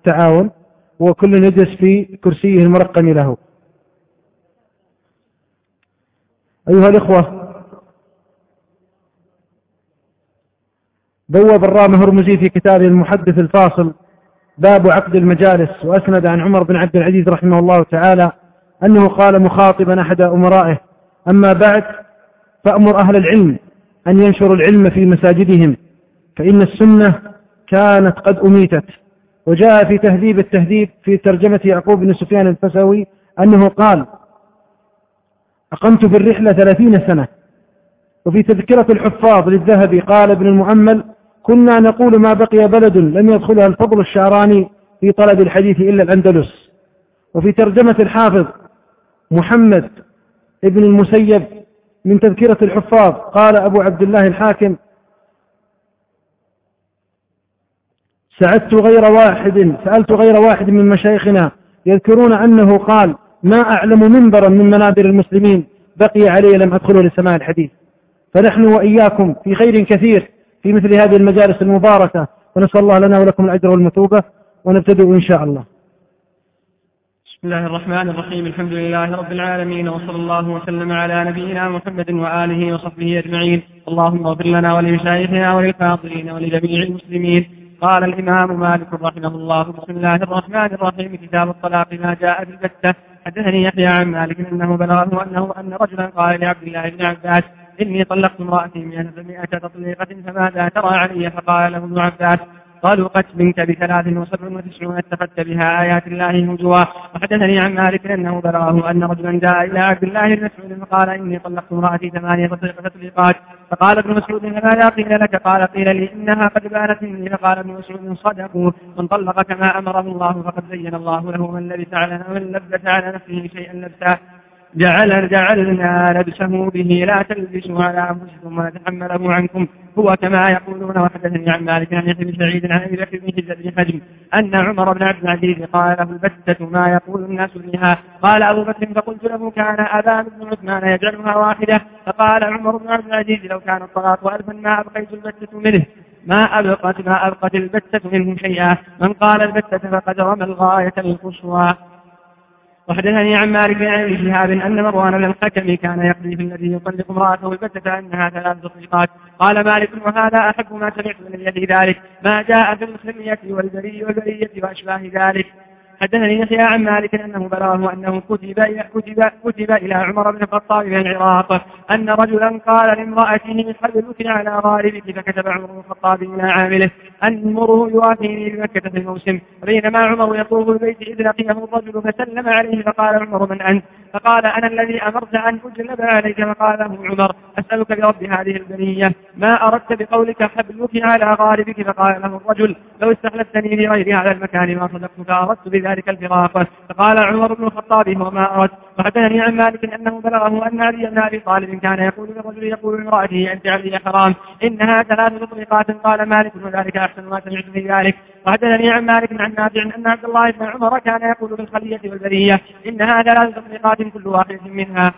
التعاون وكل يجلس في كرسيه المرقم له. أيها الإخوة بوب الرام هرمزي في كتابه المحدث الفاصل باب عقد المجالس وأسند عن عمر بن عبد العزيز رحمه الله تعالى أنه قال مخاطبا أحد أمرائه أما بعد فأمر أهل العلم أن ينشروا العلم في مساجدهم فإن السنة كانت قد أميتت. وجاء في تهذيب التهذيب في ترجمة يعقوب بن سفيان الفسوي أنه قال أقمت في الرحلة ثلاثين سنة وفي تذكرة الحفاظ للذهبي قال ابن المؤمل كنا نقول ما بقي بلد لم يدخلها الفضل الشعراني في طلب الحديث إلا الأندلس. وفي ترجمة الحافظ محمد ابن المسيب من تذكرة الحفاظ قال أبو عبد الله الحاكم سعدت غير واحد سألت غير واحد من مشايخنا يذكرون أنه قال ما أعلم منبرا من منابر المسلمين بقي علي لم أدخله لسماع الحديث. فنحن وإياكم في خير كثير في مثل هذه المجالس المباركة ونسأل الله لنا ولكم الأجر والمثوبة ونبتدئ إن شاء الله. بسم الله الرحمن الرحيم الحمد لله رب العالمين وصلى الله وسلم على نبينا محمد وآله وصحبه أجمعين. اللهم اغفر لنا ولمشايخنا وللحاضرين ولجميع المسلمين. قال الإمام مالك رحمه الله بسم الله الرحمن الرحيم كتاب الطلاق ما جاء بالبتة حدثني يحيى عن مالك أنه بلغه أنه أن رجلا قال لعبد الله بن عباس إني طلقت امرأتي مئة تطليقة فماذا ترى علي؟ فقال له ابن عباس قالوا قد منك بثلاث وسبع وتسعون اتخذت بها آيات الله هجوا وحدثني عن مالك أنه بلغه أن رجلا جاء إلى عبد الله بن مسعود فقال إني طلقت امرأتي ثمانية تطليقات. فقال ابن مسعود فماذا قيل لك؟ قال قيل لي إنها قد بانت مني. فقال ابن مسعود صدقوا من طلق كما أمره الله فقد زين الله له من لبس على من لبس على نفسه شيئا لبسه. جعل جعلنا لبسه به لا تلبسوا على أنفسكم ونتحمله عنكم. هو كما يقولون وحدثني عن مالك عن يحيى بن سعيد عن أبي بكر بن حجة بن حجم أن عمر بن عبد العزيز قال له البتة ما يقول الناس فيها قال أبو بكر فقلت له كان ابان بن عثمان يجعلها واحدة. فقال عمر بن عبد العزيز لو كان الطلاق الفا ما أبقيت البتة منه. ما أبقت ما أبقت البتة منه شيئا. من قال البتة فقد رمى الغاية القصوى. وحدثني عن مالك عن ابن شهاب أن مروان بن الحكم كان يقضي في الذي يطلق امرأته البتة أنها ثلاث تصديقات قال مالك وهذا أحب ما سمعت من الذي ذلك. ما جاء في الخمية والبري والبرية وأشباه ذلك. حدثني يحيى عن مالك أنه بلغه أنه كتب كتب كتب إلى عمر بن الخطاب من العراق أن رجلا قال لامرأته حبلك على غالبك فكتب عمر بن الخطاب إلى عامله أن مره يوافيني بمكة في الموسم. بينما عمر يطوف البيت إذ لقيه الرجل فسلم عليه فقال عمر من أنت؟ فقال أنا الذي أمرت أن أجلب عليك. فقال له عمر أسألك برب هذه البنية. ما أردت بقولك حبلك على غالبك؟ فقال له الرجل لو استخلفتني في غير هذا المكان ما صدقت فأردت بذلك. الفراق فقال عمر بن الخطاب وما أردت وحدثني عن مالك أنه بلغه أن علي بن أبي طالب كان يقول للرجل يقول لامرأته أنت علي حرام. إنها ثلاث مطلقات قال مالك وذلك أحسن ما سمعت في ذلك. وحدثني عن مالك عن نافع أن عبد الله بن عمر كان يقول بالخلية والبرية إنها ثلاث مطلقات كل واحدة منها.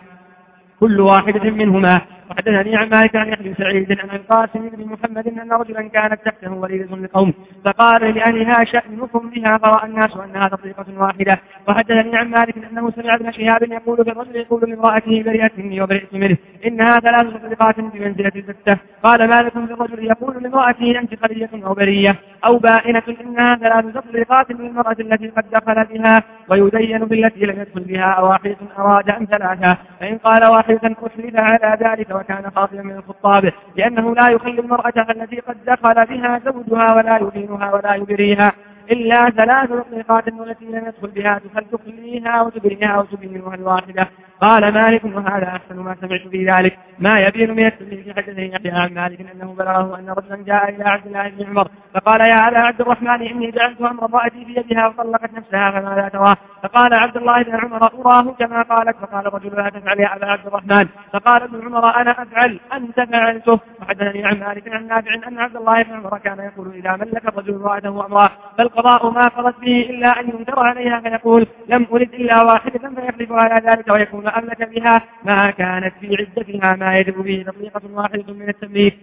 كل واحدة منهما. وحدثني عن مالك عن يحيى سعيد عن القاسم بن محمد أن رجلا كانت تحته وليدة لقوم. فقال لانها شأنكم بها فراى الناس أنها تطريقه واحدة. وحدثني عن مالك أنه سمع ابن شهاب يقول في الرجل يقول لامرأته برئت مني وبرئت منه. انها ثلاث تطليقات بمنزلة الزته قال مالك في الرجل يقول لامراته أنت خليه أو برية. أو بائنة انها ثلاث تطليقات للمرأة التي قد دخل بها. ويدين بالتي لم يدخل بها. أو واحدة أراد أن ثلاثة فإن قال واحدة احلف على ذلك وكان خاطئا من الخطاب لأنه لا يخلي المرأة التي قد دخل بها زوجها ولا يدينها ولا يبريها. إلا ثلاث دقيقات والتي لم يدخل بها تخليها وتبريها وتبينها الواحدة. قال مالك وهذا أحسن ما سمعت في ذلك. ما يبين من التدليل حدثني يحيى عن مالك أنه بلغه أن رجلا جاء إلى عبد الله بن عمر فقال يا أبا عبد الرحمن إني جعلت أمر امرأتي بيدها وطلقت نفسها فماذا تراه. فقال عبد الله بن عمر أراه كما قالت. فقال الرجل لا تفعل يا أبا عبد الرحمن. فقال ابن عمر أنا أفعل. أنت فعلته. وحدثني عن مالك عن نافع أن عبد الله بن عمر كان يقول إذا ملك الرجل امرأته أمراه فالقضاء ما قضت به إلا أن ينكر عليها فيقول لم أرد إلا واحدة فيحلف على ذلك ويكون أملك بها ما كانت في عدتها ما يجب به تطليقة واحدة من التمليك.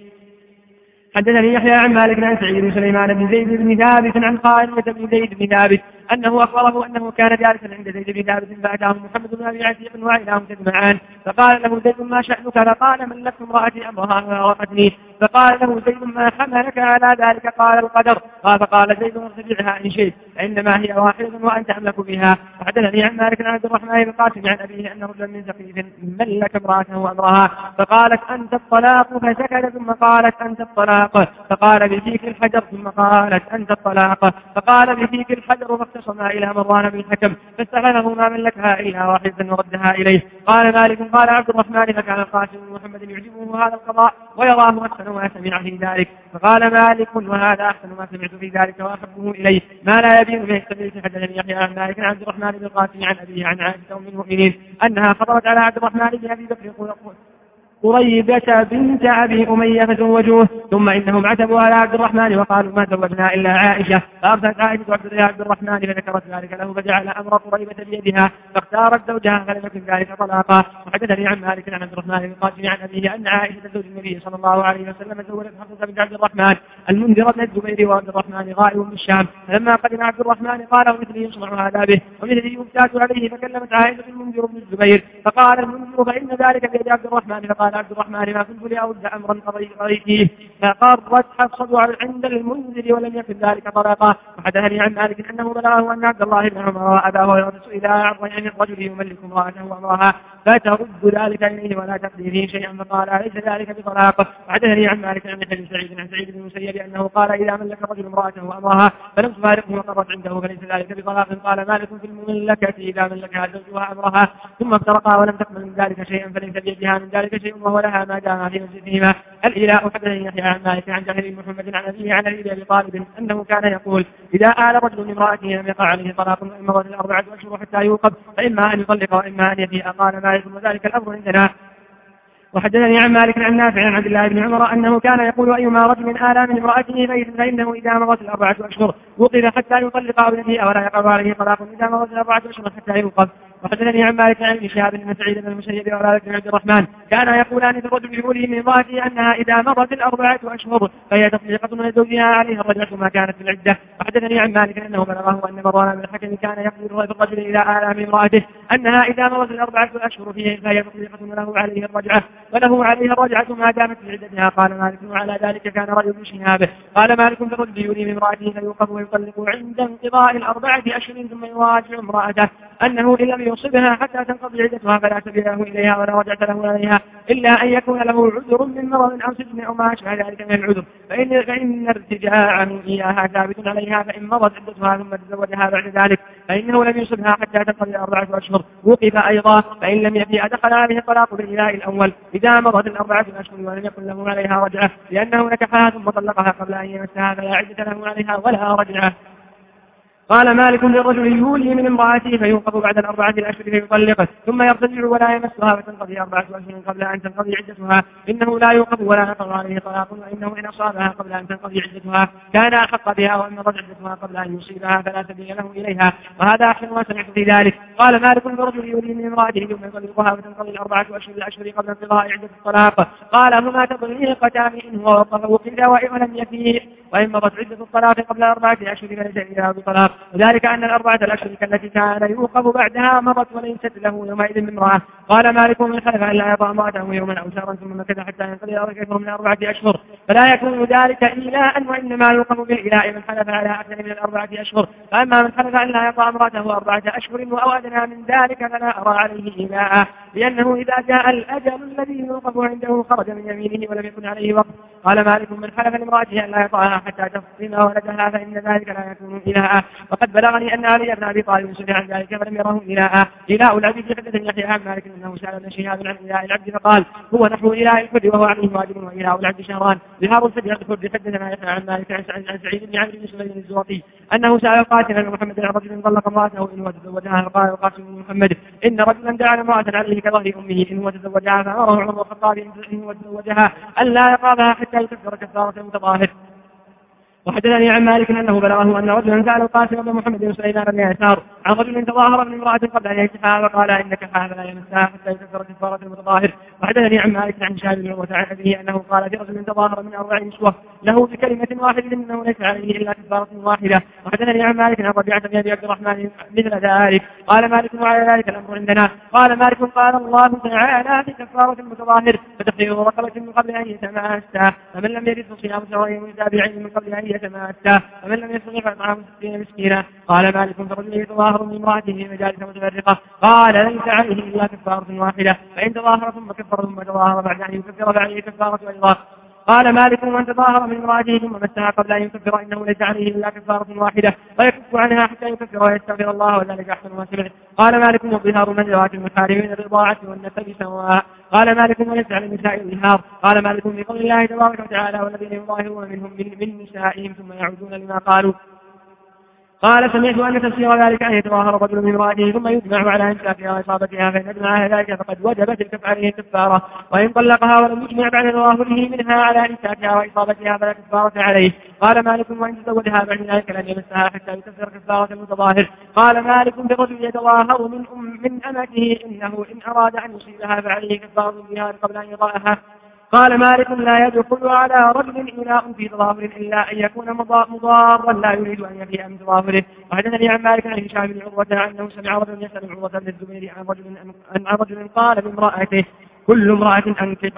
حدثني يحيى عن مالك عن سعيد بن سليمان بن زيد بن ثابت عن خالد بن زيد بن ثابت أنه أخبره أنه كان جالسا عند زيد بن ثابت فأتاه محمد بن أبي عتيق وإلههم تجمعان فقال له زيد ما شأنك؟ فقال من لك امرأتي أمرها فأغرقتني فقال له زيد ما حملك على ذلك؟ قال القدر. قال فقال زيد ارتفعها إن شئت فإنما هي واحدة وأنت أملك بها. وحدثني عن مالك عبد الرحمن بن قاسم عن أبيه أن رجلا من سقيف ملك امرأته وأمرها. فقالت أنت الطلاق؟ فسكت ثم قالت أنت الطلاق. فقال بفيك الحجر؟ ثم قالت أنت الطلاق. فقال بفيك الحجر فاختصما إلى مروان بن الحكم فاستحلفه ما ملكها إلا واحدة وردها إليه. قال مالك قال عبد الرحمن فكان القاسم محمد يعجبه هذا القضاء ويراه أحسن ما سمع في ذلك. فقال مالك وهذا أحسن ما سمعت في ذلك وأحبه إليه. ما لا يبين به السبيل حدثني يحيى عن مالك عن عبد الرحمن بن القاسم عن أبيه عن عائشة أم المؤمنين أنها خطرت على عبد الرحمن بن أبي بكر قريبة بنت أبي أمية فزوجوه ثم إنهم عتبوا على عبد الرحمن وقالوا ما زوجنا إلا عائشة. فأرسلت عائشة عبد الرحمن فذكرت ذلك له فجعل أمر قريبة بيدها فاختارت زوجها فلم يكن ذلك طلاقا. وحدثني عن مالك عن عبد الرحمن بن قاسم عن أبيه أن عائشة زوج النبي صلى الله عليه وسلم زوجت حفصة بنت عبد الرحمن المنذر بن الزبير وعبد الرحمن غائب من الشام. فلما قدم عبد الرحمن قال ومثلي يصنع هذا به. ومثلي يفتات عليه فكلمت عائشة المنذر بن الزبير فقال المنذر فإن ذلك بيد عبد الرحمن فقال عبد الرحمن ما كنت لأود أمرا قضيته فقرت حفصة عند المنزل ولم يكن ذلك طلاقا وحدثني عن مالك أنه بلغه أن عبد الله بن عمر وأبا هريرة سئل عن الرجل يملك امرأته وأمرها فترد ذلك إليه ولا تقضي فيه شيئا. فقال أليس ذلك بطلاق وحدثني عن مالك عن حديث سعيد عن سعيد بن المسيب أنه قال إذا ملك الرجل امرأته وأمرها فلم تفارقه وقرت عنده فليس ذلك بطلاق قال مالك في المملكة إذا ملكها زوجها أمرها ثم افترقا ولم تقبل من ذلك شيئا فليس بيدها من ذلك شيء وهو لها ما دام في مسجدهما الإله حدثني يحيى عن مالك عن جهل بن محمد عن أبيه عن أبي أبي طالب أنه كان يقول إذا آل رجل امرأته لم يقع عليه طلاق وإما الأربعة أشهر حتى يوقف فإما أن يطلق وإما أن يفيء قال مالك وذلك الأمر عندنا. وحدثني عن مالك عن نافع عن عبد الله بن عمر أنه كان يقول أيما رجل آلى من امرأته فإنه إذا مضت الأربعة أشهر وقف حتى يطلق ابنته ولا يقع عليه طلاق إذا مضت الأربعة أشهر حتى يوقف وحدثني عن مالك عن ابن شهاب بن سعيد بن المسيب وعلى بن عبد الرحمن كان يقولان للرجل يقوله من ظاهره أنها إذا مضت الأربعة أشهر فهي تطليقه من زوجها عليها الرجعه ما كانت في العدة. وحدثني عن مالك أنه بلغه أن مروان بن الحكم كان يقول الرجل إلى الام امرأته أنها إذا مضت الأربعة أشهر فيه فهي تطليقه له عليه الرجعة. وله عليها الرجعة ما دامت في عدتها. قال مالك وعلى ذلك كان راي ابن شهاب قال مالك في الرجل من امراته فيوقف ويطلق عند انقضاء الأربعة أشهر ثم يراجع امرأته. أنه إن لم يصبها حتى تنقضي عدتها فلا سبيله إليها ولا رجعة له عليها إلا أن يكون له عذر من مرض أو سجن أو ما أشبه ذلك من العذر. فإن, فإن ارتجاعه إياها ثابت عليها فإن مضت عدتها ثم تزوجها بعد ذلك فإنه لم يصبها حتى تنقضي أربعة أشهر. وقف أيضا فإن لم يفي أدخل عليه الطلاق بالإله الأول. إذا مضت الأربعة أشهر ولم يكن له عليها رجعة لأنه نكحها ثم طلقها قبل أن يمسها فلا عدة له عليها ولا رجعة. قال مالك للرجل يولي من امرأته فيوقف بعد الأربعة الأشهر فيطلقه ثم يرتجع ولا يمسها فتنقضي أربعة أشهر قبل أن تنقضي عدتها. إنه لا يوقف ولا يقر عليه طلاق وإنه إن أصابها قبل أن تنقضي عدتها كان أحق بها وإن مضت عدتها قبل أن يصيبها فلا سبيل له إليها. وهذا أحسن ما سمعت في ذلك. قال مالك للرجل يولي من امرأته ثم يطلقها فتنقضي الأربعة أشهر الأشهر قبل انقضاء عدة الطلاق. قال هما تطليقتان إن هو وقف وقيل ولم يفيه وإن مضت عدة الطلاق قبل أربعة أشهر فليس إليها بطلاق وذلك أن الأربعة الأشهر التي كان يوقف بعدها مضت وليست له يومئذ من امرأة. قال مالك من خلف أن لا يطع امرأته يوما أو شهرا ثم مكث حتى ينقضي أربعة من أربعة أشهر. فلا يكون ذلك إيلاء وإنما يوقف بالإيلاء من خلف على أكثر من الأربعة أشهر. فأما من خلف أن لا يطع امرأته أربعة أشهر أو أدنى من ذلك فلا أرى عليه إيلاء. لأنه إذا جاء الأجل الذي يوقف عنده خرج من يمينه ولم يكن عليه وقت. قال مالك من حلف لامرأته أن لا يطعها حتى تفصل ولدها فإن ذلك لا يكون إلهاء وقد بلغني أن علي بن أبي طالب سمع عن ذلك فلم يره إلهاء إله العبد في حدث يحيى عن مالك أنه سأل ابن شهاب عن إله العبد فقال هو نحو إله الحر وهو عليه واجب وإله العبد شهران بهار الفجر الحر حدثنا يحيى عن مالك عن سعيد بن عمرو بن سليم الزوطي أنه سأل القاتل عن محمد بن رجل طلق امرأته إن هو تزوجها فقال القاسم بن محمد إن رجلا دعا امرأة عليه كظهر أمه إن هو تزوجها فأمره عمر الخطاب إن هو تزوجها ألا يقربها حتى يكفر كفارة متظاهر وحدثني عن مالك أنه بلغه أن رجلا سال القاسم بن محمد بن سليمان بن يسار عن رجل تظاهر من امرأة قبل أن ينكحها فقال إنك حاها لا يمسها حتى يكفر كفارة المتظاهر. وحدثني عن مالك عن شاب بن عروة عن أبيه أنه قال في رجل تظاهر من أربع نسوة. له بكلمة واحدة إنه ليس عليه إلا كفارة واحدة. وحدثني عن مالك عن ربيعة بن أبي عبد الرحمن مثل ذلك. قال مالك وعلى ذلك الأمر عندنا. قال مالك قال الله تعالى في كفارة المتظاهر. فتحرير رقبة من قبل أن يتماسى فمن لم يجد فصيام شهرين متابعين من قبل أن يتماسى فمن لم يستطع فإطعام ستين مسكينا. قال مالك فرجل يتظاهر من امرأته في مجالس متفرقة قال ليس عليه إلا كفارة واحدة. فإن تظاهر ثم كفر ثم تظاهر بعد أن يكفر فعليه كفارة أيضا قال مالك من تظاهر من امرأته ثم مسها قبل أن يكفر إنه ليس عليه إلا كفارة واحدة. ويكف عنها حتى يكفر ويستغفر الله وذلك أحسن ما سمع قال مالك والظهار من ذوات المحارم من الرضاعة والنسب سواء. قال مالك وليس على النساء الظهار قال مالك في قول الله تبارك وتعالى والذين يظاهرون منهم من, من نسائهم ثم يعودون لما قالوا. قال سمعت أن تفسير ذلك أن يتظاهر رجل من امرأته ثم يجمع على إمساكها وإصابتها فإن أجمع ذلك فقد وجبت الكف عليه كفارة. وإن طلقها ولم يجمع بعد تظاهره منها على إمساكها وإصابتها فلا كفارة عليه. قال مالك وإن تزوجها بعد ذلك لن يمسها حتى يكفر كفارة المتظاهر. قال مالك برجل يتظاهر من أم من أمته إنه إن أراد أن يصيبها فعليه كفارة الظهار قبل أن يضعها. قال مالك لا يدخل على رجل إناء في تظاهر إلا أن يكون مضارا لا يريد أن يفيء من تظاهره وحدثني عن مالك عن هشام بن عروة أنه سمع رجل يسأل عروة بن الزبير عن رجل عن رجل قال لامرأته كل امرأة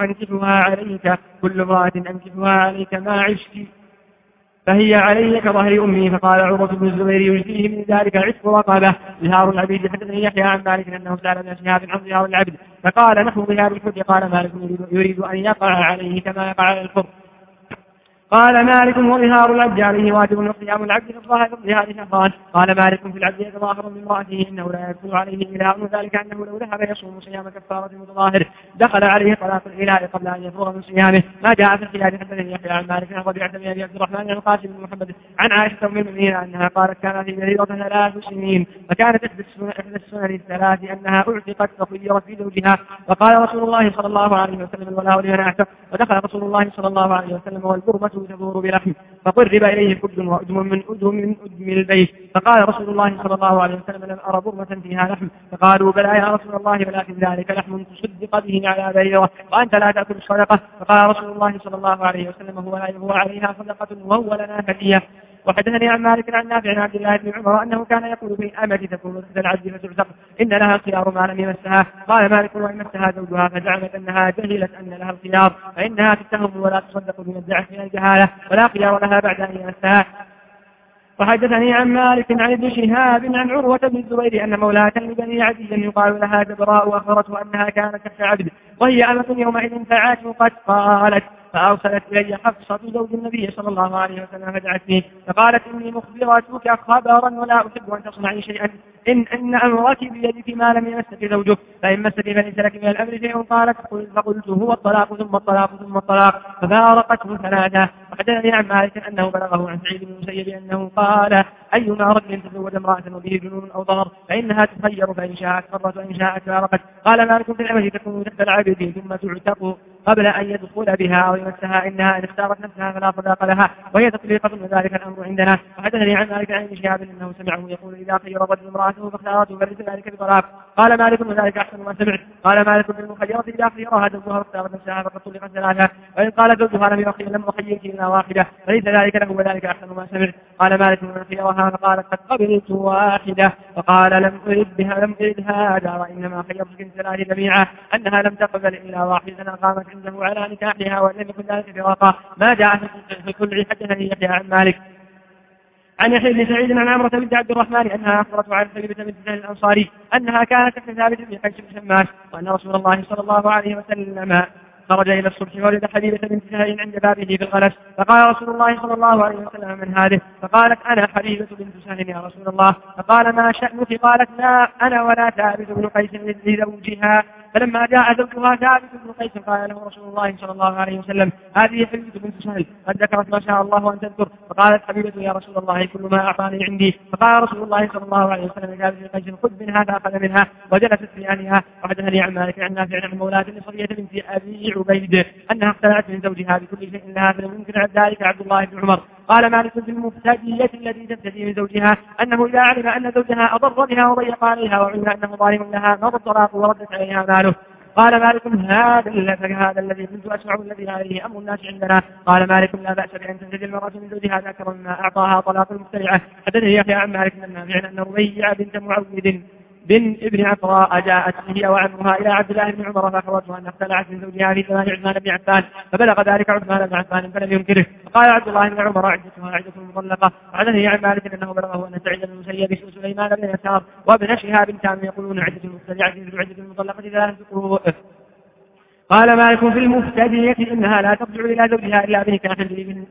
أنكفها عليك كل امرأة أنكفها عليك ما عشت فهي علي كظهر أمي. فقال عروة بن الزبير يجزيه من ذلك عتق رقبة. ظهار العبيد حدثني يحيى عن مالك أنه سأل ابن شهاب عن ظهار العبد. فقال نحو ظهار الحج قال مالك يريد أن يقع عليه كما يقع على الحر. قال مالك وظهار العبد عليه واجب وصيام العبد في الظاهر بهذه شهران قال مالك في العبد يتظاهر من امرأته إنه لا يدخل عليه إله ذلك أنه لو ذهب يصوم صيام كفارة المتظاهر دخل عليه طلاق الاله قبل أن يفرغ من صيامه. ما جاء في الخلاف حدثني يحيى عن مالك عن ربيعة بن أبي عبد الرحمن عن القاسم بن محمد عن عائشة أم المؤمنين أنها قالت كان في جريرة ثلاث سنين فكانت احدى السنن الثلاث أنها أعتقت فخيرت في زوجها. فقال رسول الله صلى الله عليه وسلم الولاء لمن أعتق. ودخل رسول الله صلى الله عليه وسلم والبرمة تدور بلحم. فقرب إليه خبز وأدم من أدم من أدم البيت. فقال رسول الله صلى الله عليه وسلم لم أرى برمة فيها لحم. فقالوا بلى يا رسول الله ولكن ذلك لحم تصدق به على بيرة. وأنت لا تأكل الصدقة. فقال رسول الله صلى الله عليه وسلم هو, هو عليها صدقة وهو لنا هدية. وحدثني عن مالك عن نافع عن عبد الله بن عمر أنه كان يقول في الأمة تكون تحت العبد فتعتق إن لها خيار ما لم يمسها. قال مالك وإن مسها زوجها فزعمت أنها جهلت أن لها الخيار فإنها تتهم ولا تصدق بما ادعت من الجهالة ولا خيار لها بعد أن يمسها. وحدثني عن مالك عن ابن شهاب عن عروة بن الزبير أن مولاة لبني عدي يقال لها جبراء أخبرته أنها كانت تحت عبد وهي أمة يومئذ فعاتقت قالت فأرسلت إلي حفصة زوج النبي صلى الله عليه وسلم فدعتني فقالت إني مخبرتك خبرا ولا أحب أن تصنعي شيئا. إن أن أمرك بيدك ما لم يمسك زوجك فإن مسك فليس لك من الأمر شيء قالت فقلت هو الطلاق ثم الطلاق ثم الطلاق ففارقته ثلاثة. وحدثني عن مالك أنه بلغه عن سعيد بن المسيب أنه قال أيما رجل تزوج امرأة وبه جنون أو ضرر فإنها تخير فإن شاءت فرت وإن شاءت فارقت. قال مالك في العمل تكون تحت العبد ثم تعتق قبل أن يدخل بها أو يمسها إنها إن اختارت نفسها فلا صداق لها وهي تطليقة وذلك الأمر عندنا. وحدثني عن مالك عن شهاب أنه سمعه يقول إذا خير رجل امرأته فاختارته فليس ذلك بطلاق. قال مالك وذلك أحسن ما سمعت. قال مالك بالمخيرة إذا خيرها زوجها اختارت نفسها فقد طلقت ثلاثة. وإن قال زوجها لم يخير لم أخيرك إلا واحدة فليس ذلك له وذلك أحسن ما سمعت. قال مالك من خيرها فقالت قد قبلت واحدة. فقال لم أرد بها لم أردها دار إنما خيرتك من ثلاث جميعا. أنها لم تقبل إلا واحدة قامت عنده على نكاحها ولم يكن ذلك فراقا ما جاء في كل حدثني يحيى عن مالك. عن يحيى بن سعيد عن عمرة بنت عبد الرحمن أنها أخبرت عن حبيبة بنت سهل الأنصاري أنها كانت تحت ثابت بن قيس بن شماس وأن رسول الله صلى الله عليه وسلم خرج إلى الصبح وولد حبيبة بنت سهل عند بابه في الغلس فقال رسول الله صلى الله عليه وسلم من هذه فقالت أنا حبيبة بنت سهل يا رسول الله فقال ما شأنك؟ قالت لا أنا ولا ثابت بن قيس لزوجها فلما جاء زوجها ثابت بن قيس قال له رسول الله صلى الله عليه وسلم هذه حبيبة بنت سهل قد ذكرت ما شاء الله أن تذكر. فقالت حبيبة يا رسول الله كل ما أعطاني عندي. فقال رسول الله صلى الله عليه وسلم ثابت بن قيس خذ منها فأخذ منها وجلست في أهلها. وحدثني عن مالك عن نافع عن مولاة لصفية بنت أبي عبيد أنها اقتنعت من زوجها بكل شيء لها فلم يمكن ذلك عبد الله بن عمر. قال مالك في المفتدية التي تفتدي من زوجها أنه إذا علم أن زوجها أضر بها وضيق عليها وعلم أنه ظالم لها مضى الطلاق وردت عليها ماله. قال مالك هذا هذا الذي كنت أسمع الذي عليه أمر الناس عندنا. قال مالك لا بأس بأن تنتج المرأة من زوجها ذكر مما أعطاها طلاق المخترعة حدثني يحيى عن مالك بن نافع أنه بيع بنت معوذ بن ابن عفراء جاءت هي وعمها إلى عبد الله بن عمر فأخبرته أن اختلعت من زوجها في زمان عثمان بن عفان فبلغ ذلك عثمان بن عفان فلم ينكره. فقال عبد الله بن عمر عدتها عدة مطلقة. وحدثني عن مالك أنه بلغه أن سعيد بن المسيب سليمان بن يسار وابن شهاب كانوا يقولون عدة المبتدعة عدة المطلقة ثلاثة قروء قال مالك في المفتدية إنها لا ترجع إلى زوجها إلا بنكاح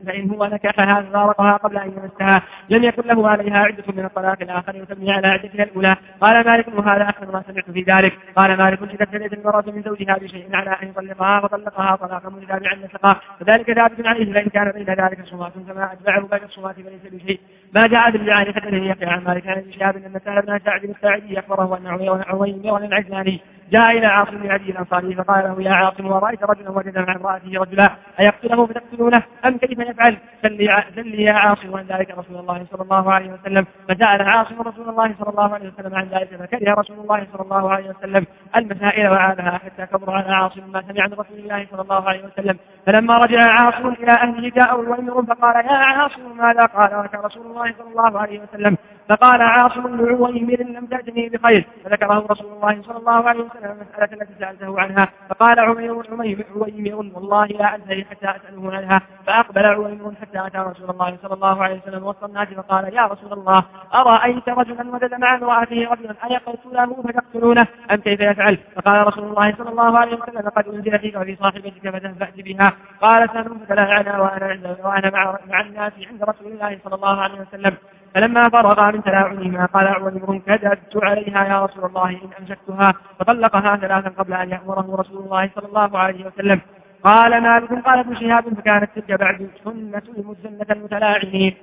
فإن هو نكحها فارقها قبل أن يمسها. لم يكن له عليها عدة من الطلاق الآخر يسمي على عدتها الأولى. قال مالك وهذا أحسن ما سمعت في ذلك؟ قال مالك إذا ابتدت المرأة من زوجها بشيء على أن يطلقها فطلقها طلاقا متابعا نسقا فذلك ثابت عليه فإن كان بين ذلك صمات كما أتبعه بين الصمات فليس بشيء. ما جاء بالجعان حدثني يحيى عن مالك عن شهاب أن سهل بن سعد الساعدي أخبره أن عويم العجلاني جاء إلى عاصم بن عدي الأنصاري فقال له يا عاصم ورأيت رجلا وجد مع امرأته رجلا أيقتله فتقتلونه أم كيف يفعل سل يا عاصم عن ذلك رسول الله صلى الله عليه وسلم. فسأل عاصم رسول الله صلى الله عليه وسلم عن ذلك فكره رسول الله صلى الله عليه وسلم المسائل وعادها حتى كبر على عاصم ما سمع من رسول الله صلى الله عليه وسلم. فلما رجع عاصم إلى أهله جاءه الوامر فقال يا عاصم ماذا قال لك رسول الله صلى الله عليه وسلم؟ فقال عاصم بن عويمر لم تأتني بخير. فذكره رسول الله صلى الله عليه وسلم المسألة التي سألته عنها. فقال عمير عويمر والله لا أنتهي حتى أسأله عنها. فأقبل عويمر حتى أتى رسول الله صلى الله عليه وسلم وسط الناس فقال يا رسول الله أرأيت رجلا وجد مع امرأته رجلا أيقتله فتقتلونه؟ أم كيف يفعل؟ فقال رسول الله صلى الله عليه وسلم قد أنزل فيك وفي صاحبتك فتنفأت بها. قال سلم فتلاعنا وأنا, وأنا مع, مع الناس عند رسول الله صلى الله عليه وسلم. فلما فرغا من تلاعنهما قال عويمر كذبت عليها يا رسول الله إن أمسكتها فطلقها ثلاثا قبل أن يأمره رسول الله صلى الله عليه وسلم. قال مالك قال ابن شهاب فكانت تلك بعد سنة المسنة المتلاعنين.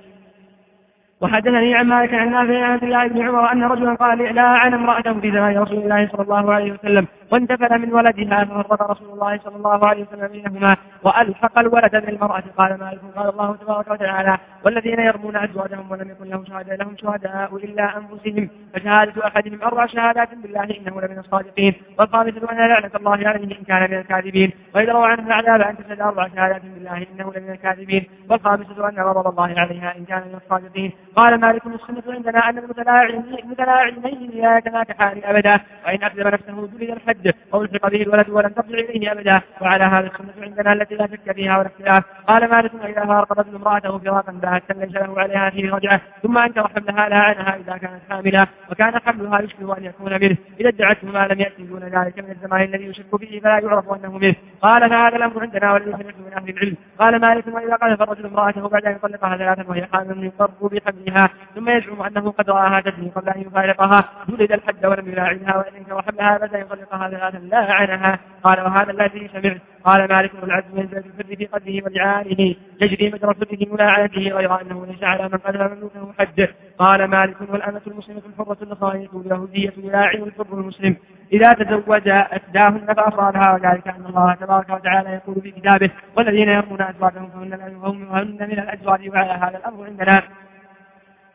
وحدثني عن مالك عن نافع عن عبد الله بن عمر أن رجلا قال لا عن في زمان رسول الله صلى الله عليه وسلم وانتفل من ولدها ففرق رسول الله صلى الله عليه وسلم بينهما وألحق الولد بالمرأة. قال مالك قال الله تبارك وتعالى والذين يرمون أزواجهم ولم يكن لهم شهداء لهم شهداء إلا أنفسهم. فشهادة أحدهم أربع شهادات بالله إنه لمن الصادقين. والخامسة أن لعنة الله عليه إن كان من الكاذبين. وإذا روى عنه العذاب أن تشهد أربع شهادات بالله إنه لمن الكاذبين. والخامسة أن غضب الله عليها إن كان من الصادقين. قال مالك السنة عندنا أن المتلاعنين لا يتناكحان أبدا وإن أكذب نفسه جلد الحج أو الحق به الولد ولم ترجع إليه أبدا وعلى هذا السنة عندنا التي لا شك فيها ولا اختلاف. قال مالك إذا فارق رجل امرأته فراقا باتا ليس له عليها فيه رجعة ثم أنكر حملها عنها إذا كانت حاملة وكان حملها يشبه أن يكون منه. إذا ادعته ما لم يأتي دون ذلك من الزمان الذي يشك به فلا يعرف أنه منه. قال فهذا الأمر عندنا والذي سمعت من أهل العلم. قال مالك وإذا قال الرجل امرأته بعد أن يطلقها ثلاثا وهي حامل يقر بحملها ثم يزعم أنه قد رآها تزني قبل أن يفارقها جلد الحد ولم يلاعنها وإن بعد أن يطلقها ثلاثا لا عنها. قال وهذا الذي سمعت. قال مالك العز ينزل الفر في قدره ولعانه يجري مجرى فره ملاعنته غير أنه ليس على من قدر مملوكه حد قال مالك والأمة المسلمة الحرة النصرانية اليهودية يلاعن الحر المسلم. إذا تزوج أسداهن فأصابها وذلك أن الله تبارك وتعالى يقول في كتابه والذين يرمون أزواجهم فهن من الأزواج وعلى هذا الأمر عندنا.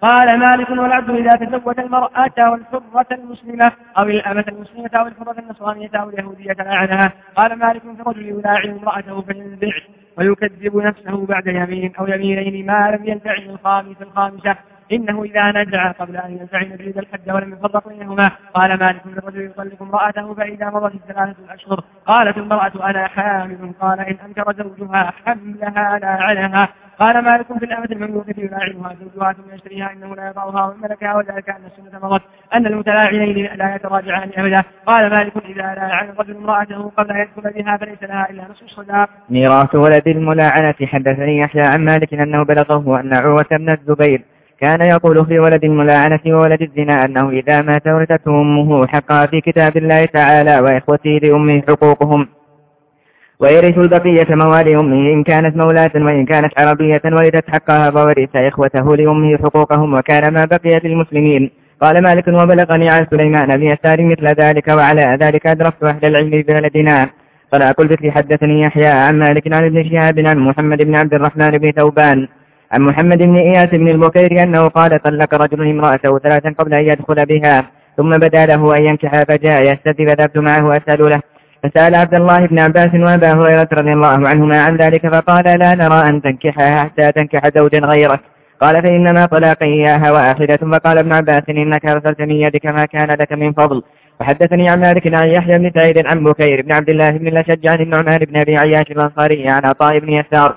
قال مالك والعبد إذا تزوج المرأة والحرة المسلمة أو الأمة المسلمة أو الحرة النصرانية أو اليهودية لعنها قال مالك في رجل يلاعن امرأته فينزع ويكذب نفسه بعد يمين أو يمينين ما لم ينتعن الخامس الخامسة. إنه إذا نزع قبل أن ينزع يريد الحد ولم يفرق بينهما. قال مالك الرجل يطلق امرأته فإذا مضت الثلاثة الأشهر. قالت المرأة أنا حامل. قال إن أنكر زوجها حملها لا عنها. قال مالك في الأمة المملوكة يلاعنها زوجها ثم يشتريها إنه لا يضعها من ملكها وذلك أن السنة مضت. أن المتلاعنين لا يتراجعان أبدا. قال مالك إذا لاعن الرجل امرأته قبل أن يدخل بها فليس لها إلا نصف الصداق ميراث ولد الملاعنة حدثني يحيى عن مالك أنه بلغه أن عروة بن الزبير كان يقول في ولد الملاعنة وولد الزنا أنه إذا مات ورثته أمه حقا في كتاب الله تعالى وإخوته لأمه حقوقهم. ويرث البقية موالي أمه إن كانت مولاة وإن كانت عربية ورثت حقها وورث إخوته لأمه حقوقهم وكان ما بقي للمسلمين. قال مالك وبلغني عن سليمان بن يسار مثل ذلك وعلى ذلك أدركت أهل العلم ببلدنا. قال في حدثني يحيى عن مالك عن ابن شهاب عن محمد بن عبد الرحمن بن ثوبان. عن محمد بن إياس بن البكير أنه قال طلق رجل امرأته ثلاثا قبل أن يدخل بها ثم بدا له أن ينكح فجاء يستفتي فذهبت معه أسأل له فسأل عبد الله بن عباس وأبا هريرة رضي الله عنهما عن ذلك فقال لا نرى أن تنكحها حتى تنكح زوجا غيرك. قال فإنما طلاق إياها واحدة. فقال ابن عباس إنك أرسلت من يدك ما كان لك من فضل. وحدثني عن مالك عن يحيى بن سعيد عن بكير بن عبد الله بن الأشج عن النعمان بن أبي عياش الأنصاري عن عطاء بن يسار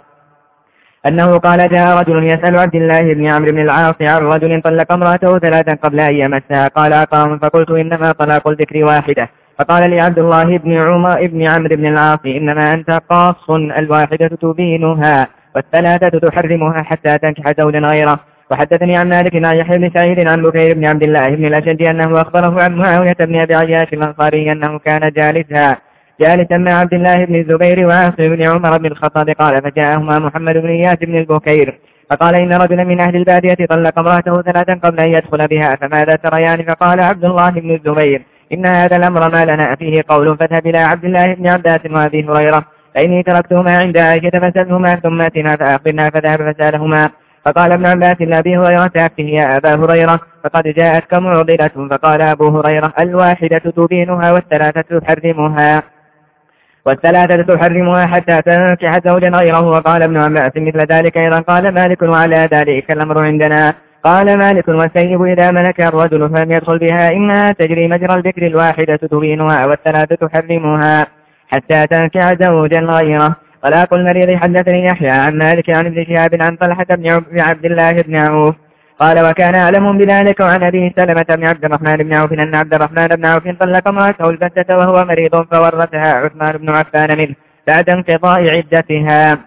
أنه قال جاء رجل يسأل عبد الله بن عمرو بن العاص عن رجل طلق امرأته ثلاثا قبل أن يمسها. قال أقام فقلت إنما طلاق الذكر واحدة. فقال لي عبد الله بن عمر بن عمرو بن العاص إنما أنت قاص الواحدة تبينها والثلاثة تحرمها حتى تنكح زوجا غيره. وحدثني عن مالك عن يحيى بن سعيد عن بكير بن عبد الله بن الأشد أنه أخبره عن معاوية بن أبي عياش الأنصاري أنه كان جالسا جالسا مع عبد الله بن الزبير وعاصم بن عمر بن الخطاب قال فجاءهما محمد بن إياس بن البكير. فقال إن رجلا من أهل البادية طلق امرأته ثلاثا قبل أن يدخل بها فماذا تريان؟ فقال عبد الله بن الزبير. إن هذا الأمر ما لنا فيه قول فاذهب إلى عبد الله بن عباس وأبي هريرة. فإني تركتهما عند عائشة فسألهما ثم أتنا فأخبرنا فذهب فسألهما. فقال ابن عباس لأبي هريرة أكفه يا أبا هريرة. فقد جاءتك معضلة. فقال أبو هريرة الواحدة تبينها والثلاثة تحرمها. والثلاثة تحرمها حتى تنكح زوجا غيره. وقال ابن عباس مثل ذلك أيضا. قال مالك وعلى ذلك الأمر عندنا. قال مالك والسيب إذا ملك الرجل فلم يدخل بها إنها تجري مجرى الذكر الواحدة تبينها والثلاثة تحرمها حتى تنكح زوجا غيره. طلاق المريض حدثني يحيى عن مالك عن ابن شهاب عن طلحة بن عبد الله بن عوف. قال وكان أعلم بذلك وعن أبي سلمة بن عبد الرحمن بن عوف أن عبد الرحمن بن عوف طلق امرأته البتة وهو مريض فورثها عثمان بن عفان منه بعد انقضاء عدتها.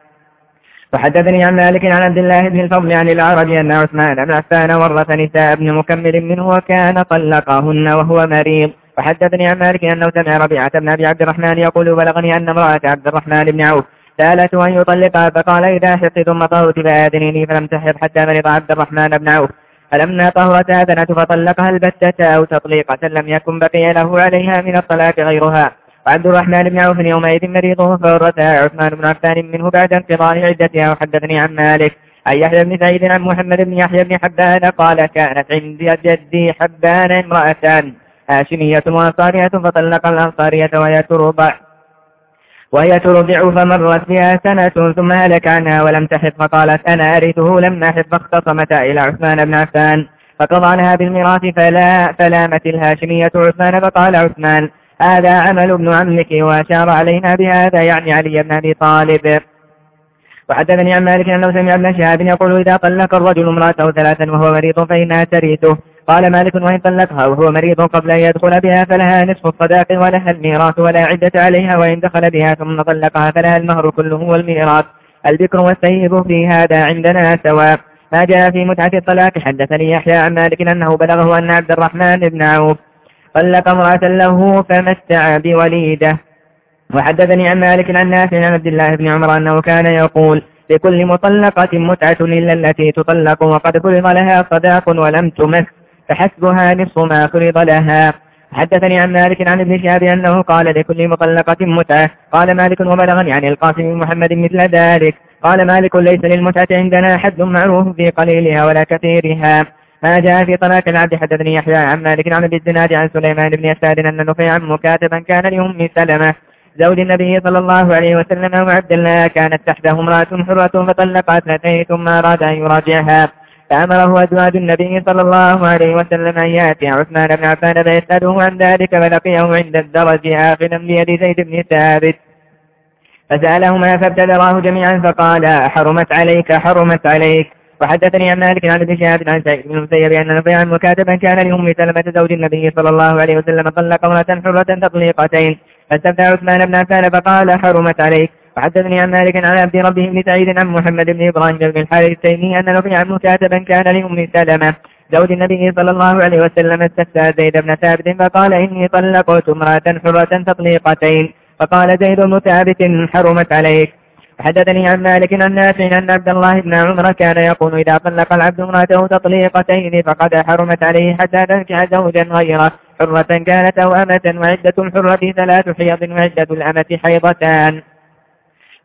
وحدثني عن مالك عن عبد الله بن الفضل عن العرب أن عثمان بن عفان ورث نساء ابن مكمل منه وكان طلقهن وهو مريض. وحدثني عن مالك أنه سمع ربيعة بن أبي عبد الرحمن يقول بلغني أن امرأة عبد الرحمن بن عوف سألته أن يطلقها فقال إذا حقت ثم طهرت فآذنيني فلم تحق حتى مرض عبد الرحمن بن عوف. فلما طهرت آذنت فطلقها البتة أو تطليقة لم يكن بقي له عليها من الطلاق غيرها. وعبد الرحمن بن عوف يومئذ مريضه فورثها عثمان بن عفان منه بعد انقضاء عدتها وحدثني عن مالك. أن يحيى بن سعيد عن محمد بن يحيى بن حبان قال كانت عندي جدي حبان امرأتان هاشمية وأنصارية فطلق الأنصارية وهي ترضع وهي ترضع فمرت بها سنة ثم هلك عنها ولم تحط فقالت أنا أرثه لم أحط فاختصمتا إلى عثمان بن عفان. فقضى عنها بالميراث فلا فلامت الهاشمية عثمان فقال عثمان هذا عمل ابن عمك وأشار علينا بهذا يعني علي بن أبي طالب. وحدثني عن مالك أنه سمع ابن شهاب يقول إذا طلق الرجل امرأته ثلاثا وهو مريض فإنها تريثه قال مالك وإن طلقها وهو مريض قبل أن يدخل بها فلها نصف الصداق ولها الميراث ولا عدة عليها وإن دخل بها ثم طلقها فلها المهر كله والميراث. البكر والسيب في هذا عندنا سواء. ما جاء في متعة الطلاق حدثني يحيى عن مالك أنه بلغه أن عبد الرحمن بن عوف طلق امرأة له فمتع بوليده وحدثني عن مالك عن نافع عن عبد الله بن عمر أنه كان يقول لكل مطلقة متعة إلا التي تطلق وقد فرض لها صداق ولم تمس فحسبها نصف ما فرض لها. حدثني عن مالك عن ابن شهاب أنه قال لكل مطلقة متعة. قال مالك وبلغني عن القاسم بن محمد مثل ذلك. قال مالك ليس للمتعة عندنا حد معروف في قليلها ولا كثيرها. ما جاء في طلاق العبد حدثني يحيى عن مالك عن أبي الزناد عن سليمان بن يسار أن نفيعا مكاتبا كان لأم سلمة زوج النبي صلى الله عليه وسلم وعبد الله كانت تحته امرأة حرة فطلقت اثنتين ثم أراد أن يراجعها. فأمره أزواج النبي صلى الله عليه وسلم أن يأتي عثمان بن عفان فيسأله عن ذلك فلقيه عند الدرج آخذا بيد زيد بن ثابت. فسألهما فابتدراه جميعا فقال حرمت عليك حرمت عليك. وحدثني عن مالك عن ابن شهاب عن سعيد بن المسيب أن نفيعا مكاتبا كان لأم سلمة زوج النبي صلى الله عليه وسلم طلق امرأة حرة تطليقتين. فاستفتى عثمان بن عفان فقال حرمت عليك. وحدثني عن مالك عن عبد ربه بن سعيد عن محمد بن إبراهيم بن الحارث التيمي أن نفيعا مكاتبا كان لأم سلمة زوج النبي صلى الله عليه وسلم استفتى زيد بن ثابت فقال إني طلقت امرأة حرة تطليقتين. فقال زيد بن ثابت حرمت عليك. حدثني عن مالك عن نافع أن عبد الله بن عمر كان يقول إذا طلق العبد امرأته تطليقتين فقد حرمت عليه حتى تنكح زوجا غيره. حرة كانت أو أمة وعدة الحرة ثلاث حيض وعدة الأمة حيضتان.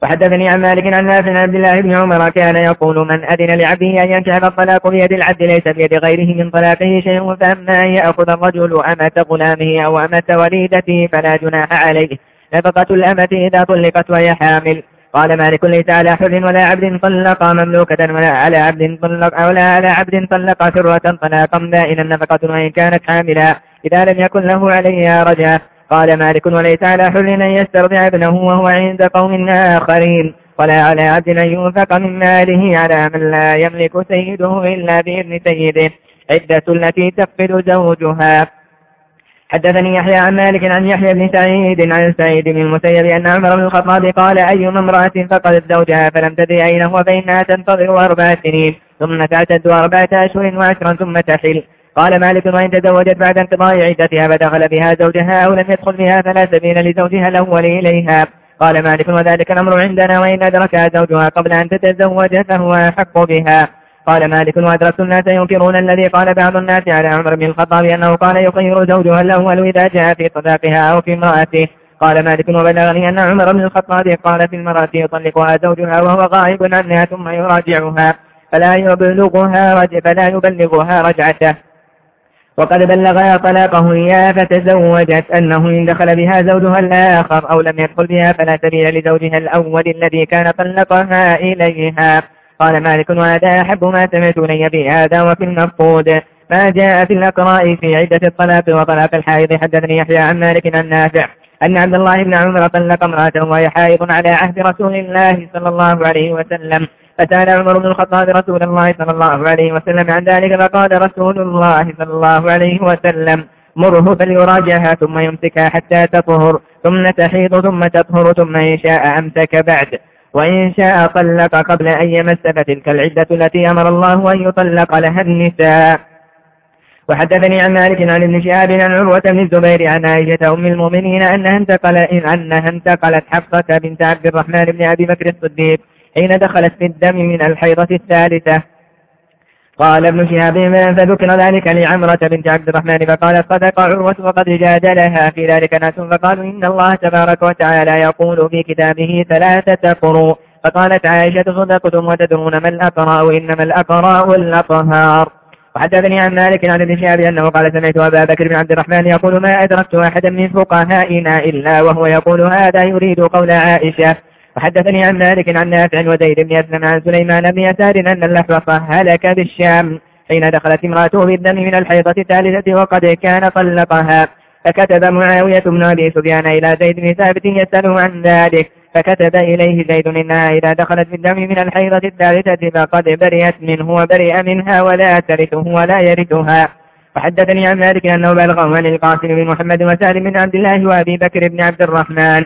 وحدثني عن مالك عن نافع عن عبد الله بن عمر كان يقول من أذن لعبده أن ينكح الطلاق بيد العبد ليس بيد غيره من طلاقه شيء فأما أن يأخذ الرجل أمة غلامه أو أمة وليدته فلا جناح عليه. نفقة الأمة إذا طلقت وهي حامل. قال مالك ليس على حر ولا عبد طلق مملوكة ولا على عبد طلق ولا على عبد طلق سرة طلاقا بائنا نفقة وإن كانت حاملا إذا لم يكن له عليها رجاء قال مالك وليس على حر أن يسترضع ابنه وهو عند قوم آخرين. ولا على عبد أن ينفق من ماله على من لا يملك سيده إلا بإذن سيده. عدة التي تفقد زوجها. حدثني يحيى عن مالك عن يحيى بن سعيد عن سعيد بن المسيب أن عمر بن الخطاب قال أي امرأة فقدت زوجها فلم تدري أين هو فإنها تنتظر أربع سنين ثم تعتد أربعة أشهر وعشرا ثم تحل. قال مالك وإن تزوجت بعد انقضاء عدتها فدخل بها زوجها أو لم يدخل بها فلا سبيل لزوجها الأول إليها. قال مالك وذلك الأمر عندنا وإن أدركها زوجها قبل أن تتزوج فهو أحق بها. قال مالك وأدركت الناس ينكرون الذي قال بعض الناس على عمر بن الخطاب أنه قال يخير زوجها الأول إذا جاء في صداقها أو في امرأته. قال مالك وبلغني أن عمر بن الخطاب قال في المرأة يطلقها زوجها وهو غائب عنها ثم يراجعها. فلا يبلغها رج فلا يبلغها رجعته. وقد بلغها طلاقه إياه فتزوجت أنه إن دخل بها زوجها الآخر أو لم يدخل بها فلا سبيل لزوجها الأول الذي كان طلقها إليها. قال مالك وهذا أحب ما سمعت لي هذا وفي المفقود ما جاء في الأقراء في عدة الطلاق وطلاق الحائض. حدثني يحيى عن مالك عن نافع أن عبد الله بن عمر طلق امرأته وهي حائض على عهد رسول الله صلى الله عليه وسلم. فسأل عمر بن الخطاب رسول الله صلى الله عليه وسلم عن ذلك فقال رسول الله صلى الله عليه وسلم مره فليراجعها ثم يمسكها حتى تطهر ثم تحيض ثم تطهر ثم إن شاء أمسك بعد. وإن شاء طلق قبل أن يمس فتلك العدة التي أمر الله أن يطلق لها النساء. وحدثني عن مالك عن ابن شهاب عن عروة بن الزبير عن عائشة أم المؤمنين أنها انتقل أنها انتقلت حفصة بنت عبد الرحمن بن أبي بكر الصديق حين دخلت في الدم من الحيضة الثالثة. قال ابن شهاب فذكر ذلك لعمرة بنت عبد الرحمن فقالت صدق عروة وقد جادلها في ذلك ناس فقالوا إن الله تبارك وتعالى يقول في كتابه ثلاثة قروا فقالت عائشة صدقتم وتدرون ما الأقراء إنما الأقراء الأطهار وحدثني عن مالك عن ابن شهاب أنه قال سمعت أبا بكر بن عبد الرحمن يقول ما أدركت أحدا من فقهائنا إلا وهو يقول هذا يريد قول عائشة وحدثني عن مالك عن نافع وزيد بن أسلم عن سليمان بن يسار أن اللحظة هلك بالشام حين دخلت امرأته بالدم من الحيضة الثالثة وقد كان طلقها. فكتب معاوية بن أبي سفيان إلى زيد بن ثابت يسأله عن ذلك. فكتب إليه زيد إنها إذا دخلت بالدم من الحيضة الثالثة فقد برئت منه وبرئ منها ولا ترثه ولا يرثها. وحدثني عن مالك أنه بلغه عن القاسم بن محمد وسالم بن عبد الله وأبي بكر بن عبد الرحمن.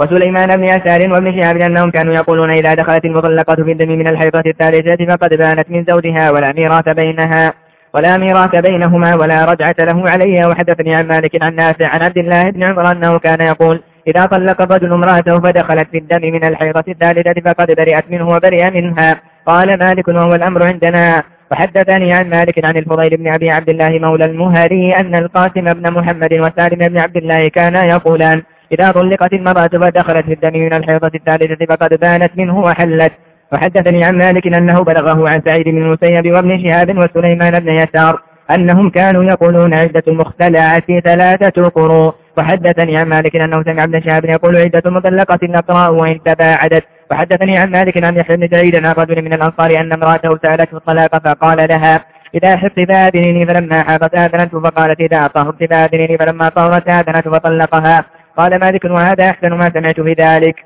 وسليمان بن يسار وابن شهاب أنهم كانوا يقولون إذا دخلت المطلقة في الدم من الحيضة الثالثة فقد بانت من زوجها ولا ميراث بينها ولا ميراث بينهما ولا رجعة له عليها وحدثني عن مالك عن نافع عن عبد الله بن عمر أنه كان يقول إذا طلق الرجل امرأته فدخلت في الدم من الحيضة الثالثة فقد برئت منه وبرئ منها. قال مالك وهو الأمر عندنا. وحدثني عن مالك عن الفضيل بن أبي عبد الله مولى المهري أن القاسم بن محمد وسالم بن عبد الله كانا يقولان إذا طلقت المرأة فدخلت في الدم من الحيضة الثالثة فقد بانت منه وحلت. وحدثني عن مالك أنه بلغه عن سعيد بن المسيب وابن شهاب وسليمان بن يسار أنهم كانوا يقولون عدة المختلعة ثلاثة قروء وحدثني عن مالك أنه سمع ابن شهاب يقول عدة مطلقة الأقراء وإن تباعدت. وحدثني عن مالك عن يحيى بن سعيد عن رجل من الأنصار أن امرأته سألته الطلاق فقال لها إذا حفظت فآذنني فلما حافظت آذنت فقالت إذا طهرت فآذنني فلما طهرت آذنت فطلقها. قال مالك وهذا أحسن ما سمعت في ذلك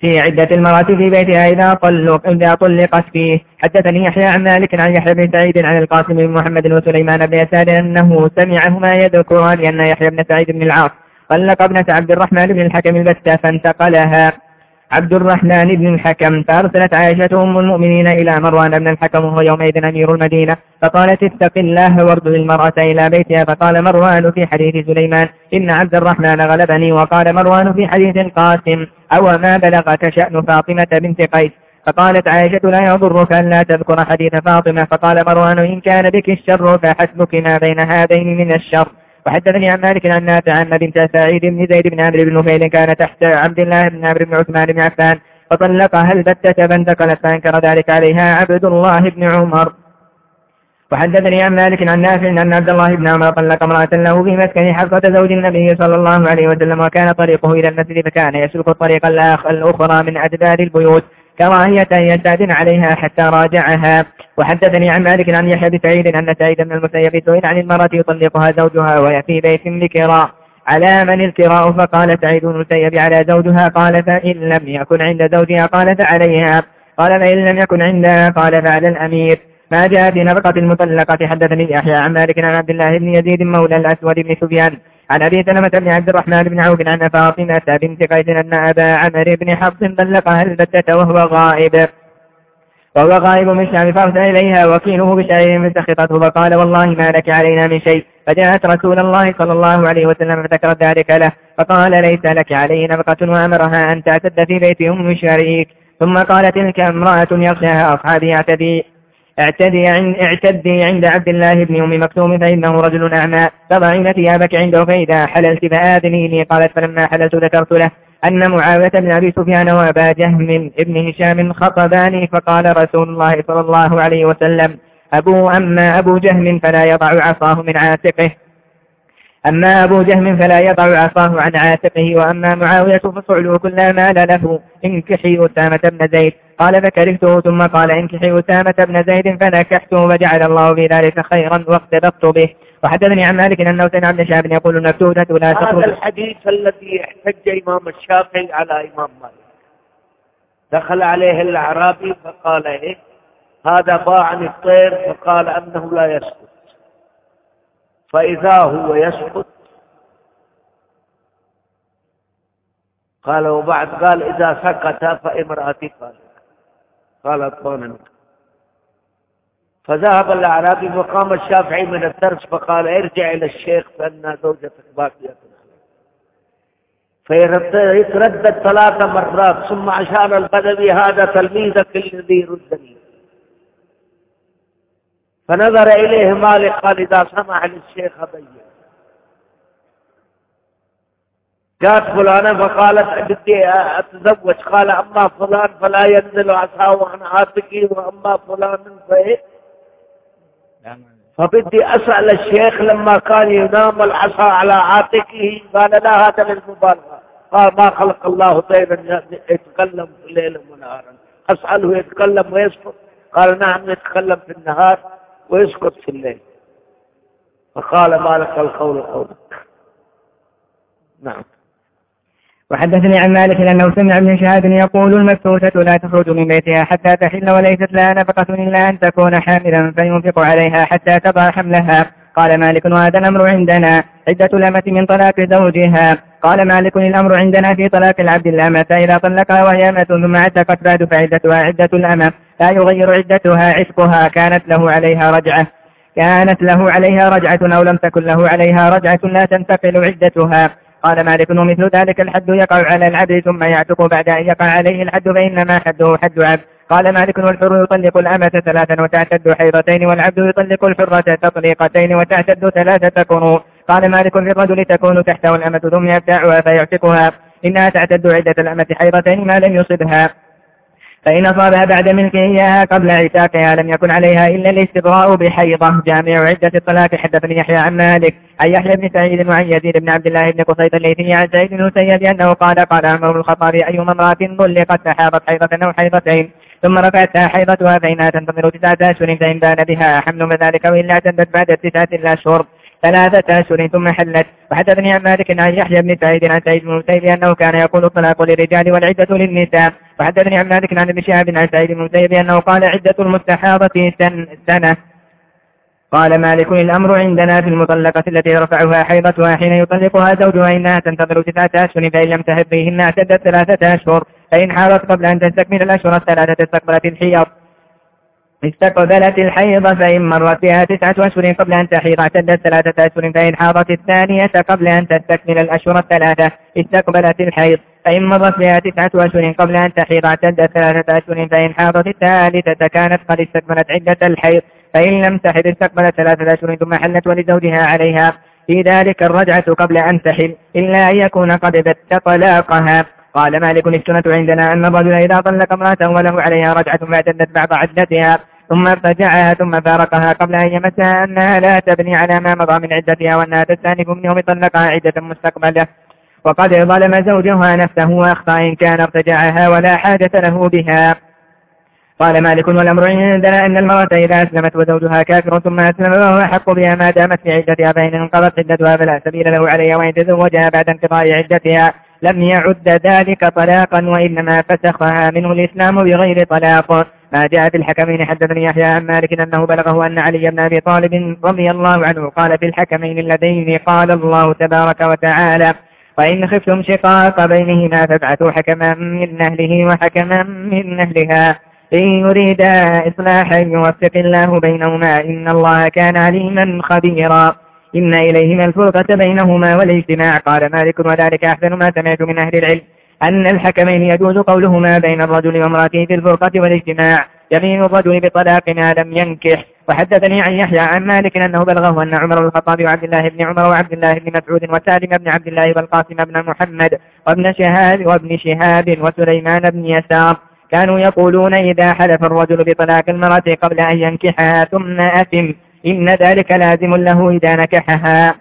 في عدة المرأة في بيتها إذا طلق إذا طلقت فيه. حدثني يحيى عن مالك عن يحيى بن سعيد عن القاسم بن محمد وسليمان بن يسار أنه سمعهما يذكران لأن يحيى بن سعيد بن العاص طلق ابنة عبد الرحمن بن الحكم البتة فانتقلها. عبد الرحمن بن الحكم فأرسلت عائشة أم المؤمنين إلى مروان بن الحكم وهو يومئذ أمير المدينة فقالت اتق الله وارد المرأة إلى بيتها فقال مروان في حديث سليمان إن عبد الرحمن غلبني وقال مروان في حديث القاسم أو ما بلغك شأن فاطمة بنت قيس؟ فقالت عائشة لا يضرك أن لا تذكر حديث فاطمة. فقال مروان إن كان بك الشر فحسبك ما بين هذين من الشر. وحدثني عن مالك عن نافع عن بنت سعيد بن زيد بن عمرو بن نفيل كان تحت عبد الله بن عمرو بن عثمان بن عفان فطلقها البتة فانتقلت فأنكر ذلك عليها عبد الله بن عمر. وحدثني عن مالك عن نافع أن عبد الله بن عمر طلق امرأة له في مسكن حفصة زوج النبي صلى الله عليه وسلم وكان طريقه إلى المسجد فكان يسلك الطريق الأخرى من أدبار البيوت. كراهية يستأذن عليها حتى راجعها. وحدثني عن مالك عن يحيى بن سعيد أن سعيد بن المسيب سئل عن المرأة يطلقها زوجها وهي في بيت لكراء على من الكراء؟ فقال سعيد بن المسيب. على زوجها. قال فإن لم يكن عند زوجها. قال فعليها. قال فإن لم يكن عندها. قال فعلى الأمير. ما جاء في نفقة المطلقة. حدثني يحيى عن مالك عن عبد الله بن يزيد مولى الأسود بن سفيان. عن أبي سلمة بن عبد الرحمن بن عوف عن فاطمة بنت قيس أن أبا عمرو بن حفص طلقها البتة وهو غائب. وهو غائب من الشام فأرسل إليها وكيله بشعير فسخطته فقال والله ما لك علينا من شيء. فجاءت رسول الله صلى الله عليه وسلم فذكرت ذلك له. فقال ليس لك عليه نفقة وأمرها أن تعتد في بيت أم شريك. ثم قال تلك امرأة يغشاها أصحابي اعتدي اعتدي عند, اعتدي عند عبد الله بن أم مكتوم فإنه رجل أعمى. فضعين ثيابك عنده فإذا حللت فآذنيني قالت فلما حللت ذكرت له أن معاوية بن أبي سفيان وأبا جهم ابن هشام خطباني فقال رسول الله صلى الله عليه وسلم أبو أما أبو جهم فلا يضع عصاه من عاتقه. أما أبو جهم فلا يضع عصاه عن عاتقه وأما معاوية فصعلوا كل ما له. انكحي أسامة بن زيد. قال فكرهته ثم قال انكحي أسامة بن زيد فنكحته فجعل الله في ذلك خيرا واقتدرت به. وحدثني عن مالك أنه سمع ابن شهاب يقول المفتودة لا تخرج هذا الحديث الذي احتج إمام الشافعي على إمام مالك. دخل عليه الأعرابي فقال إيه؟ هذا باع الطير فقال أنه لا يسكت فإذا هو يسقط قال وبعد قال إذا سكت فامرأتي قال. قالت طونا فذهب الأعرابي فقام الشافعي من الدرس فقال ارجع إلى الشيخ فإن زوجتك باقية فيتردد ثلاث مرات ثم أشار البدوي هذا تلميذك الذي ردني. فنظر إليه مالك قال إذا سمح للشيخ أبين جاءت فلانة فقالت بدي أتزوج. قال أما فلان فلا ينزل عصاه عن عاتقي وأما فلان فإيه فبدي أسأل الشيخ لما كان ينام العصا على عاتقه قال لا هذا للمبالغة. قال ما خلق الله طيرا يتكلم في الليل ونهارا أسأله يتكلم ويسكت. قال نعم يتكلم في النهار ويسكت في الليل. فقال ما لك القول قولك. نعم. وحدثني عن مالك أنه سمع ابن شهاب يقول المكتوسة لا تخرج من بيتها حتى تحل وليست لها نفقة إلا أن تكون حاملا فينفق عليها حتى تضع حملها. قال مالك وهذا الأمر عندنا. عدة الأمة من طلاق زوجها. قال مالك الأمر عندنا في طلاق العبد الأمة إذا طلقها وهي أمة ثم عتقت بعد فعدتها عدة الأمة لا يغير عدتها عتقها كانت له عليها رجعة. كانت له عليها رجعة أو لم تكن له عليها رجعة لا تنتقل عدتها. قال مالك ومثل ذلك الحد يقع على العبد ثم يعتق بعد أن يقع عليه الحد فإنما حده حد عبد. قال مالك والحر يطلق الأمة ثلاثا وتعتد حيضتين والعبد يطلق الحرة تطليقتين وتعتد ثلاثة قروء قال مالك في الرجل تكون تحته الأمة ثم يبتاعها فيعتقها. إنها تعتد عدة الأمة حيضتين ما لم يصبها. فإن أصابها بعد ملكه إياها قبل عتاقها لم يكن عليها إلا الاستبراء بحيضة جامع عدة الطلاق حدثني يحيى عن مالك عن يحيى بن سعيد وعن يزيد بن عبد الله بن قصيد الليثي عن سعيد بن سيد أنه قال قال عمر بن الخطاب أيما امرأة طلقت فحاضت حيضة أو حيضتين ثم رفعتها حيضتها فإنها تنتظر تسعة أشهر فإن بان بها حمل فذلك وإلا اعتدت بعد التسعة الأشهر ثلاثة أشهر ثم حلت. وحدثني عن مالك عن يحيى بن سعيد عن سعيد بن مسيب أنه كان يقول الطلاق للرجال والعدة للنساء. وحدثني عن مالك عن ابن شهاب عن سعيد بن مسيب أنه قال عدة المستحاضة سن سنة. قال مالك الأمر عندنا في المطلقة التي رفعها حيضتها حين يطلقها زوجها إنها تنتظر تسعة أشهر فإن لم تهب فيهن اعتدت ثلاثة أشهر. فإن حارت قبل أن تستكمل الأشهر الثلاثة استقبلت الحيض. استقبلت الحيض فإن مرت بها تسعة أشهر قبل أن تحيض اعتدت ثلاثة أشهر فإن حاضت الثانية قبل أن تستكمل الأشهر الثلاثة. استقبلت الحيض فإن مرت بها تسعة أشهر قبل أن تحيض اعتدت ثلاثة أشهر فإن حاضت الثالثة كانت قد استكملت عدة الحيض. فإن لم تحض استقبلت ثلاثة أشهر ثم حلت ولزوجها عليها. في ذلك الرجعة قبل أن تحل إلا أن يكون قد بت طلاقها. قال مالك السنة عندنا أن الرجل إذا طلق امرأته وله عليها رجعة فاعتدت بعض عدتها. ثم ارتجعها ثم فارقها قبل أن يمسها أنها لا تبني على ما مضى من عدتها وأنها تستأنف من يوم طلقها عدة مستقبلة. وقد ظلم زوجها نفسه وأخطأ إن كان ارتجعها ولا حاجة له بها. قال مالك والأمر عندنا أن المرأة إذا أسلمت وزوجها كافر ثم أسلم فهو أحق بها ما دامت في عدتها فإن انقضت عدتها فلا سبيل له عليها وإن تزوجها بعد انقضاء عدتها لم يعد ذلك طلاقا وإنما فسخها منه الإسلام بغير طلاق. ما جاء في الحكمين حدثني يحيى عن مالك أنه بلغه أن علي بن أبي طالب رضي الله عنه قال في الحكمين اللذين قال الله تبارك وتعالى وإن خفتم شقاق بينهما فابعثوا حكما من أهله وحكما من أهلها. إن يريدا إصلاحا يوفق الله بينهما إن الله كان عليما خبيرا. إن إليهما الفرقة بينهما والاجتماع. قال مالك وذلك أحسن ما سمعت من أهل العلم. أن الحكمين يجوز قولهما بين الرجل وامرأته في الفرقة والاجتماع. يمين الرجل بطلاق ما لم ينكح. وحدثني عن يحيى عن مالك أنه بلغه أن عمر الخطاب وعبد الله بن عمر وعبد الله بن مسعود وسالم بن عبد الله والقاسم بن محمد وابن شهاب وابن شهاب وسليمان بن يسار كانوا يقولون إذا حلف الرجل بطلاق المرأة قبل أن ينكحها ثم أثم. إن ذلك لازم له إذا نكحها.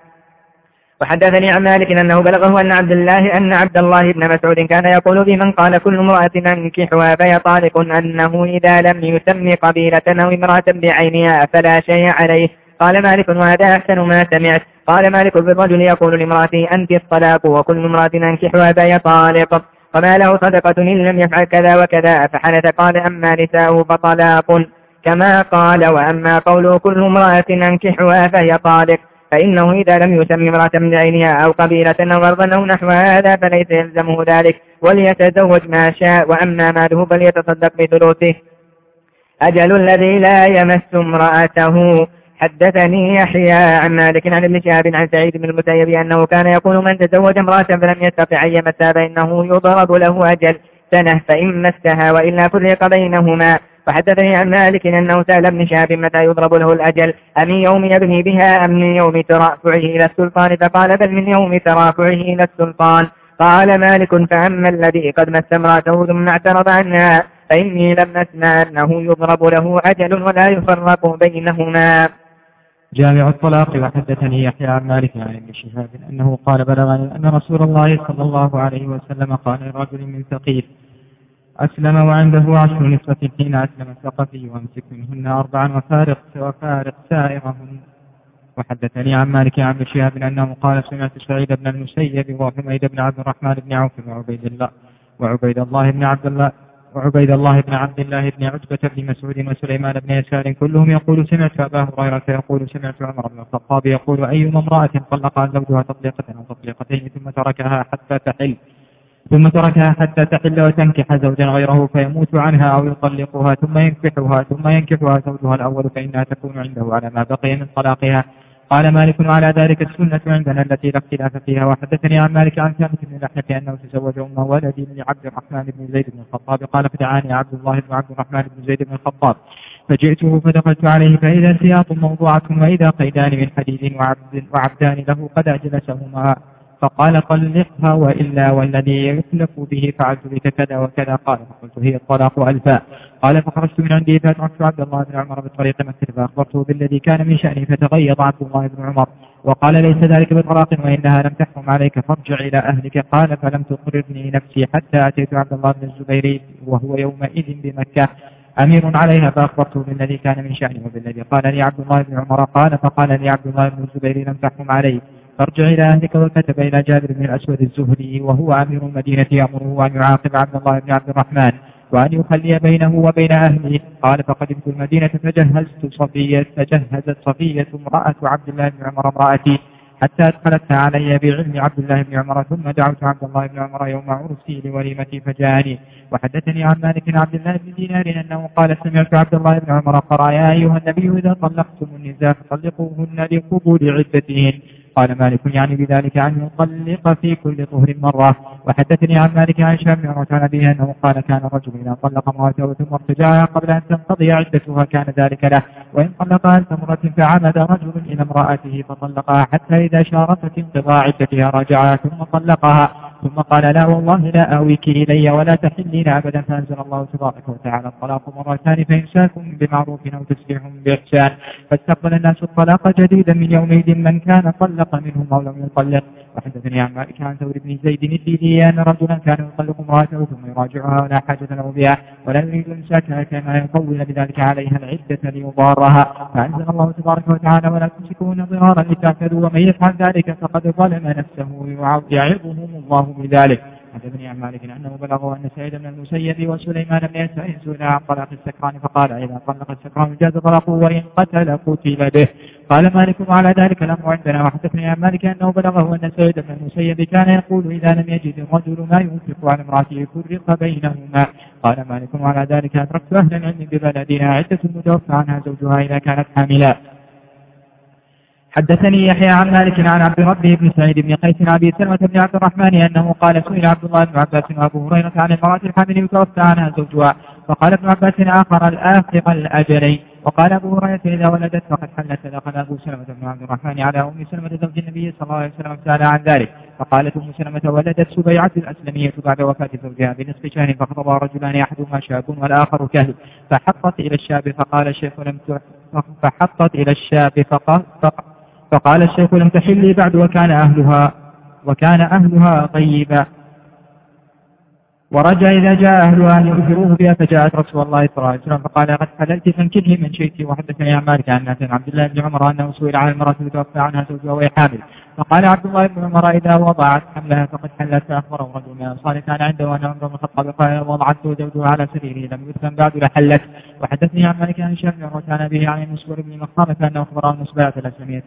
وحدثني عن مالك أنه بلغه أن عبد الله أن عبد الله بن مسعود كان يقول بمن قال كل امرأة أنكحها في طالق أنه إذا لم يسمي قبيلة أو امرأة بعينها فلا شيء عليه. قال مالك وهذا أحسن ما سمعت. قال مالك بالرجل يقول لامرأته أنت الطلاق وكل امرأة أنكحها في طالق وما له صدقة إن لم يفعل كذا وكذا. فحنث قال أما نساء فطلاق. كما قال وأما قوله كل امرأة أنكحها فهي طالق فإنه إذا لم يسمي امرأة من عينها أو قبيلة أو أرضا أو نحو هذا فليس يلزمه ذلك وليتزوج ما شاء وأما ماله فليتصدق بثلثه. أجل الذي لا يمس امرأته. حدثني يحيى عن مالك عن ابن شهاب عن سعيد بن المسيب أنه كان يقول من تزوج امرأة فلم يستطع أن يمسها فإنه يضرب له أجل سنة فإن مسها وإلا فرق بينهما. وحدثني عن مالك أنه سأل ابن شهاب متى يضرب له الأجل؟ أم يوم يبني بها أم من يوم ترافعه إلى السلطان؟ فقال بل من يوم ترافعه إلى السلطان. قال مالك فأما الذي قد مس امرأته ثم اعترض عنها فإني لم أسمع أنه يضرب له أجل ولا يفرق بينهما. جامع الطلاق. وحدثني يحيى عن مالك عن ابن شهاب أنه قال بلغني أن رسول الله صلى الله عليه وسلم قال لرجل من ثقيف أسلم وعنده عشر نسوة حين أسلم الثقفي وامسك منهن أربعا وفارق وفارق سائرهن. وحدثني عن مالك عن شهاب أنه قال سمعت سعيد بن المسيب وحميد بن عبد الرحمن بن عوف وعبيد الله وعبيد الله بن عبد الله وعبيد الله بن عبد الله بن عتبة بن مسعود وسليمان بن يسار كلهم يقول سمعت أبا هريرة يقول سمعت عمر بن الخطاب يقول أي امرأة طلقها زوجها تطليقة أو تطليقتين ثم تركها حتى تحل؟ ثم تركها حتى تحل وتنكح زوجا غيره فيموت عنها أو يطلقها ثم ينكحها ثم ينكحها زوجها الأول فإنها تكون عنده على ما بقي من طلاقها. قال مالك على ذلك السنة عندنا التي لا اختلاف فيها. وحدثني عن مالك عن ثابت بن الأحنف أنه تزوج أم ولد لعبد الرحمن بن زيد بن الخطاب. قال فدعاني عبد الله بن عبد الرحمن بن زيد بن الخطاب. فجئته فدخلت عليه فإذا سياط موضوعة وإذا قيدان من حديد وعبد وعبدان له قد أجلسهما فقال طلقها وإلا والذي يخلف به فعلت بك كذا وكذا. قال فقلت هي الطلاق ألفاء قال فخرجت من عندي فأدركت عبد الله بن عمر بطريق مكة فأخبرته بالذي كان من شأني فتغيظ عبد الله بن عمر. وقال ليس ذلك بطلاق وإنها لم تحكم عليك فارجع إلى أهلك. قال فلم تقررني نفسي حتى أتيت عبد الله بن الزبير وهو يومئذ بمكة أمير عليها فأخبرته بالذي كان من شأني وبالذي قال لي عبد الله بن عمر. قال فقال لي عبد الله بن الزبير لم تحكم عليك فارجع إلى أهلك وكتب إلى جابر بن الأسود الزهري وهو أمير المدينة يأمره أن يعاقب عبد الله بن عبد الرحمن وأن يخلي بينه وبين أهله. قال فقدمت المدينة فجهزت صفية فجهزت صفية امرأة عبد الله بن عمر امرأتي حتى أدخلتها علي بعلم عبد الله بن عمر ثم دعوت عبد الله بن عمر يوم عرسي لوليمتي فجاءني وحدثني عن مالك عبد الله بن دينار أنه قال سمعت عبد الله بن عمر قرأ يا أيها النبي إذا طلقتم النساء فطلقوهن لقبول عدتهن. قال مالك يعني بذلك أن يطلق في كل طهر مرة. وحدثني عن مالك عن شام بن عمر به أنه قال كان الرجل إذا طلق امرأته ثم ارتجعها قبل أن تنقضي عدتها كان ذلك له. وإن طلقها لامرأة فعمد رجل إلى امرأته فطلقها حتى إذا شارفت انقضاء عدتها رجعها ثم طلقها. ثم قال لا والله لا آويك إلي ولا تحلين أبدا فأنزل الله تبارك وتعالى الطلاق مرتان فإمساكم بمعروف أو تسبيح بإحسان. فاستقبل الناس الطلاق جديدا من يومئذ من كان طلق منهم أو لم يطلق. وحدثني عن مالك عن ثور بن زيد الديلي أن رجلا كان يطلق امرأته ثم يراجعها ولا حاجة له بها ولا يريد إمساكها كيما يطول بذلك عليها العدة ليضارها فأنزل الله تبارك وتعالى ولا تمسكوهن ضرارا لتعتدوا ومن يفعل ذلك فقد ظلم نفسه يعظهم الله بذلك. حدثني عن مالك أنه بلغه أن سعيد بن المسيب وسليمان بن يسار سئلا عن طلاق السكران فقالا إذا طلق السكران جاز طلاقه وإن قتل قتل به. قال مالك وعلى ذلك الأمر عندنا. وحدثني عن مالك أنه بلغه أن سعيد بن المسيب كان يقول إذا لم يجد الرجل ما ينفق على امرأته فرق بينهما. قال مالك وعلى ذلك أدركت أهل العلم ببلدنا عدة المتوفى عنها زوجها إذا كانت حاملا حدثني يحيى عن مالك عن عبد ربه بن سعيد بن قيس عن أبي سلمة بن عبد الرحمن أنه قال سئل عبد الله بن عباس وأبو هريرة عن المراه الحامل يتوفى عنها زوجها. فقال ابن عباس آخر الآخر الأجلين. وقال أبو هريرة إذا ولدت فقد حلت فدخل أبو سلمة بن عبد الرحمن على أم سلمة زوج النبي صلى الله عليه وسلم سأل عن ذلك. فقالت أم سلمة ولدت سبيعة الأسلمية بعد وفاة زوجها بنصف شهر فخطبها رجلان أحدهما شاب والآخر كهل. فحطت إلى الشاب فقال الشيخ لم فحطت إلى الشاب فقال فقال الشيخ لم تحلي بعد وكان أهلها وكان أهلها طيبا. ورجع إذا جاء أهلها أن يؤثروه بها فجاءت رسول الله صلى الله عليه وسلم. فقال قد حللت فانكله من شئت وحدثني عن مالك عن عبد الله بن عمر أنه سئل عن المرأة توفى عنها زوجها وهي حامل. فقال عبد الله بن عمر إذا وضعت حملها فقد حلت فأخبره رجل من الأنصار كان عنده أن عمر بن الخطاب قال وضعته زوجها على سريره لم يدفن بعد لحلت. وحدثني عن مالك عن هشام كان به عن المسور بن مخامة أنه أخبره أن السباعة الأسلمية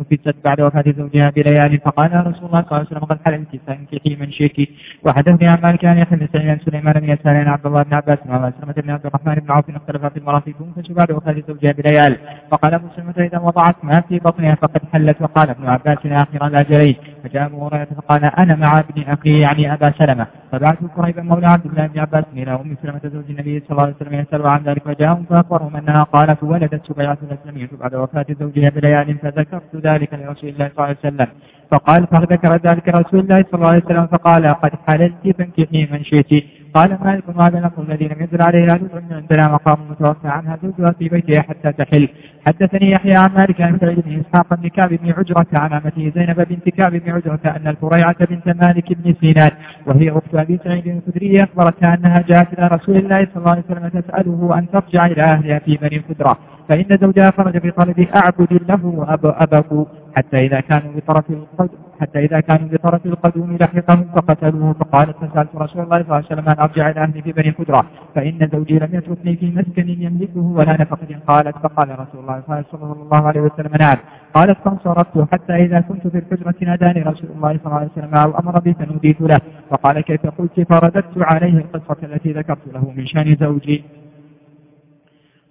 نفست بعد وفاة زوجها بليالي فقال رسول الله صلى الله عليه وسلم قد حللت فانكحي من شئت. وحدثني عن مالك عن يحيى بن سعيد سليمان بن يسار عن عبد الله بن عباس وعن سلمة بن عبد الرحمن بن عوف اختلف في المرأة تنفس بعد وفاة زوجها بليالي فقال أبو سلمة إذا وضعت ما في بطنها فقد حلت وقال ابن عباس آخر الأجلين فجاء أبو هريرة فقال أنا مع ابن أخي يعني أبا سلمة. فبعثت قريبا مولى عبد الله بن عباس إلى أم سلمة زوج النبي صلى الله عليه وسلم يسأل عن ذلك. فجاءهم فأخبرهم أنها قالت ولدت سبيعة الأسلمية بعد وفاة زوجها بليال فذكرت ذلك لرسول الله صلى الله عليه وسلم. فقال فذكر ذلك رسول الله صلى الله عليه وسلم فقال قد حللت فانكحي من شئت. قال مالك وهذا الأمر الذي لم ينزل عليه لا من عندنا مقام متوفى عنها زوجها في بيتها حتى تحل. حدثني يحيى عن مالك عن سعيد بن إسحاق بن كعب بن عجرة عن عمته زينب بنت كعب بن عجرة أن الفريعة بنت مالك بن سينان وهي أخت أبي سعيد الخدري أخبرتها أنها جاءت إلى رسول الله صلى الله عليه وسلم تسأله أن ترجع إلى أهلها في بني خدرة فإن زوجها خرج بطلب أعبد له أبق حتى إذا كانوا بطرف القدم حتى إذا كانوا بطرف القدوم لحقهم فقتلوه. فقالت فسألت رسول الله صلى الله عليه وسلم أن أرجع إلى أهلي في بني خدرة. فإن زوجي لم يتركني في مسكن يملكه ولا نفقة. قالت فقال رسول الله صلى الله عليه وسلم نعم. قالت فانصرفت حتى إذا كنت في الحجرة ناداني رسول الله صلى الله عليه وسلم أو أمر بي فنوديت له. فقال كيف قلت؟ فرددت عليه القصة التي ذكرت له من شأن زوجي.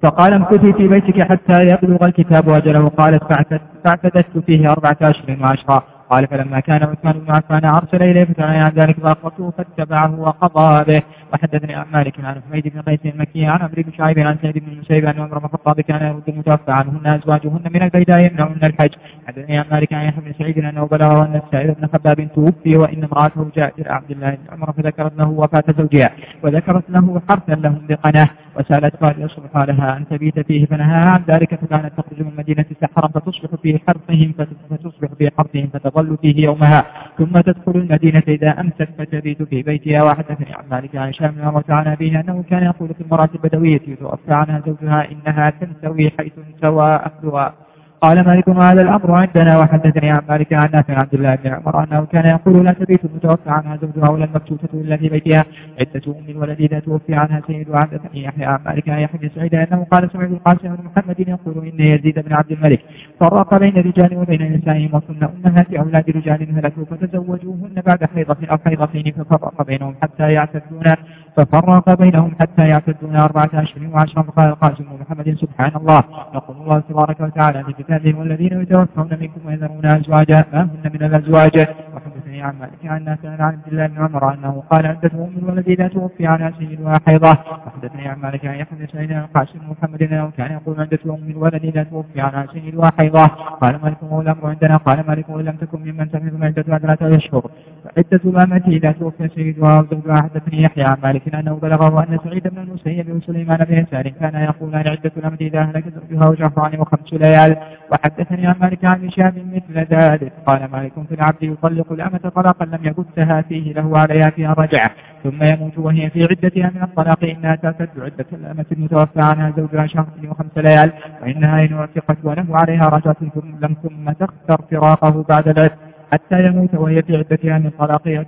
فقال امكثي في بيتك حتى يبلغ الكتاب أجله. قالت فاعتدت فيه أربعة أشهر وعشرة قال فلما كان عثمان بن عفان أرسل إليه فتعني عن ذلك فأخبرته فاتبعه وقضى به. وحدثني عن مالك عن حميد بن قيس المكي عن عمرو بن شعيب عن سعيد بن المسيب أن عمر بن الخطاب كان يرد المتوفى عنهن أزواجهن من البيداء يمنعهن الحج. حدثني عن مالك عن يحيى بن سعيد أنه بلغة أن السائل بن خباب توفي وإن امرأته جاءت إلى عبد الله بن عمر فذكرت له وفاة زوجها وذكرت له حرثا لهم بقناة. وسألت قال يصلح لها أن تبيت فيه فنهاها عن ذلك فكانت تخرج من مدينة سحرا فتصبح في حرثهم فتصبح في حرثهم فتظل فيه يومها. ثم تدخل المدينة إذا أمست فتبيت في بيتها وحدثني عن مالك عن هشام بن عمر عن أنه كان يقول في المرأة البدوية يتوفى عنها زوجها إنها تنتوي حيث انتوى أهلها. قال مالك هذا الأمر عندنا وحدثني عن مالك عن نافع عبد الله بن عمر أنه كان يقول لا تبيت المتوفى عنها زوجها ولا المبتوتة إلا في بيتها. عدة أم الولد إذا توفي عنها سيد وحدثني يحيى. عن مالك عن يحيى بن سعيد أنه قال سمعت القاسم بن محمد يقول إن يزيد بن عبد الملك. فرق بين الرجال وبين نسائهم وكن أمهات أولاد رجال هلكوا فتزوجوهن بعد حيضة أو حيضتين ففرق بينهم حتى يعتدون. ففرق بينهم حتى يعتدون أربعة أشهر وعشرا فقال القاسم محمد. سبحان الله. يقول الله تبارك وتعالى في كتابه والذين يتوفون منكم ويذرون أزواجا ما هن من الأزواج. وحدثني عن مالك عن عن عبد الله بن عمر أنه قال عدة أم الولد إذا توفي عنها سيدها حيضة وحدثني عن مالك عن يحيى سعيد القاسم محمد أنه كان يقول عدة أم الولد إذا توفي عنها سيدها حيضة قال مالك والأمر عندنا. قال مالك وإن لم تكن ممن تحمل عدة ثلاثة أشهر عدة الأمة إذا توفي سيدها وزوجها حدثني يحيى عن مالك أنه بلغه أن سعيد بن المسيب وسليمان بن يسار كان يقولان عدة الأمة إذا أهلك زوجها وجعفران وخمس ليال. وحدثني عن مالك عن هشام مثل ذلك. قال مالك في العبد يطلق الأمة طلاقا لم يبثها فيه له عليها فيها رجعة. ثم يموت وهي في عدتها من الطلاق. إنها تعتد عدة الأمة المتوفى عنها زوجها شهر وخمس ليال وإنها إن اعتقت وله عليها رجعة ثم لم ثم تختر فراقه بعد العتق. حتى يموت وهي في عدتها من طلاقها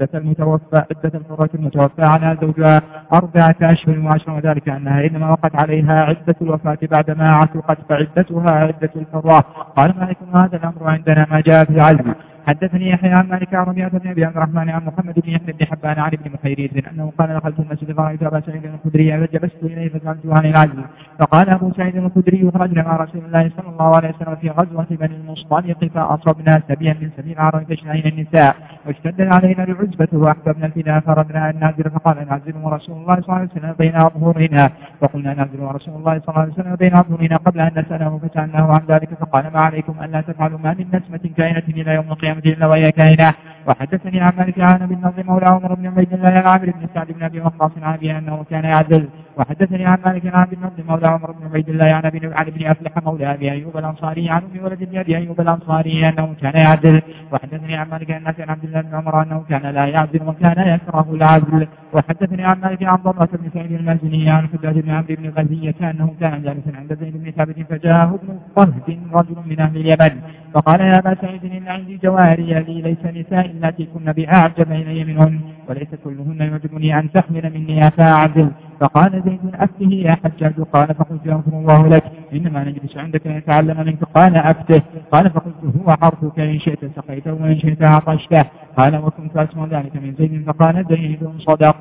عدة المتوفى عدة الحرة المتوفى عنها زوجها أربعة أشهر وعشر وذلك أنها إنما وقت عليها عدة الوفاة بعدما عتقت فعدتها عدة الحرة قال مالك هذا الأمر عندنا؟ ما جاء في العزم حدثني يحيى عن مالك عن ربيعة بن أبي عبد الرحمن عن محمد بن يحيى بن حبان عن ابن محيريز أنه قال دخلت المسجد فرأيت أبا سعيد الخدري فجلست إليه فسالته عن العزل فقال أبو سعيد الخدري خرجنا مع رسول الله صلى الله عليه وسلم في غزوة بني المصطلق فأصبنا سبيا من سبيل العرب تشنعين النساء. واشتد علينا العزبة وأحببنا الفداء فردنا ان نعزل فقال نعزل ورسول الله صلى الله عليه وسلم بين أظهرنا. فقلنا نعزل ورسول الله صلى الله عليه وسلم بين أظهرنا قبل أن نسأله فسألناه عن ذلك فقال ما عليكم ألا تفعلوا ما من نسمة كائنة إلى يوم القيامة وهي كائنة إله وحدثني عن مالك عن بن نظر مولى عمر بن عبيد الله عن عامر بن سعد بن أبي وقاص عن أنه كان يعدل. وحدثني عن مالك عن بن نظر مولى عمر بن عبيد الله عن أبي عن ابن افلح مولى أبي أيوب الأنصاري عن ام ولد ابن أبي أيوب الأنصاري أنه كان يعدل. وحدثني عن مالك عن عبد الله بن عمر أنه كان لا يعدل وكان يكره العدل. وحدثني عن مالك عن ضمرة بن سعيد المازني عن حداد بن عمرو بن غزية أنه كان جالسا عند زيد بن ثابت فجاءه ابن طهد رجل من أهل اليمن. فقال يا أبا سعيد إن عندي جواري لي ليس نساء التي كن بأعجب إلي منهن وليس كلهن يعجبني أن تحمل مني أفاعدل. فقال زيد أفته يا حجاج قال فقلت يغفر الله لك إنما نجلس عندك لنتعلم منك قال أفته قال فقلت هو حرفك إن شئت سقيته وإن شئت عطشته. قال وكنت أسمع ذلك من زيد فقال زيد صدق.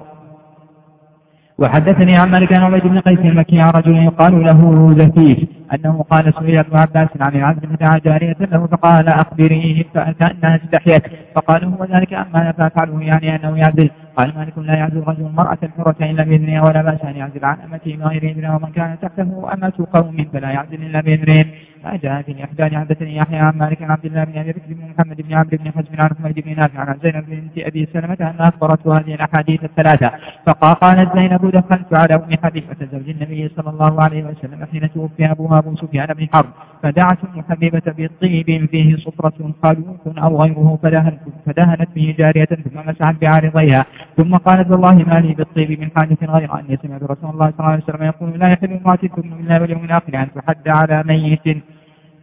وحدثني عن مالك عن عبيد بن قيس المكي عن رجل يقال له زفيف أنه قال سئل ابن عباس عن العبد فتاة جارية له فقال أخبريه فكأنها استحيت فقال هو ذلك أما لا فأفعله يعني أنه يعدل. قال مالك لا يعزل رجل المرأة الحرة إلا بإذنها ولا بأس أن يعزل عن أمته بغير إذنها ومن كان تحته أمة قوم فلا يعزل إلا بإذنهم جاء في الإحداد حدثني يحيى عن مالك عن عبد الله بن أبي بكر بن محمد بن عبد بن حزم عن حميد بن نافع عن زينب بنت أبي سلمة أن أخبرته هذه الأحاديث الثلاثة. فقالت زينب دخلت على أم حبيبة زوج النبي صلى الله عليه وسلم حين توفي أبوها أبو سفيان بن حرب. فدعت أم حبيبة بطيب فيه صفرة خلوق أو غيره فدهنت, فدهنت به جارية ثم مسحت بعارضيها. ثم قالت والله ما لي بالطيب من حادث غير أني سمعت رسول الله صلى الله عليه وسلم يقول لا يحل امرأة تؤمن بالله واليوم الآخر أن تحد على ميت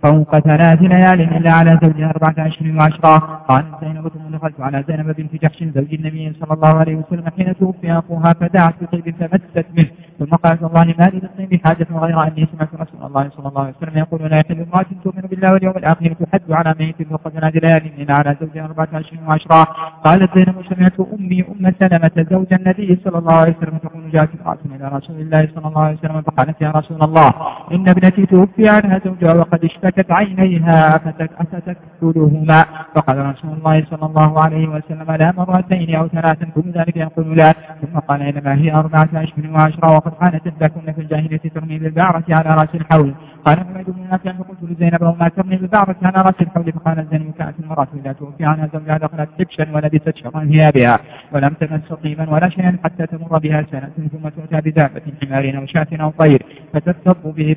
فوق ثلاث ليال إلا على زوجها أربعة أشهر وعشرة. قال زينب ثم دخلت على زينب بنت جحش زوج النبي صلى الله عليه وسلم حين توفي أخوها فدعت بطيب فمست منه. ثم قالت والله ما لي بالطيب حاجة غير أني سمعت رسول الله صلى الله عليه وسلم يقول لا يحل امرأة تؤمن بالله واليوم الآخر تحد على ميت فوق ثلاث ليال إلا على زوجها أربعة أشهر وعشرة. قالت زينب سمعت أمي أم سلمة زوج النبي صلى الله عليه وسلم تقول جاءت امرأة إلى رسول الله صلى الله عليه وسلم فقالت يا رسول الله إن ابنتي توفي عنها زوجها وقد اشتكت عين عينيها أفتكفلهما فقال رسول الله صلى الله عليه وسلم لا مرتين أو ثلاثا كل ذلك يقول لا. ثم قال إنما هي أربعة أشهر وعشرة وقد كانت لكن في الجاهلية ترمي بالبعرة على رأس الحول. قال حميد بن نافع فقلت لزينب وما ترمي بالبعرة على رأس الحول. فقال زينب كانت المرأة إذا توفي عنها زوجها دخلت سبشا ولبست شرا ثيابها ولم تمس طيبا ولا شيئا حتى تمر بها سنة ثم تؤتى بدابة حمار أو شاة أو طير. فتفض به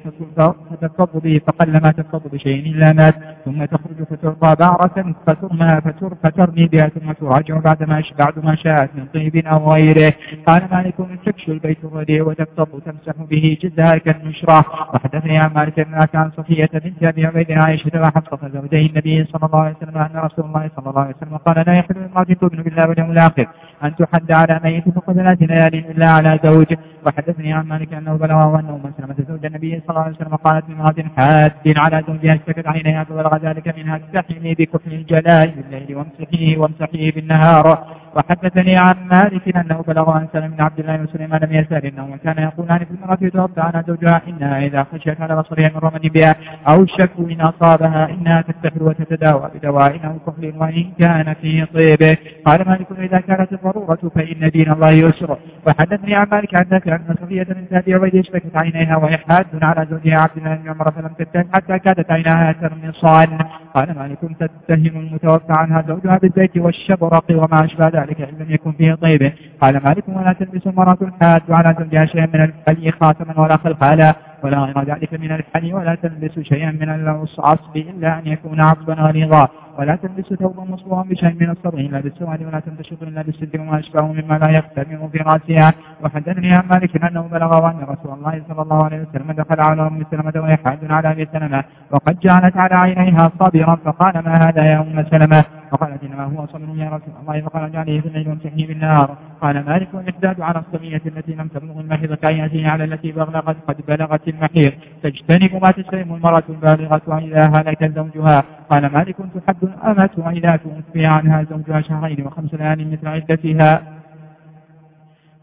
فتفض به فقل ما تفض بشيء إلا مات. ثم تخرج فترضى بعرة فترمى فتر فترمي بها ثم تراجع بعد ما بعد ما شاءت من طيب أو غيره. قال مالك تكشف البيت الرديء وتكتب تمسح به جزاء كالنشرة وحدثني عن مالك بن عن صفية بنت أبي عبيد عائشة وحفصة زوجي النبي صلى الله عليه وسلم أن رسول الله صلى الله عليه وسلم قال لا يحل المرأة تؤمن بالله واليوم الآخر. أن تحد على ميت فوق ثلاث ليال إلا على زوج. وحدثني عن مالك أنه بلغه أنه من سلمة زوج النبي صلى الله عليه وسلم قالت لامرأة حاد على زوجها اشتكت عينيها فبلغ ذلك منها استحمي بكحل الجلاء بالليل وامسحيه وامسحيه بالنهار. وحدثني عن مالك أنه بلغ عن سلم بن عبد الله وسليمان لم يسأل أنه كان يقولان في المرأة يتوفى عنها زوجها إنها إذا خشيت على بصرها من رمد بها أو الشك إن أصابها إنها تستحل وتتداوى بدواء أو كحل وإن كان في طيبه. قال مالك إذا كانت الضرورة فإن دين الله يسر. وحدثني عن مالك عن ذكر أن صفية من أبي عبيد اشتكت عينيها وهي حاد على زوجها عبد الله بن عمر فلم تتهم حتى كادت عيناها ترمصان. قال مالك تتهم المتوفى عنها زوجها بالزيت والشبرق وما أشبه ذلك إن لم يكن فيه طيب. قال مالك ولا تلبس المرأة الحاد على زوجها شيئا من الحلي خاتما ولا خلقالا ولا غير ذلك من الحلي ولا تلبس شيئا من العصب إلا أن يكون عصبا غليظا. ولا تلبس ثوبا مصبوغا بشيء من الصبغ إلا بالسواد ولا تنتشط إلا بالسد وما أشبه مما لا يختمر في رأسها. وحدثني عن مالك أنه بلغ أن رسول الله صلى الله عليه وسلم دخل على أم سلمة وهي حاد على أبي سلمة. وقد جعلت على عينيها صابرا فقال ما هذا يا أم سلمة؟ فقالت إنما هو صبر يا رسول الله فقال عليه في الليل وامسحني بالنهار. قال مالك والإحداد على الصبية التي لم تبلغ المحيض كأيته على التي بلغت قد بلغت المحيض. تجتنب ما تستلم المرأة البالغة إذا هلك زوجها. قال مالك تحد الأمة وإذا توفي عنها زوجها شهرين وخمس ليال مثل عدتها.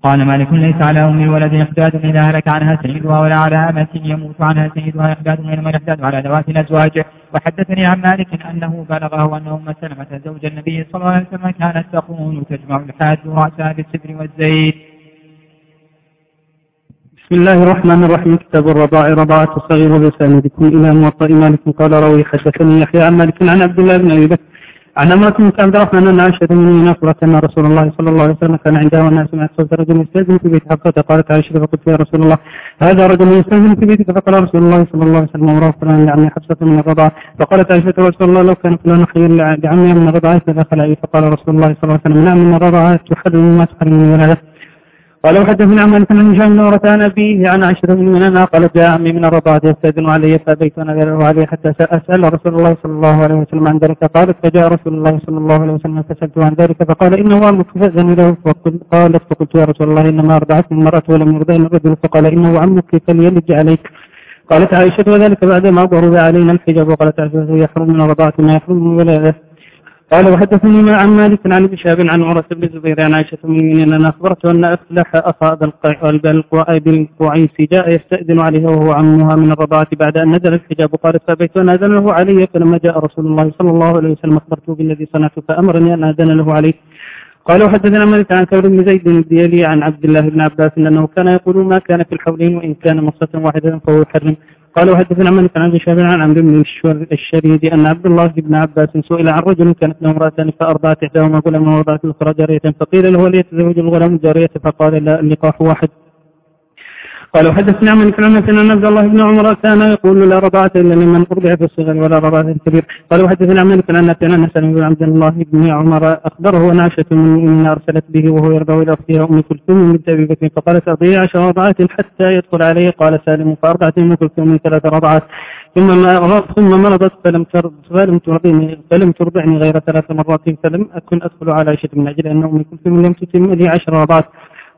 قال مالك ليس على أم الولد إحداد إذا هلك عنها سيدها ولا على أمة يموت عنها سيدها إحداد إنما الإحداد على ذوات الأزواج. وحدثني عن مالك أنه بلغه أن أم سلمة زوج النبي صلى الله عليه وسلم كانت تقول تجمع الحاد رأسها بالسبر والزيت. بسم الله الرحمن الرحيم. كتاب الرضاع رضاعة الصغير بسندكم إلى موطئ مالك. قال روي حدثني يحيى عن مالك عن عبد الله بن أبي بكر عن امرأة من عبد الرحمن أن عائشة من المؤمنين أن رسول الله صلى الله عليه وسلم كان عندها والناس سمعت صوت رجل يستأذن في بيت حقته قالت عائشة فقلت يا رسول الله هذا رجل يستأذن في بيتك فقال رسول الله صلى الله عليه وسلم أمرأة فلان لعمي حفصة من الرضاعة. فقالت عائشة رسول الله لو كان فلان خير لعمي من الرضاعة فدخل عليه فقال رسول الله صلى الله عليه وسلم نعم من الرضاعة تحرم ما تحرم من ولده قال وحدثني عن مالك بن هشام بن عن أبيه عن عائشة بن المؤمنين قالت جاء عمي من الرضاعة يستأذن علي فأبيت أن أذره عليه حتى أسأل رسول الله صلى الله عليه وسلم عن ذلك. قالت فجاء رسول الله صلى الله عليه وسلم فسألته عن ذلك فقال إنه عمك فأذن له قالت فقلت يا رسول الله إنما أرضعتني المرأة ولم يرضين الرجل. فقال إنه عمك فليلج عليك. قالت عائشة وذلك بعد ما ضرب علينا الحجاب. وقالت عائشة يحرم من الرضاعة ما يحرم من ولاده قال وحدثني ما عن مالك عن ابن شهاب عن عروة بن الزبير عن عائشة من أن أخبرته أن أفلح أخا بالقعيس جاء يستأذن عليها وهو عمها من الرضاعة بعد أن نزل الحجاب. قالت فأبيت أن أذن له علي فلما جاء رسول الله صلى الله عليه وسلم أخبرته بالذي صنعت فأمرني أن أذن له عليه. قال وحدثنا مالك عن ثور بن زيد الديالي عن عبد الله بن عباس أنه كان يقول ما كان في الحولين وإن كان مصة واحدة فهو يحرم قال وحدثنا مالك عن ابي شهاب عن عمرو بن الشريد أن عبد الله بن عباس سئل عن رجل كانت له امرأتان فأرضعت إحداهما غلاما وارضعت الأخرى جارية فقيل له ليتزوج الغلام الجاريه فقال لا اللقاح واحد. قال وحدثنا عن مالك عن أن عبد الله بن عمر كان يقول لا رضاعة إلا لمن أرضع في الصغر ولا رضاعة في الكبير. قال وحدثنا عن مالك عن أن سلم بن عبد الله بن عمر أخبره ان عائشة من أرسلت به وهو يرضع إلى اختها أم كلثوم من أبي بكر فقالت ارضعي عشر رضعات حتى يدخل عليه. قال سالم فارضعت أم كلثوم ثلاث رضعات ثم ما ثم مرضت فلم فلم ترضعني فلم ترضعني غير ثلاث مرات. فلم أكن أدخل على عائشة من أجل أن أم كلثوم لم تتم لي عشر رضعات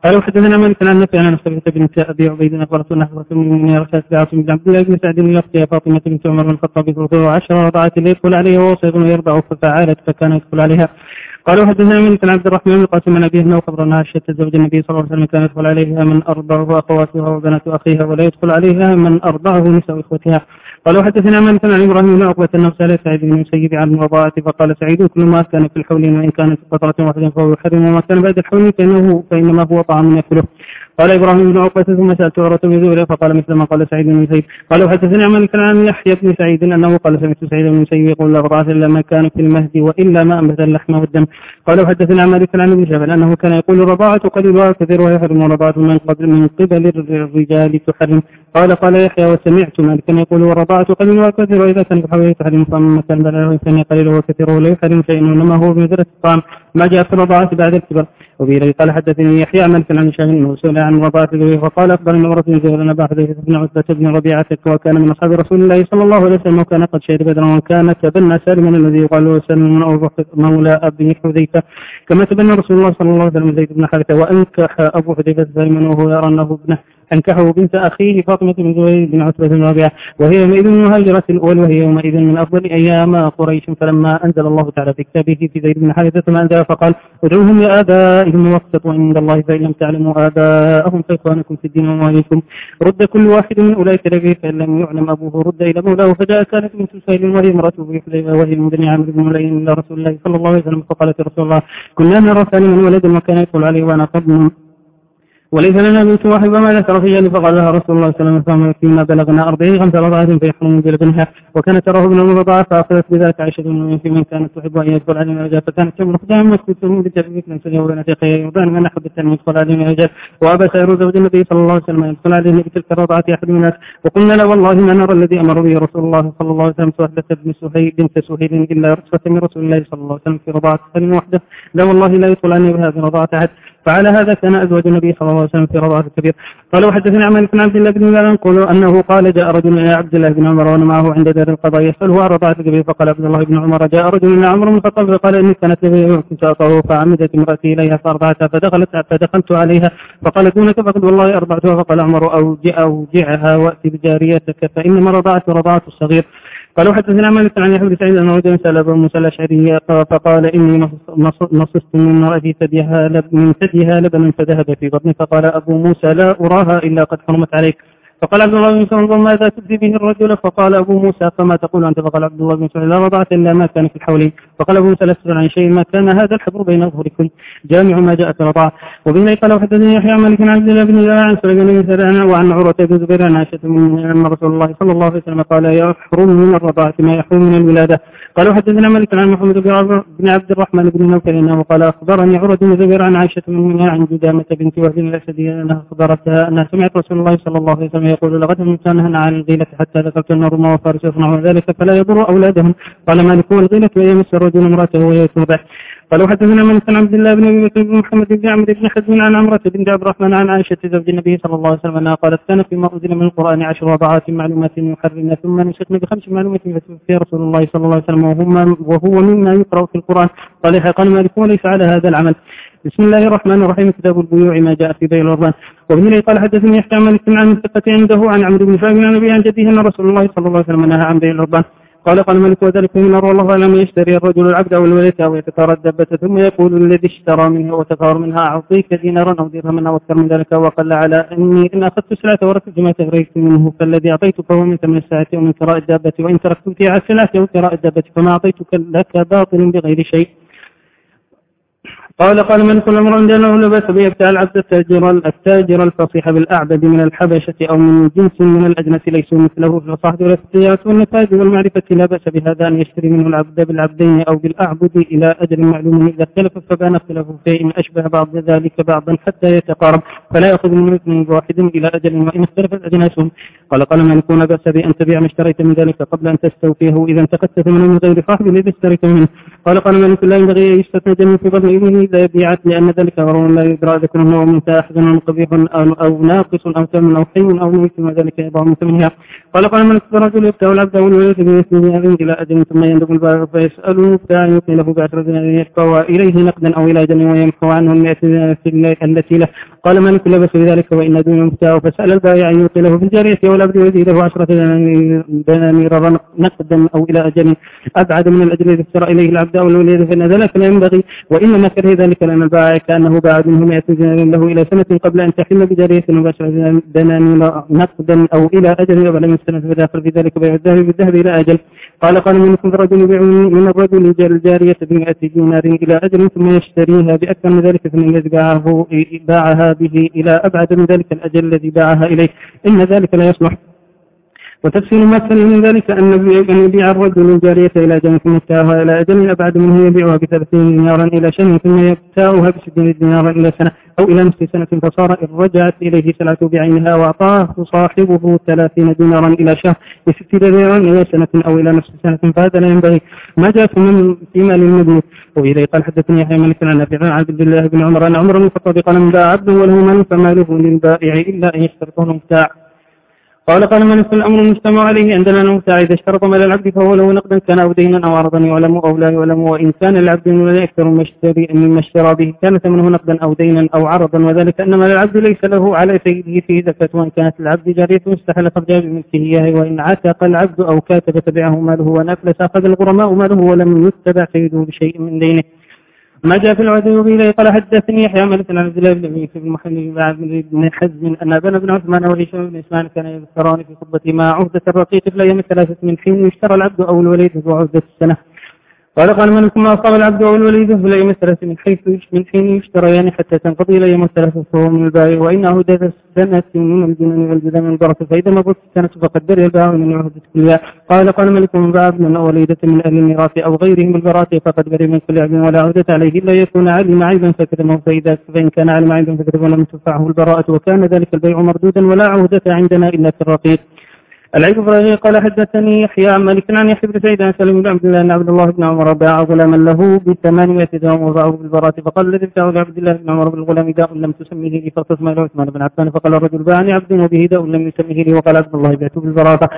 قال وحدثنا مالك عن نفسه عن نفسه بنت ابي عبيد اخبرت ان حفصه من رشاد بعاصم بن عبد الله بن سعد بن اختها فاطمه بنت عمر بن الخطاب ثلثه عشر رضعت ليدخل عليها وهو صغير يرضع ففعلت فكان يدخل عليها قال وحدثنا مالك عن عبد الرحمن بن قاسم أبيه أنه خبرنا عائشة زوج النبي صلى الله عليه وسلم كان يدخل عليها من أرضعه اخواتها وبنات أخيها ولا يدخل عليها من أرضعه نساء إخوتها. قال وحدثنا مالك عن إبراهيم بن عقبة انه سال سعيد بن المسيب عن الرضاعه فقال سعيد كل ما كان في الحول وإن كان في قطرة واحدة فهو يحرم وما كان بعد الحول فانه فإنما هو طعام يأكله. قال إبراهيم بن عقبة ثم سألت عروة بن زهير فقال مثل ما قال سعيد بن المسيب. قال وحدثني مالك عن يحيى بن سعيد أنه قال سمعت سعيد بن المسيب يقول لا رضاعه إلا ما كان في المهد وإلا ما أنبت اللحم والدم. قال وحدثنا مالك عن ابن جبل أنه كان يقول الرضاعة قليلها كثيرها يحرم الرضاعة من قبل من قبل الرجال تحرم. قال قال يحيى وسمعت مالكا يقول والرضاعة قليل وكثير وإذا كان بحوله تحريم فمن مكان بل فإن قليل وكثير ولا يحرم شيء إنما هو بمثلة الطعام. ما جاء في الرضاعة بعد الكبر. وبه قال حدثني يحيى مالك عن هشام أنه سئل عن رضاعة الجبير فقال اخبرني مرة زهر بن حديث بن عتبة بن ربيعة وكان من أصحاب رسول الله صلى الله عليه وسلم وكان قد شهد بدرا وكان تبنى سالما الذي يقال له سالم أو مولى أبي حذيفة. كما تبنى رسول الله صلى الله عليه وسلم زيد بن حارثة وأنكح أبو حذيفة سالما وهو يرى أنه ابنه. أنكحه بنت أخيه فاطمة بن زهير بن عتبة بن ربيعة وهي يومئذ مهاجرة الأول وهي يومئذ من أفضل أيام قريش. فلما أنزل الله تعالى في كتابه في زيد بن حارثة ما أنزل فقال ادعوهم لآبائهم واقسطوا عند الله فإن لم تعلموا آباءهم فإخوانكم في الدين ومواليكم رد كل واحد من أولئك إليه فإن لم يعلم أبوه رد إلى مولاه فجاء كانت بنت سهيل وهي امرأته بحذيفة وهي من بني عمرو بن مليم إلى رسول الله صلى الله عليه وسلم فقالت رسول الله كنا نرى سالما ولدا وكان يدخل عليه وأنا قد وليس لنا بنت واحد وما ذكر في ذلك فقال لها رسول الله صلى الله عليه وسلم فيما بلغنا أربعين خمس رضعات فيحرم بلبنها وكان تراه ابن الرضاعة فأخذت بذلك عائشة من في من كانت تحب أن يدخل عليه الرجال. فكانت تمر خدام من بتربية من سجن وبين شيخي يرضان من أحبت أن يدخل عليه الرجال. وأبى سائر زوج النبي صلى الله عليه وسلم أن يدخل عليه بتلك الرضعة أحد الناس. وقلنا لا والله ما نرى الذي أمر به رسول الله صلى الله عليه وسلم سهلة بن سهيل بنت سهيل إلا من رسول الله صلى الله عليه وسلم في رضاعة وحده. لا والله لا يدخل عليه بهذه الرضاعة أحد. فعلى هذا كان أزواج النبي صلى الله عليه وسلم في رضاعة الكبير. قال وحدثني عن بن عبد الله بن مالك يقول أنه قال جاء رجل إلى عبد الله بن عمر وأنا معه عند دار القضاء يسأله عن رضاعة الكبير فقال عبد الله بن عمر جاء رجل إلى عمر بن الخطاب فقال إني كانت لي أطهر فعمدت امرأتي إليها فأرضعتها فدخلت فدخلت عليها فقالت دونك فقد والله أرضعتها فقال عمر أوجع أوجعها وأتي بجاريتك فإنما رضعت رضعت الصغير. قالوا حدثنا مالك عن يحيى بن سعيد أنه رجل سأل أبو موسى الأشعري فقال إني نصصت من امرأتي ثديها من ثديها لبنا فذهب في بطني. فقال أبو موسى لا أراها إلا قد حرمت عليك. فقال عبد الله بن مسعود ماذا تبدي به الرجل؟ فقال أبو موسى فما تقول أنت. فقال عبد الله بن مسعود لا وضعت إلا ما كان في الحولين فقال أبو موسى لست عن شيء ما كان هذا الحبر بين أظهركم جامع ما جاء في رضاعة وبه قال وحدثني يحيى مالك عن عبد الله بن الله عن سليمان بن سلام وعن عروة بن زبير عن عائشة أن رسول الله صلى الله عليه وسلم قال يحرم من الرضاعة ما يحرم من الولادة. قال وحدثنا مالك عن محمد بن عبد الرحمن بن نوفل إنه قال أخبرني عروة بن زبير عن عائشة بن عن جدامة بنت وهب الاسدي انها أخبرتها انها سمعت رسول الله صلى الله عليه وسلم يقول لقد امتنهن عن الغيلة حتى ذكرت أن الروم وفارس يصنعون ذلك فلا يضر أولادهم. قال مالك والغيلة ويمس الرجل امرأته وهي تنبح قال وحدثنا من عن عبد الله بن أبي بكر بن محمد بن عمرو بن حزم عن عمرة بن عبد الرحمن عن عائشة زوج النبي صلى الله عليه وسلم أنها قالت كان فيما أنزل من القرآن عشر وضعات معلومات يحرمن ثم نشأتن بخمس معلومات في رسول الله صلى الله عليه وسلم وهو مما يقرأ في القرآن. قال قال مالك وليس على هذا العمل. بسم الله الرحمن الرحيم. كتاب البيوع ما جاء في بيع الأرضان وابن قال حدثني يحيى مالك عن الثقة عنده عن عمرو بن شعيب عن أبي عن جديه أن رسول الله صلى الله عليه وسلم نهى عن بيع الأرضان قال قال الملك وذلك من أرى الله لم يشتري الرجل العبد أو الولد أو يتكار الدبة ثم يقول الذي اشترى منها وتكار منها أعطيك دينارا أو درهما أو أكثر من ذلك وقال على أني إن أخذت السلعة وركبت ما تغريت منه. فالذي أعطيتك هو من ثمن الساعة ومن كراء الدابة. وإن تركت بيع السلعة أو كراء الدابة فما أعطيتك لك باطل بغير شيء. قال قال من كل أمر عنده لا باس بيبتاع العبد التاجر التاجر الفصيح بالاعبد من الحبشة أو من جنس من الأجنس ليسوا مثله في الفصاحة في والنتاج والمعرفة. لا بأس بهذا أن يشتري منه العبد بالعبدين أو بالأعبد إلى أجل معلوم. إذا اختلف فبان اختلاف شيء أشبه بعض ذلك بعضا حتى يتقارب فلا يأخذ من اثنين بواحد إلى أجل وان اختلفت اجناسهم قال قال من يكون بأس بأن تبيع ما اشتريت من ذلك قبل أن تستوفيه. إذا انتقدت ثمنه من غير صاحب الذي اشتريت منه؟ قال قال من لا ينبغي أن يستثنى جنة في بطن ابنه إذا يبيعت لأن ذلك غرور لا يدرى ذكر هو من أحزن قبيح أو ناقص أو ثمن أو حي أو ميت وذلك يضع من ثمنها. قال قال من الرجل يفتح العبد أو الولد باسمه إلى أجل ثم يندب الباب فيسأله فيعطي له بعشرة دينار يشفع إليه نقدا أو إلى أجل ويمحو عنه المئة التي له. قال مالك لبس بذلك وإن دون المفتاح فسأل البائع أن يعطي له في الجارية والعبد ويزيده عشرة دنانير نقدا أو إلى أجل أبعد من الأجل الذي اشترى إليه العبد. أو الوليد فإن ذلك لا ينبغي وإنما كره ذلك لأن البائع كأنه باعد منه 100 دينار له إلى سنة قبل أن تحل بجارية مباشرة دنانير نقدا أو إلى أجل قبل من سنة فداخل في ذلك بيع الذهب بالذهب إلى أجل. قال قال منكم الرجل يبيع من الرجل الجارية بمئة دينار إلى أجل ثم يشتريها بأكثر من ذلك ثم الذي باعه باعها به إلى أبعد من ذلك الأجل الذي باعها إليه. إن ذلك لا يصلح. وتفسير ما سلم من ذلك أن يبيع الرجل الجارية إلى أجل ثم يبتاعها إلى أجل أبعد منه يبيعها بثلاثين دينارا إلى شهر ثم يبتاعها بستين دينارا إلى سنة أو إلى نصف سنة فصار إن رجعت إليه سلعة بعينها وأعطاه صاحبه ثلاثين دينارا إلى شهر بست دينارا إلى سنة أو إلى نصف سنة فهذا لا ينبغي. ما جاء في مال المدن وإليه قال حدثني يحيى مالك عن نافع عن عبد الله بن عمر أن عمر بن الخطاب قال من باع عبد وله مال فماله للبائع إلا أن يشترطه المبتاع. قال قال من الأمر المجتمع عليه عندنا أنه إذا اشترط مال العبد فهو له نقدا كان أو دينا أو عرضا يعلم أو لا يعلم وإن كان العبد لا يكثر مما اشترى به كان ثمنه نقدا أو دينا أو عرضا وذلك أن مال العبد ليس له على سيده فيه زكاة وإن كانت العبد جارية استحل خرجها بملكه إياه وإن عتق العبد أو كاتب تبعه ماله ونفلس أخذ الغرماء ماله ولم يتبع سيده بشيء من دينه ما جاء في العدو به قال حدثني يحيى مالك عن عبد الله بن يوسف بن محمد بن حزم أن ابن بن عثمان وهشام بن اسماعيل كان يذكران في خطبة ما عهدة الرقيق في الأيام الثلاثة من حين يشترى العبد أو الوليد وعهده السنة. قال قال من ثم أصاب العبد أو الوليد الأيام الثلاثة من حيث من حين يشتريان حتى تنقضي الأيام الثلاثة فهو من البائع وإن عهدة السنة من الجنون والجذام من البركة فإذا ما قلت السنة فقد دري الباع من عهدة كلها قال قال ملك من باع من وليدة من أهل الميراث أو غيرهم البراءة فقد بري من كل عبد ولا عهدة عليه إلا يكون علم عيبا فكتمه فإذا فإن كان علم عيبا فكتمه لم تدفعه البراءة وكان ذلك البيع مردودا ولا عهدة عندنا إلا في الرقيق. العيب إبراهيم قال حدثني يحيى عن مالك عن يحيى بن سعيد عن سلم بن عبد الله ان عبد الله بن عمر باع غلاما له بثمانية درهم وباعه بالبراءة فقال الذي ابتاعه لعبد الله بن عمر بالغلام داء لم تسميه لي إلى عثمان بن عفان فقال الرجل باعني عبد وبه داء لم يسميه لي وقال عبد الله بعته بالبراءة.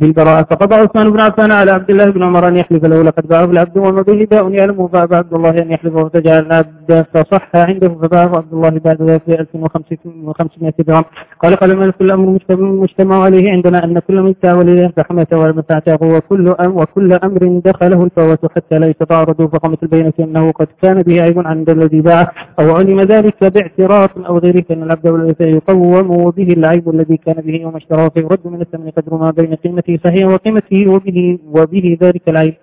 بالبراءة فقضى عثمان بن عفان على عبد الله بن عمر أن يحلف له. لقد باعه العبد وما به داء يعلمه فأبى عبد الله أن يحلفه فجعل العبد فصح عنده فباعه عبد الله بعد ذلك في 1500 درهم. قال قال من كل أمر مجتمع عليه عندنا أن كل من وليه فحمته ومتعته وكل أم وكل أمر دخله الفوات حتى لا يتعارض فقامت البينة أنه قد كان به عيب عند الذي باعه. أو علم ذلك باعتراف أو غيره فإن العبد والأنثى يقوم به العيب الذي كان به يوم اشتراه فيرد من الثمن قدر ما بين قيمة قيمته صحيح وقيمته وبه, وبه ذلك العيب.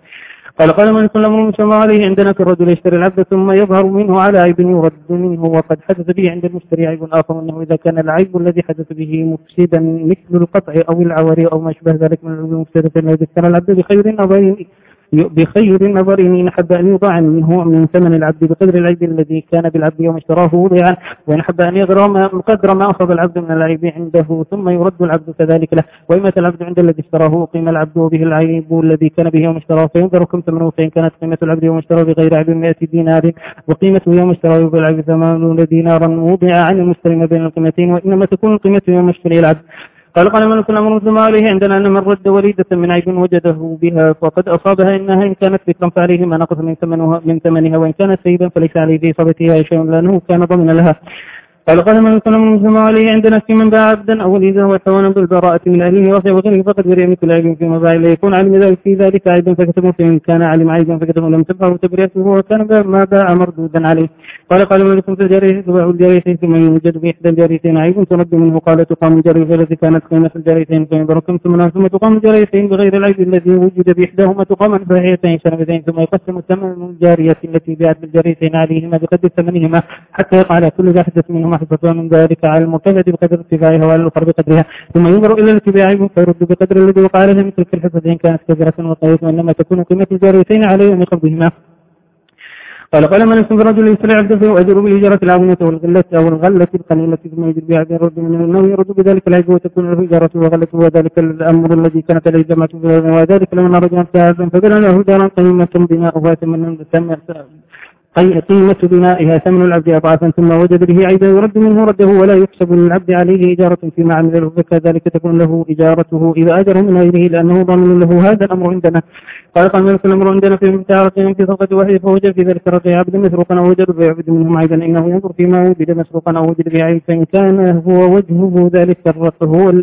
قال قال من كل أمر مسمى عليه عندنا كالرجل يشتري العبد ثم يظهر منه على عيب يرد منه وقد حدث به عند المشتري عيب آخر إنه إذا كان العيب الذي حدث به مفسدا مثل القطع أو العوري أو ما شبه ذلك من العيوب المفسدة الذي كان العبد بخير أو بخير النظر إن أحب أن يوضع منه من ثمن العبد بقدر العيب الذي كان بالعبد يوم اشتراه وضعا وإن أحب أن يغرم قدر ما أصاب العبد من العيب عنده ثم يرد العبد كذلك له. وإن مات العبد عند الذي اشتراه أقيم العبد به العيب الذي كان به يوم اشتراه فينظر كم ثمنه فإن كانت قيمة العبد يوم اشتراه بغير عيب 100 دينار وقيمته يوم اشتراه بالعيب 80 دينارا وضع عن المشتري ما بين القيمتين وإنما تكون القيمة يوم اشتري العبد. قال قال من كل أمر ثم عليه عندنا أن من رد وليدة من عيب وجده بها فقد أصابها إنها إن كانت ذكرا فعليه ما نقص من ثمنها, من ثمنها وإن كانت سيدا فليس عليه في إصابتها شيء لأنه كان ضمن لها. قال قال من من ثم عليه عندنا في من باع عبدا أو وليدا وحوانا بالبراءة من اهله وصي وغيره فقد برئ من كل عيب فيما باع لا يكون علم ذلك في ذلك عيبا فكتبه فإن كان علم عيبا فكتبه لم تبعه تبرئته وكان ما باع مردودا عليه. قال قال مالك في الجارية تباع الجاريتين ثم يوجد في إحدى الجاريتين عيب ترد منه. قال تقام الجارية التي كانت قيمة الجاريتين فينظركم ثم ثم تقام الجاريتين بغير العيب الذي وجد بإحداهما. تقام فهيتين سنتين ثم يقسم ثمن الجارية التي باعت بالجاريتين عليهما بقدر ثمنهما حتى يقع على كل واحدة منهما. حصة من ذلك على المرتفع بقدر ارتفاعها وعلى الأخرى بقدرها ثم ينظر إلى الارتفاع فيرد بقدر الذي وقع عليها مثل في الحصة إن كانت كبيرة وطويلة وإنما تكون قيمة الجاريتين على يوم قبضهما قال قال من اسم رجل يسرع عبده فيؤجر بالإجارة العظيمة والغلة أو الغلة القليلة ثم يجر بها يرد من أنه يرد بذلك العيب وتكون له إجارة وغلة وذلك الأمر الذي كانت عليه جماعة وذلك لمن رجل فهذا فبنى له دارا قيمة بناؤها ثمن قيمة بنائها ثمن العبد أضعافا ثم وجد به عيبا يرد منه رده ولا يحسب للعبد عليه إجارة فيما عمل فكذلك تكون له إجارته إذا أجره من غيره لأنه ضامن له هذا الأمر عندنا. قال قال ملك الأمر عندنا في متعارة في صفقة واحدة فوجد في ذلك رقي عبد مسروقا أو وجد عبد منهم عيبا إنه ينظر فيما وجد مسروقا أو وجد به عيب فإن كان هو وجهه ذلك الرق هو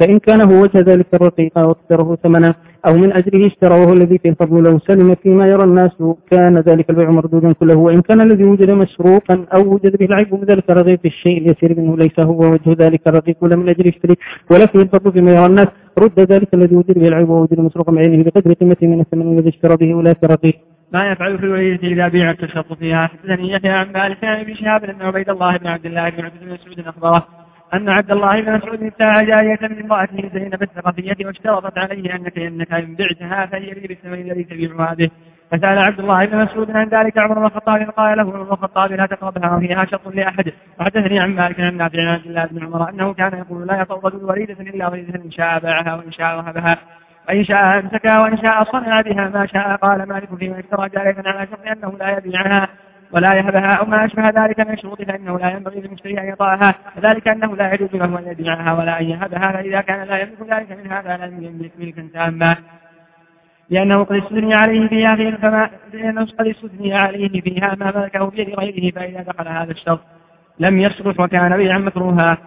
فإن كان هو وجه ذلك الرقيق واكثره ثمنا. أو من أجله اشتراه الذي في الفضل لو سلم فيما يرى الناس كان ذلك البيع مردودا كله. وإن كان الذي وجد مسروقا أو وجد به العيب من ذلك الرغيف الشيء اليسير منه ليس هو وجه ذلك الرقيق ولا من أجل يشتري ولا فيه الفضل فيما يرى الناس رد ذلك الذي وجد به العيب ووجد مسروقا بعينه بقدر قيمته من الثمن الذي اشترى به ولا كرقيق ما يفعل في الوليدة إذا بيع التشرط فيها. حدثني يحيى عن مالك عن ابن شهاب أن عبيد الله بن عبد الله بن عبد بن مسعود أخبره أن عبد الله بن مسعود ابتاع جارية من امرأته زينب الثقفية واشترطت عليه أنك إنك إن بعتها فهي لي بالثمن الذي تبيعها به. فسأل عبد الله بن مسعود عن ذلك عمر بن الخطاب قال له عمر بن الخطاب لا تقربها وفيها شرط لأحد. وحدثني عن مالك عن نافع عن عبد الله بن عمر أنه كان يقول لا يطأ رجل وليدة إلا وليدة إن شاء باعها وإن شاء وهبها وإن شاء أمسكها وإن شاء صنع بها ما شاء. قال مالك فيما اشترى جارية على شرط أنه لا يبيعها. ولا يهبها أو ما أشبه ذلك من الشروط فإنه لا ينبغي للمشتري أن يطاعها. وذلك أنه لا يجوز له أن يبيعها ولا أن يهبها فإذا كان لا يملك ذلك من هذا يملك ملكا تاما. لأنه قد استثني عليه فيها في فما لأنه قد استثني عليه فيها ما ملكه بيد غيره فإذا دخل هذا الشرط لم يصلح وكان بيعا مكروها.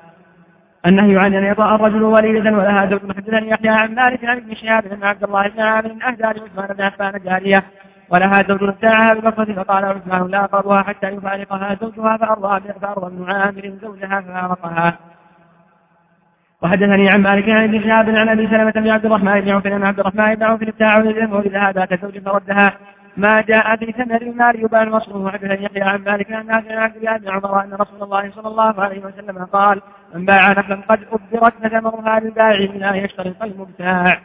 النهي عن أن يطأ الرجل وليدة ولها زوج محددا يحيى عن مالك عن ابن شهاب أن عبد الله بن عامر أهدى لعثمان بن عفان جارية. ولها زوج ابتاعها ببصرة فقال عثمان لا أقربها حتى يفارقها زوجها فأرضى فأرضى ابن عامر زوجها ففارقها وحدثني عن مالك عن ابن شهاب عن أبي سلمة بن عبد الرحمن بن عوف ان عبد الرحمن بن عوف ابتاع ولد هذا زوج فردها. ما جاء في ثمر المال يباع المصروف وحدثني يحيى عن مالك عن نافع عن بن عمر أن رسول الله صلى الله عليه وسلم قال من باع نخلا قد ابدرت فثمرها للبائع لا يشترط المبتاع.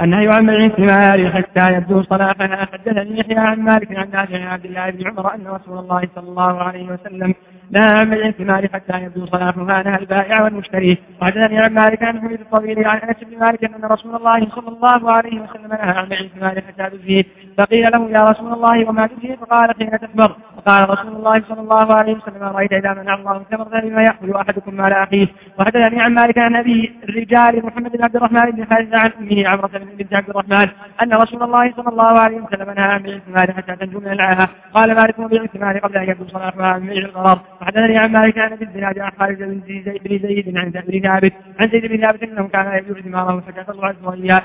النهي عن بيع الثمار حتى يبدو صلاحها. حدثني يحيى عن مالك عن نافع عن عبد الله بن عمر أن رسول الله صلى الله عليه وسلم نهى عن بيع الثمار حتى يبدو صلاحها. نهى البائع والمشتري. وحدثني عن مالك عن حميد الطويل عن أنس بن مالك أن رسول الله صلى الله عليه وسلم نهى عن الثمار حتى تزهي فقيل له يا رسول الله وما تزهي فقال حين تثمر فقال رسول الله صلى الله عليه وسلم رأيت إذا منع الله الثمر فلما ياخذ أحدكم مال أخيه. وحدثني عن مالك عن ابي الرجال محمد بن عبد الرحمن بن خالد عن أمه عمرة بنت عبد الرحمن أن رسول الله صلى الله عليه وسلم نهى عن بيع الثمار حتى تنجو من العاهة. قال مالك وبيع الثمار قبل أن يبدو صلاحها من بيع الغرار وحدثني عن مالك عن ابي الزناد عن خالد بن زيد بن زيد عن بن ثابت عن زيد بن ثابت أنه كان يبيع ثماره الله عز وجل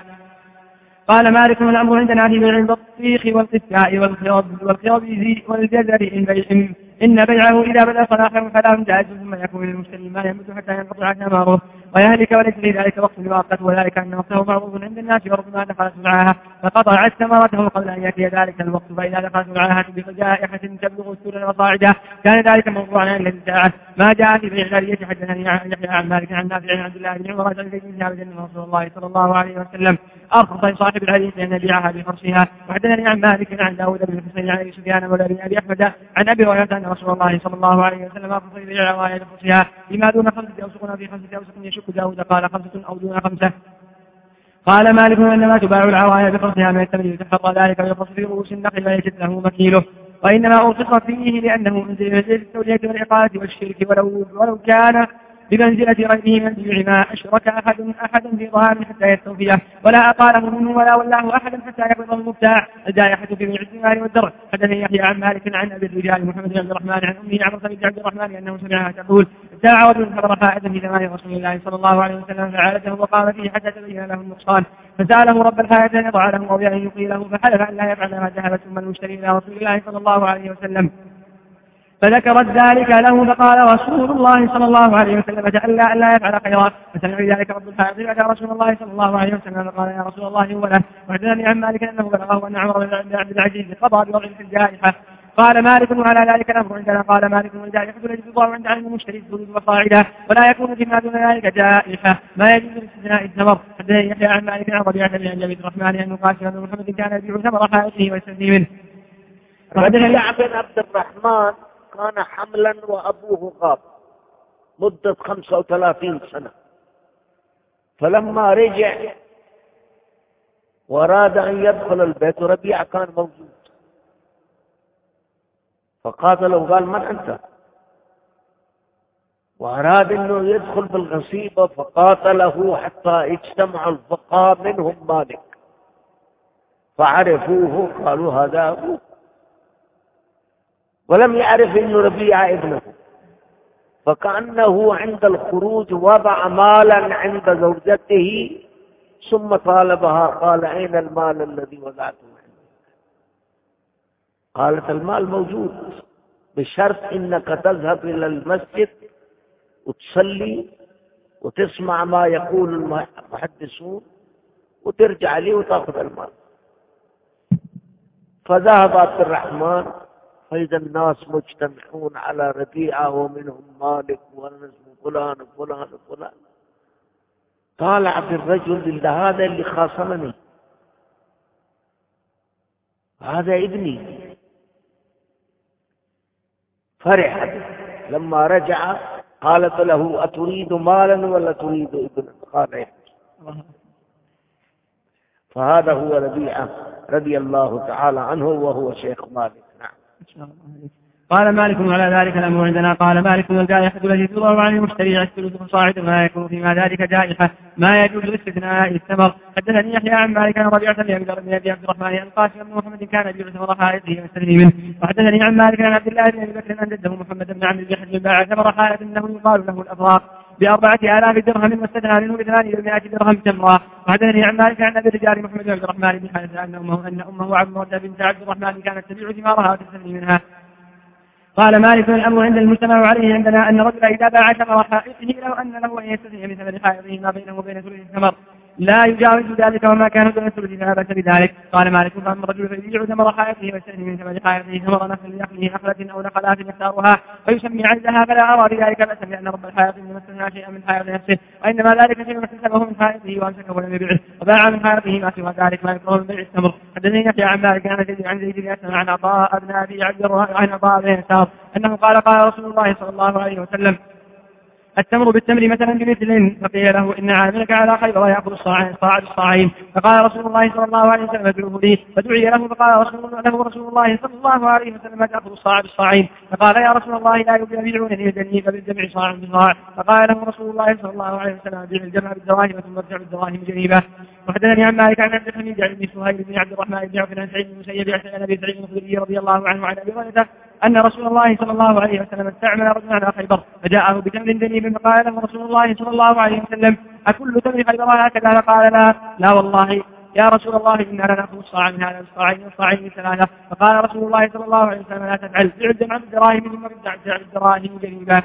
قال مالك الأمر عندنا في بيع البطيخ والقساء والخرب والخرب والجزر ان بيع إن بيعه إذا بدأ صلاحه فلا جائز ثم يكون للمشتري ما يمد حتى ينقطع ثماره. ويهلك وليس في ذلك وقت مؤقت وذلك أن وقته معروف عند الناس وربما دخلت معها فقطعت ثمرته قبل أن يأتي ذلك الوقت فإذا دخلت معها بجائحة تبلغ السور وصاعدة كان ذلك موضوعا عن الذي ساعة ما جاء في بيع ذلك حدثني يحيى عن مالك عن نافع عن عبد الله بن عمر عن زيد بن أن رسول الله صلى الله عليه وسلم أرخص لصاحب الحديث أن يبيعها بفرشها وحدثني عن مالك عن داود بن حسين عن أبي سفيان مولى بن أبي أحمد عن أبي هريرة أن رسول الله صلى الله عليه وسلم أرخص لبيع الغاية بفرشها لما دون خمسة أوسق في خمسة أوسق يشك داود قال خمسة أو دون خمسة. قال مالك إنما تباع العوايا بفرشها من التمر يتحرى ذلك ويقص في رؤوس النخل وليست له مكيله. وإنما أرخص فيه لأنه من منزل التولية والإقالة والشرك ولو, ولو كان بمنزلة غيره من بيع ما أشرك أحد أحدا في ظهار حتى يستوفيه. ولا أقاله منه ولا ولاه أحدا حتى يقبض المبتاع. الجائحة في بيع الثمار والدرع حدثني يحيى عن مالك عن أبي الرجال محمد بن عبد الرحمن عن أمه عمرو بن عبد الرحمن أنه سمعها تقول ابتاع رجل حضر حائدا في زمان رسول الله صلى الله عليه وسلم فعالته وقام فيه حتى تبين له النقصان. فسأله رب الحائط أن يضع له أو بأن يقي له فحلف أن لا يفعل ما ذهب ثم المشتري إلى رسول الله صلى الله عليه وسلم. فذكرت ذلك له فقال رسول الله صلى الله عليه وسلم تألى أن لا يفعل خيرا فسمع ذلك رب الحائط فأتى رسول الله صلى الله عليه وسلم فقال يا رسول الله هو له وحدثني عن مالك أنه بلغه أن عمر بن عبد العزيز قضى بوضع الجائحة. قال مالك وعلى ذلك الأمر عندنا قال مالك والجائحة التي تضاع عند علم المشتري الثلث وصاعدة ولا يكون فيما دون ذلك جائحة. ما يجوز لاستثناء الثمر. حدثني يحيى عن مالك عن ربيعة بن عبد الرحمن أنه قاسم بن محمد كان يبيع ثمر حائطه ويستثني منه. ربيعة بن عبد الرحمن كان حملا وأبوه غاب. مدة خمسة وثلاثين سنة. فلما رجع وأراد أن يدخل البيت ربيع كان موجود. فقاتله قال من أنت؟ وأراد أنه يدخل بالغصيبة فقاتله حتى اجتمع الفقهاء منهم مالك. فعرفوه قالوا هذا أبوه ولم يعرف ابن ربيعة ابنه. فكأنه عند الخروج وضع مالا عند زوجته ثم طالبها قال أين المال الذي وضعته؟ قالت المال موجود بشرط إنك تذهب إلى المسجد وتصلي وتسمع ما يقول المحدثون وترجع لي وتأخذ المال. فذهب عبد الرحمن فإذا الناس مجتمعون على ربيعة ومنهم مالك وأنس وفلان وفلان وفلان. طالع بالرجل هذا اللي خاصمني هذا ابني. فرح لما رجع قالت له أتريد مالا ولا تريد ابنا؟ قال إيه. فهذا هو ربيعة رضي الله تعالى عنه وهو شيخ مالك. نعم. قال مالك على ذلك الأمر عندنا. قال مالك والجائحة التي تضرب عن المشتري الثلث فصاعد ما يكون فيما ذلك جائحة. ما يجوز لاستثناء الثمر. حدثني يحيى عن مالك عن ربيعة بن بن عبد الرحمن القاسم بن محمد كان يبيع ثمر حائطه ويستثني منه وحدثني عن مالك عن عبد الله بن أبي بكر أن جده محمد بن عمرو بن حزم باع ثمر حائط أنه يقال له الأفراق بأربعة آلاف درهم واستثنى منه بثمانية درهم تمرة وحدثني عن مالك عن أبي الرجال محمد بن عبد الرحمن بن حارث أن أمه أن أمه عبد بنت عبد الرحمن كانت تبيع ثمارها وتستثني منها. قال مالك الأمر عند المجتمع عليه عندنا أن الرجل إذا باع ثمر حائطه لو أن له أن يستثني من حائطه ما بينه وبين ثلث الثمر. لا يجاوز ذلك وما كان دون الثلث بذلك. قال مالك فأما الرجل فيبيع ثمر حائطه ويستثني من ثمر حائطه ثمر نخل نخله نخلة أو نخلات يختارها ويسمي عندها فلا أرى بذلك بأسا لأن رب الحائط استثنى شيئا من حائط نفسه وإنما ذلك شيء اكتسبه من حائطه وأمسكه ولم يبيعه وباع من حائطه ما سوى ذلك ما يكره من بيع التمر. حدثني يحيى عن مالك عن زيد عن زيد بن أسلم عن عطاء بن أبي عبد الرحمن عن عطاء بن يسار أنه قال قال رسول الله صلى الله عليه وسلم التمر بالتمر مثلا بمثل فقيل له إن عاملك على خيبر يأخذ الصاع صاع الصاعين. فقال رسول الله صلى الله عليه وسلم ادعوه لي. فدعي له فقال رسول له رسول الله صلى الله عليه وسلم تأخذ الصاع بالصاعين. فقال يا رسول الله لا يبيعونني الجني فبالجمع صاع بصاع فقال له رسول الله صلى الله عليه وسلم بيع الجمع بالدراهم ثم ارجع بالدراهم جنيبة وحدثني عن مالك عن عبد الحميد عن ابن سهيل بن عبد الرحمن بن عوف عن سعيد بن المسيب عن ابي سعيد الخدري رضي الله عنه وعن أبي هريرة أن رسول الله صلى الله عليه وسلم استعمل رجلا على خيبر فجاءه بتمر دنيب فقال له رسول الله صلى الله عليه وسلم أكل تمر خيبر هكذا؟ فقال لا لا والله يا رسول الله إنا لنأخذ الصاع من هذا الصاعين والصاعين من ثلاثة. فقال رسول الله صلى الله عليه وسلم لا تفعل بع الجمع بالدراهم ثم بدع الدراهم جريبا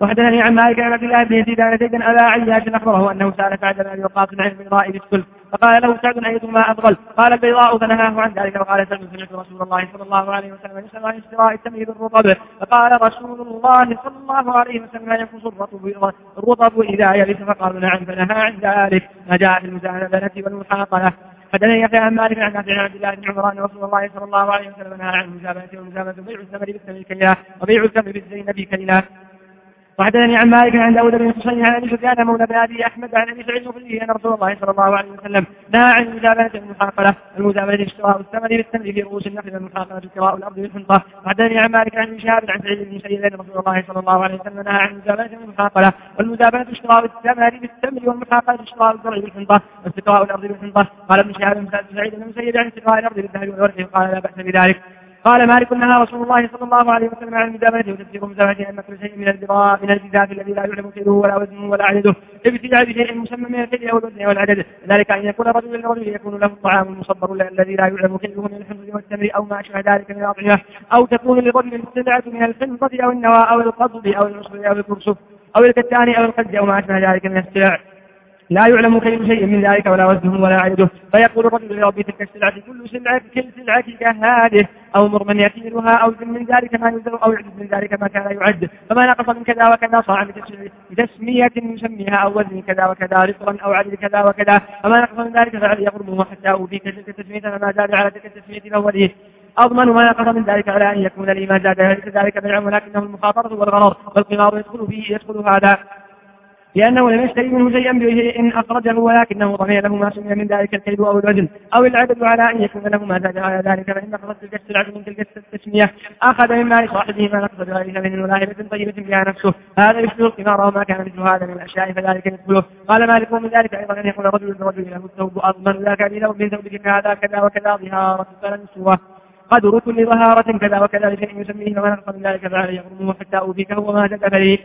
وحدثني عن مالك عن عبد الله بن يزيد عن زيد أبا عياش أخبره أنه سأل سعد بن أبي وقاص عن البيضاء بالسلف فقال له سعد ايتما افضل قال البيضاء فنهاه عن ذلك وقال سعد سمعت رسول الله صلى الله عليه وسلم يسأل عن اشتراء التمر بالرطب فقال رسول الله صلى الله عليه وسلم ينقص الرطب الرطب إذا يلس فقال نعم فنهى عن ذلك. ما جاء في المزابنه والمحاقله حدثني يحيى عن مالك عن نافع عبد الله بن عمر ان رسول الله صلى الله عليه وسلم نهى عن المزابنه والمزابنه بيع الثمر بالثمر كيلا وبيع الثمر بالزينب كيلا وحدثني عن مالك عن داود بن حسين عن أبي سفيان مولى بن أبي أحمد عن أبي سعيد الخدري أن رسول الله صلى الله عليه وسلم نهى عن المزابنه المحاقله المزابنه اشتراء الثمن بالثمن في رؤوس النخل والمحاقله اشتراء الأرض بالحنطه وحدثني عن مالك عن شهاب عن سعيد بن مسيب أن رسول الله صلى الله عليه وسلم نهى عن المزابنه المحاقله والمزابنه اشتراء الثمن بالثمن والمحاقله اشتراء الزرع بالحنطه واستقراء الأرض بالحنطه قال ابن شهاب بن سعيد بن مسيب عن استقراء الأرض بالذهب والورق قال لا بأس بذلك. قال مالك نهى رسول الله صلى الله عليه وسلم عن المدابنة وتفسير مزابنة أن كل شيء من البراء من الجزاف الذي لا يعلم كيله ولا وزنه ولا عدده. ابتداء بشيء مسمى من الكيل والوزن والعدد. ذلك أن يكون رجل لرجل يكون له الطعام المصبر الذي لا يعلم كيله من الحمض والتمر أو ما أشبه ذلك من الأطعمة. أو تكون لرجل السلعة من الحنطة أو النوى أو القضب أو العصر أو الكرسف أو الكتان أو القد أو ما أشبه ذلك من السلع. لا يعلم كيف شيء من ذلك ولا وزنه ولا عدده فيقول الرجل لرب تلك السلعة كل سلعة كل سلعة كهذه أو مر من يكيلها أو زن من ذلك ما يزن أو يعد من ذلك ما كان يعد. فما نقص من كذا وكذا؟ صاع بتسمية يسميها أو وزن كذا وكذا رطرا أو عدد كذا وكذا. فما نقص من ذلك؟ فعل يقربه حتى أوفيك تلك التسمية فما زاد على تلك التسمية الأولية أضمن ما نقص من ذلك على أن يكون لي ما زاد. ذلك بيع ولكنه المخاطرة والغرر والقمار يدخل فيه يدخل هذا. لأنه لم يشتري منه شيئا بشيء أخرجه ولكنه ضمن له ما سمي من ذلك الكيد أو الوزن أو العدد على أن يكون له ما زاد على ذلك. فإن أخرج تلك السلعة من تلك التسمية أخذ من مال صاحبه ما نقص بغير ثمن ولاهبة طيبة بها نفسه. هذا يشبه القمار وما كان مثل هذا من الأشياء فذلك يدخله قال مالك ومن ذلك أيضا أن يقول رجل لرجل له الثوب أضمن ذاك بثوب من ثوبك هذا كذا وكذا ظهارة فلن سوى قدر كل ظهارة كذا وكذا لشيء يسميه فما نقص من ذلك فعليه يغرمه حتى أوفيك هو ما زاد فليه.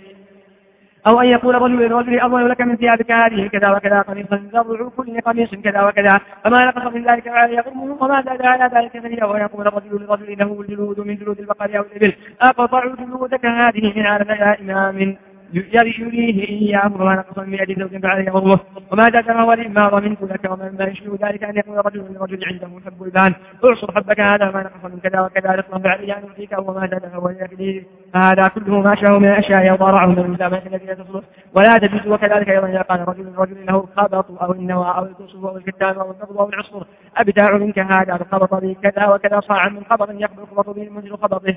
أو أن يقول رجل لرجل أضمن لك من ثيابك هذه كذا وكذا قميصا ضرع كل قميص كذا وكذا. فما نقص من ذلك فعلى يقومه وما زاد على ذلك فهي ويقول رجل لرجل له الجلود من جلود البقر أو الإبل. أقطع جلودك هذه من عرف يا إمام يريه إياه وما نقص من يد زوج فعليه غضبه وما فهو الإمار منك لك ومما يشبه ذلك أن يكون رجل لرجل عنده حب البان. اعصر حبك هذا ما نقص من كذا وكذا رزقا فعلي أن يعطيك زاد فهو لأكله فهذا كله ما شاء من الأشياء يضارعه من المسامحة التي لا تصلح ولا تجوز وكذلك أيضا إذا قال رجل رجل له الخبط أو النوى أو القصف أو الكتان أو النبض أو العصر. أبتاع منك هذا الخبط به كذا وكذا صاعا من خبط يقبل خبط به المنزل خبطه.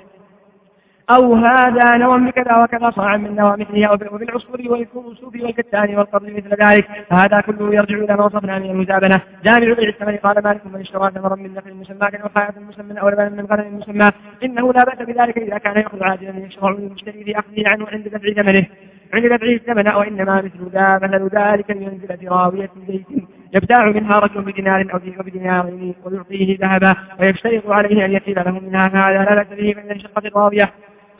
أو هذا نوى بكذا وكذا صاع من نوى مثله وبالعصفور والكسوف والكتان والقرن مثل ذلك. فهذا كله يرجع إلى ما وصفنا من المزابنة. جامع بيع الثمن قال مالك من اشترى ثمرا من نخل مسمى كان وحياة مسمى أو لبنا من غنم مسمى. إنه لا بأس بذلك إذا كان يأخذ عاجلا يشرع للمشتري في أخذه عنه عند دفع ثمنه. عند دفعه الثمن وإنما مثل ذا مثل ذلك بمنزلة راوية زيت يبتاع منها رجل بدينار أو بدينارين ويعطيه ذهبا. ويشترط عليه أن يكيل له منها هذا. لا بأس به من الشقة الراوية.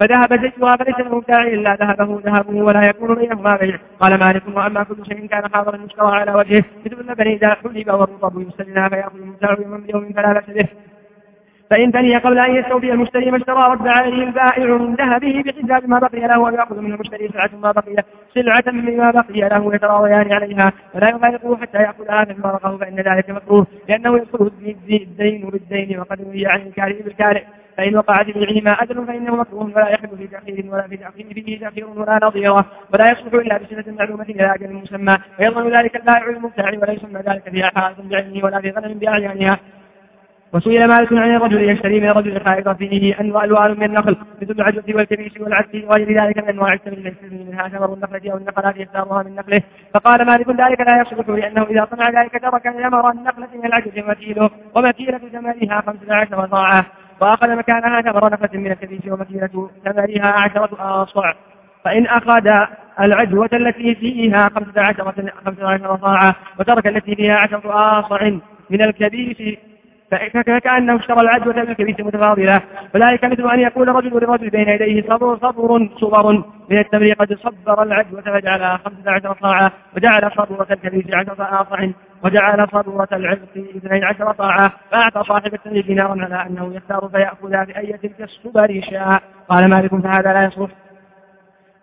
فذهب زيتها فليس له داعي إلا ذهبه ذهبه ولا يكون بينهما بيع قال مالك وأما كل شيء كان حاضرا يشترى على وجهه. مثل اللبن إذا حلب والرطب يستلنا فيأخذ المبتاع يوما بيوم فلا بأس به. فإن تني قبل أن يستوفي المشتري ما اشترى رد عليه البائع من ذهبه بحساب ما بقي له ويأخذ منه المشتري سلعة ما بقي سلعة مما بقي له يتراضيان عليها. ولا يفارقه حتى يأخذها فإن فرقه فإن ذلك مكروه. لأنه يدخله الدين بالدين وقد روي عن الكارئ بالكارئ فإن وقع في بيعهما أجل فإنه مكروه ولا يحل في تأخير ولا في تأخير به تأخير ولا نظيرة ولا يصلح إلا بسنة معلومة إلى أجل مسمى ويضمن ذلك البائع المبتاع ولا يسمى ذلك في حالة بعينه ولا في غنم بأعيانها. وسئل مالك عن الرجل يشتري من الرجل خائطا فيه أنواع ألوان من النخل مثل العجوة والكبيش والعدس وغير ذلك من أنواع التمر ليس منها ثمر النخلة أو النخلات يختارها من نخله. فقال مالك ذلك لا يصلح لأنه إذا صنع ذلك ترك ثمر النخلة من العجوة وكيله ومكيلة ثمرها خمسة عشر صاعا وأخذ مكانها ثمر نخلة من الكبيش ومكيلة ثمرها عشرة آصع فإن أخذ العجوة التي فيها خمسة عشر خمسة عشر صاعا وترك التي فيها عشرة آصع من الكبيش فكأنه اشترى العدوة بالكبيس متفاضلة. وذلك مثل أن يقول رجل لرجل بين يديه صبر صبر صبر من التمر قد صبر العدوة فجعلها خمسة عشر صاعة وجعل صبورة الكبيس عشرة آصع وجعل صبورة العرق عشر صاعة فأعطى صاحب التمر دينارا على أنه يختار فيأخذ في أي تلك الصبر شاء. قال مالك فهذا لا يصلح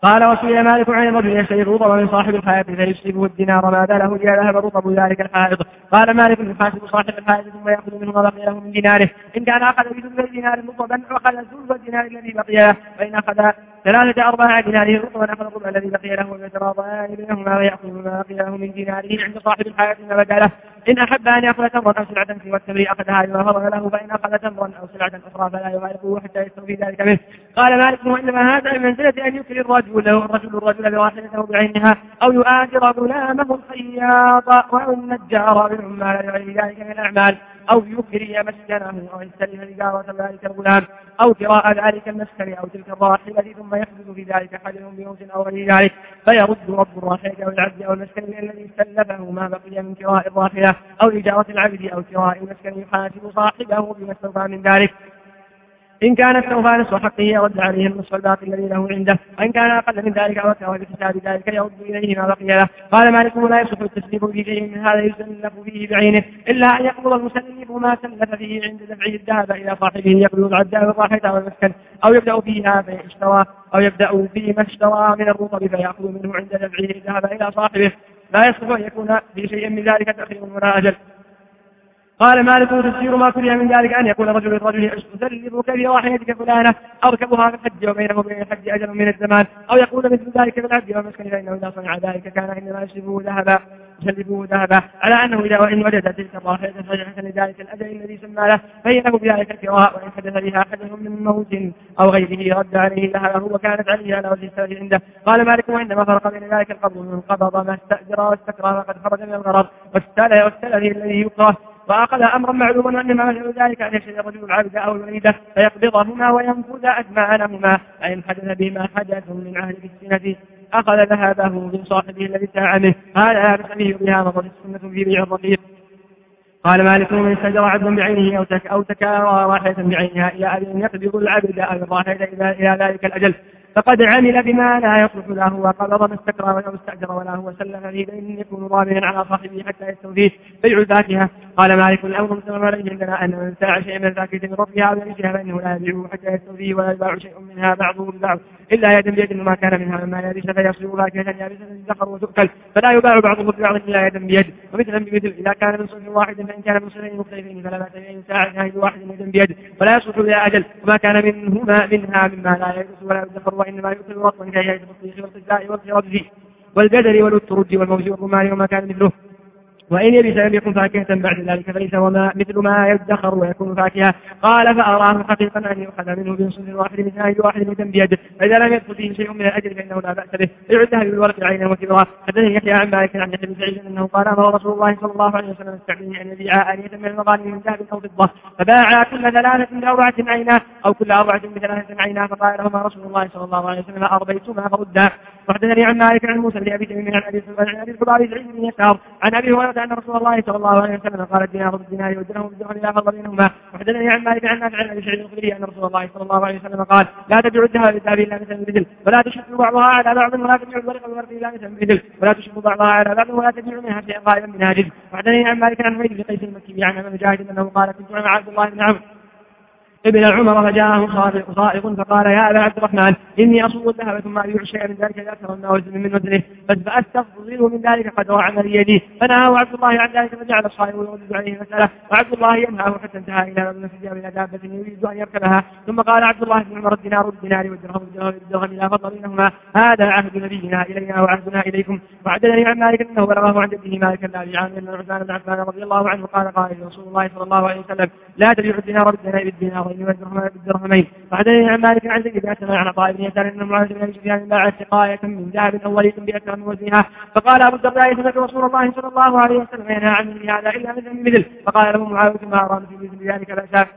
قال وسئل مالك عن الرجل يشتري الرطب من صاحب الحائط فيسلبه الدينار ماذا له إذا ذهب رطب ذلك الحائط قال مالك يحاسب صاحب الحائط ثم يأخذ منه ما بقي له من ديناره. إن كان أخذ بثلث الدينار رطبا أخذ ثلث الدينار الذي بقي له. وإن أخذ ثلاثة أرباع ديناره رطبا أخذ الربع الذي بقي له ويتراضيان بينهما ويأخذ ما بقي له من ديناره عند صاحب الحائط ما بدأ له. إن أحب أن يأخذ تمرا أو سلعة في والتمر أخذها لما فرغ له فإن أخذ تمرا أو سلعة أخرى فلا يفارقه حتى يستوفي ذلك منه. قال مالك وإنما هذا من منزلة أن يكري الرجل الرجل الرجل بواحدته بعينها أو يؤاجر غلامه الخياط أو النجار بالعمال لغير ذلك من الأعمال. أو يكري مسكنه أو يستلم إجارة ذلك الغلام أو كراء ذلك المسكن أو تلك الراحلة ثم يحدث في ذلك حدث بموت أو غير ذلك. فيرد رب الراحلة أو العبد أو المسكن الذي استلفه ما بقي من كراء الراحلة أو إجارة العبد أو كراء المسكن يحاسب صاحبه بما استوفى من ذلك. إن كان استوفى نصف حقه رد عليه النصف الباقي الذي له عنده. وإن كان أقل من ذلك أكثر بحساب ذلك يرد إليه ما بقي له. قال مالك لا يصح التسليف في شيء من هذا يسلف فيه بعينه إلا أن يقبض المسلف ما سلف فيه عند دفعه الذهب إلى صاحبه يقبض العداء والراحة والمسكن أو يبدأ فيها فيشترى أو يبدأ فيما اشترى من الرطب فيأخذ منه عند دفعه الذهب إلى صاحبه. لا يصح أن يكون في شيء من ذلك تأخير ولا أجل. قال مالك تفسير ما كره من ذلك أن يقول رجل للرجل أسلبك بواحدتك فلانة أركبها في الحج وبينه وبين الحج أجل من الزمان أو يقول مثل ذلك في العبد والمسكن فإنه إذا صنع ذلك كان إنما يشربه ذهبا يسلبه ذهبا. على أنه إذا وإن وجد تلك الراحلة فجعة لذلك الأجل الذي سمى له فإنه بذلك الكراء وإن حدث بها حدث من موت أو غيره رد عليه ذهبه وكانت عليه على وجه السبب عنده. قال مالك وإنما فرق بين ذلك القبض من قبض ما استأجر واستكره وقد خرج من الغرض والسلف الذي يكره وأخذ أمرا معلوما وإنما مثل ذلك أن يشهد الرجل العبد أو الوليدة فيقبضهما وينفذ أثمانهما فإن حدث بما حدث من عهد السنة أخذ ذهبه من صاحبه الذي منه هذا به بها مضت السنة في بيع الرقيق. قال مالك من استجر عبد بعينه أو تك أو تكارى راحلة بعينها إلى أن يقبض العبد أو الراحلة إلى ذلك الأجل. فقد عمل بما لا يصلح له وقبض ما استكرى ولو استأجر ولا هو سلم في دين يكون ضامنا على صاحبه حتى يستوفيه. بيع الفاكهة. قال مالك الأمر مستمر عليه عندنا أن من ساع شيئا من الفاكهة من ربها أو يرثها فإنه لا يبيعه حتى يستوفيه ولا يباع شيء منها بعضه ببعض إلا يدا بيد ما كان منها مما يرث فيصير فاكهة يابسة تزخر وتؤكل. فلا يباع بعضه ببعض إلا يدا بيد. ومثلا بمثل إذا كان من صنف واحد فإن كان من صنفين مختلفين فلا بأس بأن يساع شاهد واحد يدا بيد. ولا يصلح إلى أجل. وما كان منهما منها مما لا يرث ولا يزخر وإنما يؤكل وطن كهيئة البطيخ والقزاء والخرز والجدر والترج والموز والرمان وما كان مثله. وإن يبس لم يكن فاكهة بعد ذلك فليس وما مثل ما يدخر ويكون فاكهة. قال فأراه حقيقة أن يؤخذ منه بنصف واحد من آية واحد من بيد فإذا لم يدخل فيه شيء من الأجر فإنه لا بأس به. يعدها بالورق عينا وكبرا. حدثني يحيى عن مالك عن يحيى بن سعيد أنه قال أمر رسول الله صلى الله عليه وسلم استعمله أن يبيع آنية من المغانم من ذهب أو فضة. فباع كل ثلاثة بأربعة عينا أو كل أربعة بثلاثة عينا فقال لهما رسول الله صلى الله عليه وسلم أربيتما فردا وحدثني عن مالك عن موسى بن أبي تميم عن أبي عن أبي الحباب سعيد بن يسار عن أبي هريرة أن رسول الله صلى الله عليه وسلم قال الدينار بالدينار والدرهم بالدرهم لا فضل بينهما وحدثني عن مالك عن نافع عن أبي سعيد الخدري أن رسول الله صلى الله عليه وسلم قال لا تبيع الذهب بالذهب الا مثل بمثل ولا تشك بعضها على بعض ولا تبيع الورق بالورق إلا مثل بمثل ولا تشك بعضها على بعض ولا تبيع منها شيئا غائبا من هاجز وحدثني عن مالك عن حميد بن قيس المكي عن مجاهد أنه قال كنت مع عبد الله بن عمرو ابن عمر فجاءه صائغ فقال يا أبا عبد الرحمن إني أصوم الذهب ثم أبيع شيئا من ذلك إذا ترى وزن من وزنه. فاستفضل من ذلك قدر عمل يدي. فنهاه عبد الله عن ذلك فجعل الصائغ يردد عليه المساله وعبد الله ينهاه حتى انتهى إلى رجل في إلى دابة يريد أن يركبها. ثم قال عبد الله بن عمر الدينار بالدينار والدرهم بالدرهم بالدرهم لا فضل بينهما هذا عهد نبينا إلينا وعهدنا إليكم. وعدني عن مالك أنه بلغه عن جده مالك عامر بن عثمان بن عفان رضي الله عنه. قال قال رسول الله صلى الله عليه وسلم لا تبيع الدينار بالدينار بالدينار والدرهم بالدرهم درهمين وحدثني عن مالك عن زيد بن أسلم عن عطاء بن يسار إن معاذ بن ابي سفيان باع سقايه من ذهب أو وليد باكثر من وزنها فقال أبو الدرداء سمعت رسول الله صلى الله عليه وسلم ينهى عن هذا إلا مثل. مثل فقال له معاوية ما في مثل ذلك باسا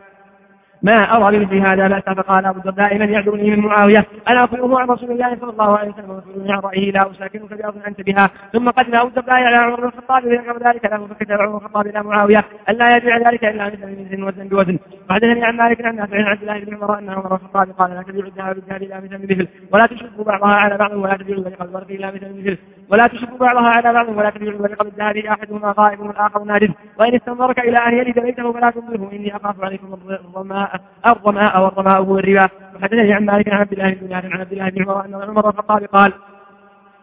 ما أرى بمثل هذا بأسا فقال أبو الدرداء. من يعذرني من معاوية. أنا أخبره عن رسول الله صلى الله عليه وسلم. ويخبرني عن رأيه لا أساكنك بأرض أنت بها. ثم قدم أبو الدرداء على عمر بن الخطاب وذكر ذلك. له فكتب عمر بن الخطاب إلى معاوية. ألا يبيع ذلك إلا مثل مثل وزن بوزن. وحدثني عن مالك عن نافع عن عبد الله بن عمر أن عمر بن الخطاب قال لا تبيع الذهب بالذهب إلا مثل بمثل ولا تشرب بعضها على بعض ولا تبيع الورق بالورق إلا مثل. بمثل ولا تشرب بعضها على بعض ولا تبيع الورق بالذهب أحدهما غائب والآخر نادر وإن استمرك إلى أن يلد بيته فلا تنظره إني أخاف عليكم الظماء الظماء والرباء هو الربا. وحدثني عن مالك عن عبد الله بن عن عبد الله بن عمر أن عمر الخطاب قال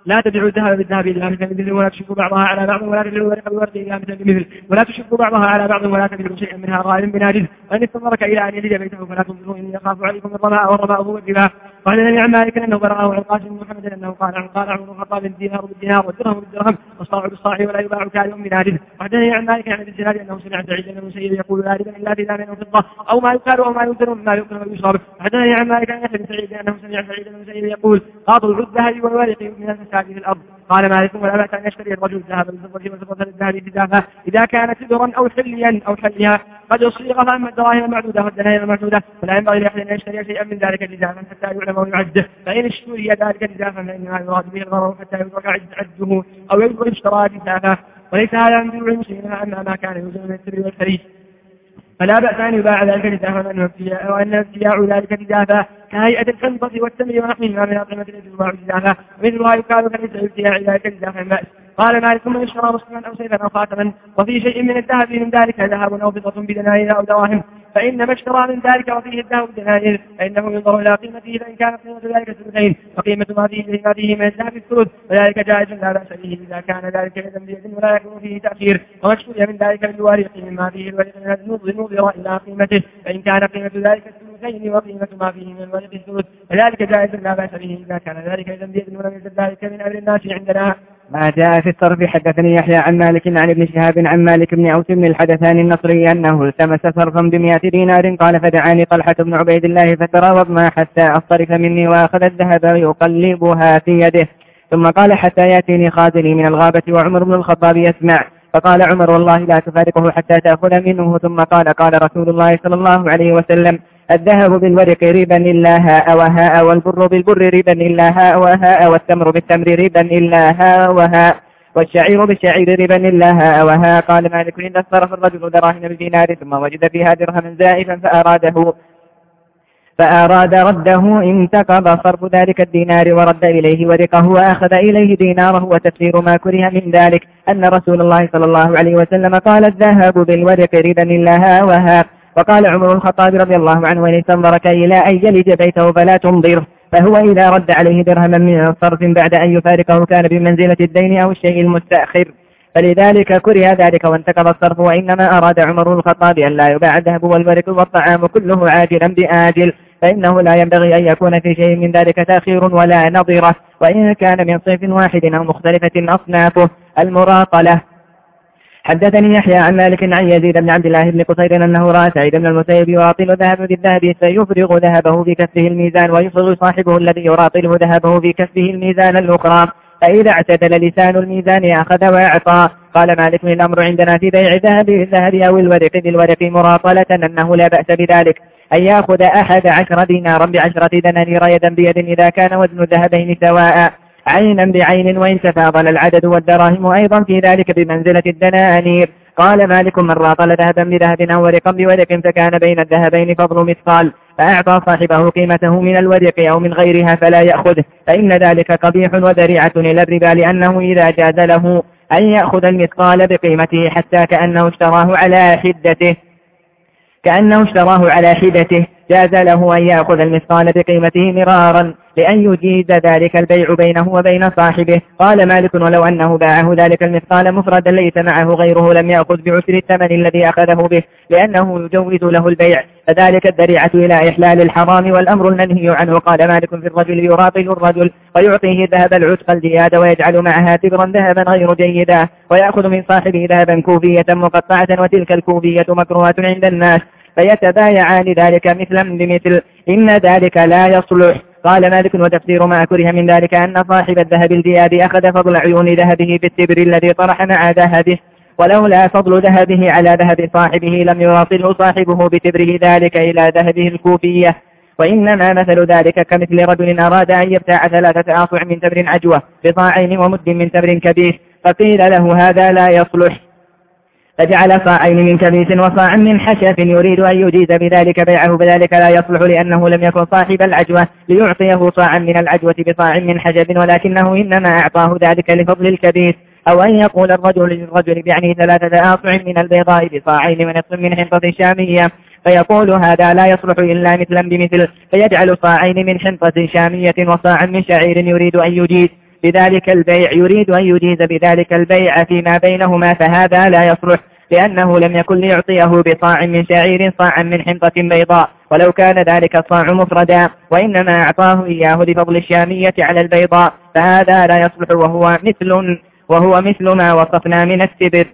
لا تبيعوا الذهب بالذهب الا مثل مثل ولا تشركوا بعضها على بعض ولا تبيعوا الورق بالورق الا مثل بمثل ولا تشركوا بعضها على بعض ولا تبيعوا شيئا منها غائب بناجز وان استمرك إلى أن يلد بيته فلا تنظروا إني أخاف عليكم الرباء والرباء هو الربا. وحدثني عن مالك أنه برأه عن القاسم بن محمد أنه قال عن قال عمر الخطاب الدينار بالدينار والدرهم بالدرهم والصاع بالصاع ولا يباع كارث بناجز وحدثني عن مالك عن ابن الزناد أنه سمع سعيد بن المسيب يقول لا ربا إلا في ذهب وفضه أو ما يكال أو ما يوزن مما يؤكل ويشرب وحدثني عن مالك عن بن سعيد انه سمع سعيد بن المسيب يقول قاضوا الذهب والورق من الفساد في الأرض. قال مالك ولا بأس أن يشتري الرجل الذهب بالفضة وفضة الذهب بزافة إذا كان سدرا أو حليا أو حليا قد صيغ فأما الدراهم المعدودة والدنايا المعدودة. فلا ينبغي لأحد أن يشتري شيئا من ذلك الجزافا حتى يعلم ويعد فإن اشتري ذلك الجزافا فإنما يراد به الضرر حتى يدرك عده أو يدرك اشترى جزافا. وليس هذا من بيوع المسلمين أما ما كان يوزن من السر والخريج فلا بأس أن يباع ذلك جزافا وأن ابتياع ذلك جزافا كهيئة الحنطة والتمر ونحوهما من أطعمة التي تباع جزافا مثلها يكاد فليس ابتياع ذلك جزافا بأس قال مالك من اشترى مسلما أو سيفا أو خاتما وفي شيء من الذهب من ذلك ذهب أو فضة بدنانير أو دراهم فإن ما اشترى من ذلك وفيه الذهب بدنانير فإنه ينظر إلى قيمته فإن كانت قيمة ذلك الثلثين وقيمة ما فيه من الذهب الثلث وذلك جائز لا بأس به إذا كان ذلك يدا بيد ولا يكون فيه تأخير وما اشتري من ذلك بالوارق مما فيه الورق من نظر إلى قيمته. فإن كان قيمة ذلك الثلثين وقيمة ما فيه من الورق الثلث فذلك جائز لا بأس به إذا كان ذلك يدا بيد ولم يزد ذلك من أمر الناس عندنا. ما جاء في الصرف حدثني يحيى عن مالك عن ابن شهاب عن مالك بن أوس بن الحدثان النصري أنه التمس صرفا بمئة دينار قال فدعاني طلحة بن عبيد الله فتراوضنا حتى أصطرف مني وأخذ الذهب يقلبها في يده. ثم قال حتى يأتيني خازني من الغابة وعمر بن الخطاب يسمع. فقال عمر والله لا تفارقه حتى تأخذ منه. ثم قال قال رسول الله صلى الله عليه وسلم الذهب بالورق ربا إلا هاء وهاء والبر بالبر ربا إلا هاء وهاء والتمر بالتمر ربا إلا هاء وهاء والشعير بالشعير ربا إلا هاء وهاء. قال مالك إذا اصطرف الرجل دراهم بدينار ثم وجد فيها درهما زائفا فأراده فأراد رده انتقض صرف ذلك الدينار ورد إليه ورقه وأخذ إليه ديناره وتفسير ما كره من ذلك. أن رسول الله صلى الله عليه وسلم قال الذهب بالورق ربا لها وها وقال عمر الخطاب رضي الله عنه وإن استنظرك إلى أن يلج بيته فلا تنظره فهو إذا رد عليه درهما من صرف بعد أن يفارقه كان بمنزلة الدين أو الشيء المستأخر. فلذلك كره ذلك وانتقض الصرف وإنما أراد عمر الخطاب أن لا يباع الذهب والورق والطعام كله عاجلا بآجل فإنه لا ينبغي أن يكون في شيء من ذلك تأخير ولا نظرة. وإن كان من صيف واحد أو مختلفة أصنافه المراطلة حدثني يحيى عن مالك عن يزيد بن عبد الله بن قصير أنه رأى سعيد بن المسيب يراطل ذهب بالذهب فيفرغ ذهبه في كفه الميزان ويفرغ صاحبه الذي يراطله ذهبه في كفه الميزان الأخرى. فإذا اعتدل لسان الميزان أخذ وأعطى. قال مالك الأمر عندنا في بيع ذهب الذهب أو الورق بالورق مراطلة أنه لا بأس بذلك. أن يأخذ أحد عشر دينارا بعشرة دنانير يدا بيد إذا كان وزن الذهبين سواء. عينا بعين وإن تفاضل العدد والدراهم أيضا في ذلك بمنزلة الدنانير. قال مالك من راطل ذهبا بذهب أو ورقا بورق فكان بين الذهبين فضل مثقال. فأعطى صاحبه قيمته من الورق أو من غيرها فلا يأخذه. فإن ذلك قبيح وذريعة إلى الربا لأنه إذا جاز له أن يأخذ المثقال بقيمته حتى كأنه اشتراه على حدته. كأنه اشتراه على حدته. جاز له أن يأخذ المثقال بقيمته مرارا. لأن يجيز ذلك البيع بينه وبين صاحبه. قال مالك ولو أنه باعه ذلك المثقال مفردا ليس معه غيره لم يأخذ بعشر الثمن الذي أخذه به لأنه يجوز له البيع. فذلك الذريعة إلى إحلال الحرام والأمر المنهي عنه. قال مالك في الرجل يراقل الرجل ويعطيه ذهب العتق الجياد ويجعل معها تبرا ذهبا غير جيدا ويأخذ من صاحبه ذهبا كوفية مقطعة وتلك الكوفية مكروهة عند الناس. فيتبايعان ذلك مثلا بمثل إن ذلك لا يصلح. قال مالك وتفسير ما كره من ذلك أن صاحب الذهب الزياد أخذ فضل عيون ذهبه بالتبر الذي طرح مع ذهبه ولولا فضل ذهبه على ذهب صاحبه لم يواصله صاحبه بتبره ذلك إلى ذهبه الكوفية. وإنما مثل ذلك كمثل رجل أراد أن يبتاع ثلاثة آصع من تبر عجوة بصاعين ومد من تبر كبير فقيل له هذا لا يصلح. فجعل صاعين من كبيس وصاع من حشف يريد أن يجيز بذلك بيعه بذلك لا يصلح لأنه لم يكن صاحب العجوة ليعطيه صاعا من العجوة بصاع من حجب ولكنه إنما أعطاه ذلك لفضل الكبيس. أو أن يقول الرجل للرجل بعني ثلاثة آصع من البيضاء بصاعين ونصف من حنطة شامية. فيقول هذا لا يصلح إلا مثلا بمثل فيجعل صاعين من حنطة شامية وصاعا من شعير يريد أن يجيز. بذلك البيع يريد أن يجيز بذلك البيع فيما بينهما فهذا لا يصلح لأنه لم يكن ليعطيه بصاع من شعير صاعا من حنطة بيضاء ولو كان ذلك الصاع مفردا وإنما أعطاه إياه لفضل الشامية على البيضاء فهذا لا يصلح وهو مثل وهو مثل ما وصفنا من السبر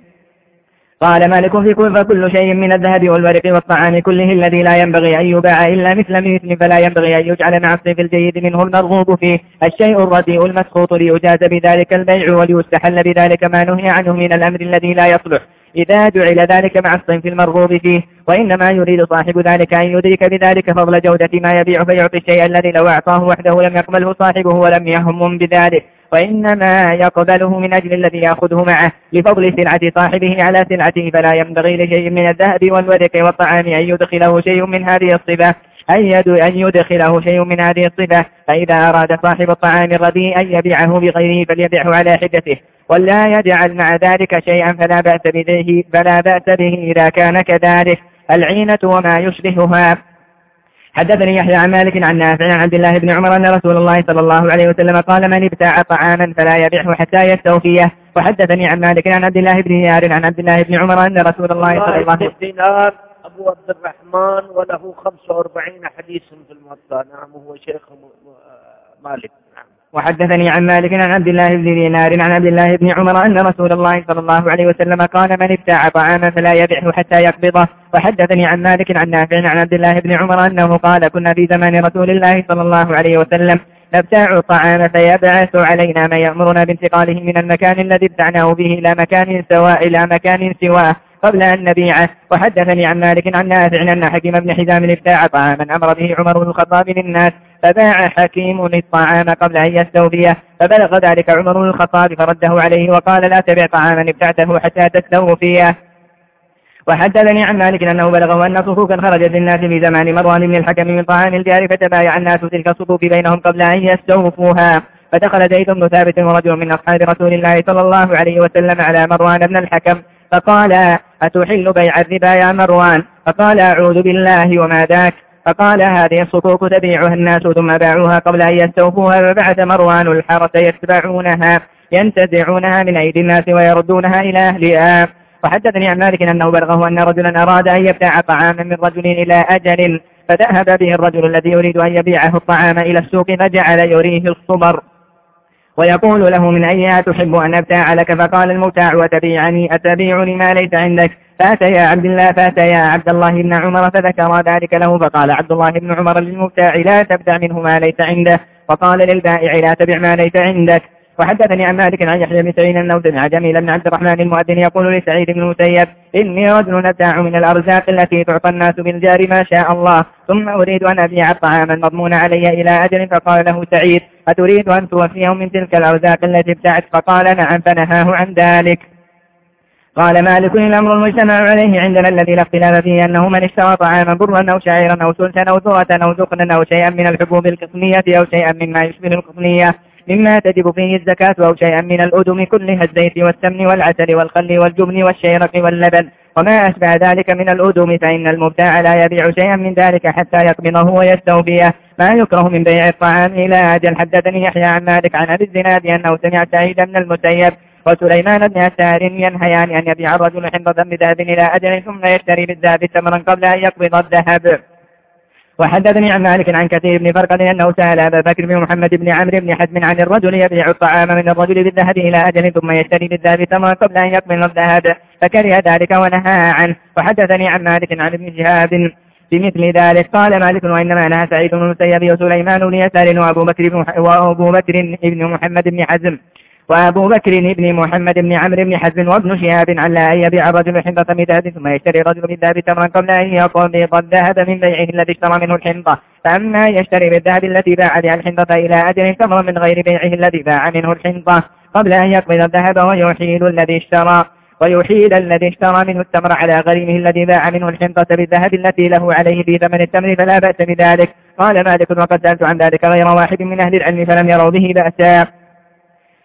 قال مالك في كل فكل شيء من الذهب والورق والطعام كله الذي لا ينبغي أن يباع إلا مثل مثل فلا ينبغي أن يجعل مع الصيف الجيد منه المرغوب فيه. الشيء الرديء المسخوط ليجاز بذلك البيع وليستحل بذلك ما نهي عنه من الأمر الذي لا يصلح. إذا جعل ذلك مع الصنف المرغوب فيه وإنما يريد صاحب ذلك أن يدرك بذلك فضل جودة ما يبيع فيعطي الشيء الذي لو أعطاه وحده لم يقبله صاحبه ولم يهم بذلك. وإنما يقبله من أجل الذي يأخذه معه لفضل سلعة صاحبه على سلعته فلا ينبغي لشيء من الذهب والورق والطعام أن يدخله شيء من هذه الصفة. أن يدخله شيء من هذه الصفة. فإذا أراد صاحب الطعام الرديء أن يبيعه بغيره فليبيعه على حدته ولا يجعل مع ذلك شيئا فلا بأس به فلا بأس به إذا كان كذلك. العينة وما يشبهها. حدثني يحيى عن مالك عن نافع عن عبد الله بن عمر أن رسول الله صلى الله عليه وسلم قال من ابتاع طعاما فلا يبيعه حتى يستوفيه. وحدثني عن مالك عن عبد الله بن دينار عن عبد الله بن عمر أن رسول الله صلى الله عليه وسلم أبو عبد الرحمن وله 45 حديثا في الموطأ. نعم هو شيخ مالك. وحدثني عن مالك عن عبد الله بن دينار عن عبد الله بن عمر أن رسول الله صلى الله عليه وسلم قال من ابتاع طعاما فلا يبيعه حتى يقبضه. وحدثني عن مالك عن نافع عن عبد الله بن عمر أنه قال كنا في زمان رسول الله صلى الله عليه وسلم نبتاع الطعام فيبعث علينا من يأمرنا بانتقاله من المكان الذي ابتعناه به إلى مكان سواء إلى مكان سواه قبل أن نبيعه. وحدثني عن مالك عن نافع أن حكيم بن حزام ابتاع طعاما أمر به عمر بن الخطاب للناس فباع حكيم الطعام قبل أن يستوفيه فبلغ ذلك عمر بن الخطاب فرده عليه وقال لا تبع طعاما ابتعته حتى تستوفيه. وحدثني عن مالك أنه بلغه أن صفوفا خرجت للناس في زمان مروان بن الحكم من طعام الجار فتبايع الناس تلك الصفوف بينهم قبل أن يستوفوها. فدخل زيد بن ثابت ورجل من أصحاب رسول الله صلى الله عليه وسلم على مروان بن الحكم فقال أتحل بيع الربا يا مروان؟ فقال أعوذ بالله وما ذاك؟ فقال هذه الصفوف تبيعها الناس ثم باعوها قبل أن يستوفوها فبعث مروان الحرس يتبعونها ينتزعونها من أيدي الناس ويردونها إلى أهلها. وحدثني عن مالك أنه بلغه أن رجلا أراد أن يبتاع طعاما من رجل إلى أجل فذهب به الرجل الذي يريد أن يبيعه الطعام إلى السوق فجعل يريه الصبر ويقول له من أيها تحب أن أبتاع لك؟ فقال المبتاع وتبيعني أتبيعني ما ليس عندك؟ فأتى يا عبد الله فأتى يا عبد الله بن عمر فذكر ذلك له فقال عبد الله بن عمر للمبتاع لا تبتع منه ما ليس عنده. وقال للبائع لا تبع ما ليس عندك. وحدثني عن مالك عن يحيى بن سعيد أنه سمع جميل بن عبد الرحمن المؤذن يقول لسعيد بن المسيب إني رجل نبتاع من الأرزاق التي تعطى الناس بالجار ما شاء الله ثم أريد أن أبيع الطعام المضمون علي إلى أجل. فقال له سعيد أتريد أن توفيهم من تلك الأرزاق التي ابتعت؟ فقال نعم فنهاه عن ذلك. قال مالك الأمر المجتمع عليه عندنا الذي لا اختلاف فيه أنه من اشترى طعاما برا أو شعيرا أو سلسا أو ذرة أو زقنا أو شيئا من الحبوب القطنية أو شيئا مما يشبه القطنية مما تجب فيه الزكاة أو شيئا من الأدم كلها الزيت والسمن والعسل والخل والجبن والشيرق واللبن. وما أشبه ذلك من الأدم فإن المبتاع لا يبيع شيئا من ذلك حتى يقبضه ويستوفيه. ما يكره من بيع الطعام إلى أجل حدثني يحيى عن مالك عن أبي الزناد أنه سمع سعيد بن المسيب وسليمان بن أسار ينهيان أن يبيع الرجل حنطة بذهب إلى أجل ثم يشتري بالذهب ثمرا قبل أن يقبض الذهب. وحدثني عن مالك عن كثير بن فرقد أنه سأل أبا بكر بن محمد بن عمرو بن حزم عن الرجل يبيع الطعام من الرجل بالذهب إلى أجل ثم يشتري بالذهب ثمرا قبل أن يقبل الذهب. فكره ذلك ونهى عنه. وحدثني عن مالك عن ابن جهاب بمثل ذلك. قال مالك وإنما نهى سعيد بن المسيب وسليمان بن يسار وأبو بكر وأبو بكر بن محمد بن حزم. وأبو بكر بن محمد بن عمرو بن حزم وابن شهاب عن لا أن يبيع الرجل حنطة بذهب ثم يشتري الرجل بالذهب تمرا قبل أن يقبض الذهب من بيعه الذي اشترى منه الحنطة. فأما يشتري بالذهب التي باع بها الحنطة إلى أجل تمرا من غير بيعه الذي باع منه الحنطة. قبل أن يقبض الذهب ويحيل الذي اشترى. ويحيل الذي اشترى منه التمر على غريمه الذي باع منه الحنطة بالذهب التي له عليه في ثمن التمر فلا بأس بذلك. قال مالك وقد سألت عن ذلك غير واحد من أهل العلم فلم يروا به بأسا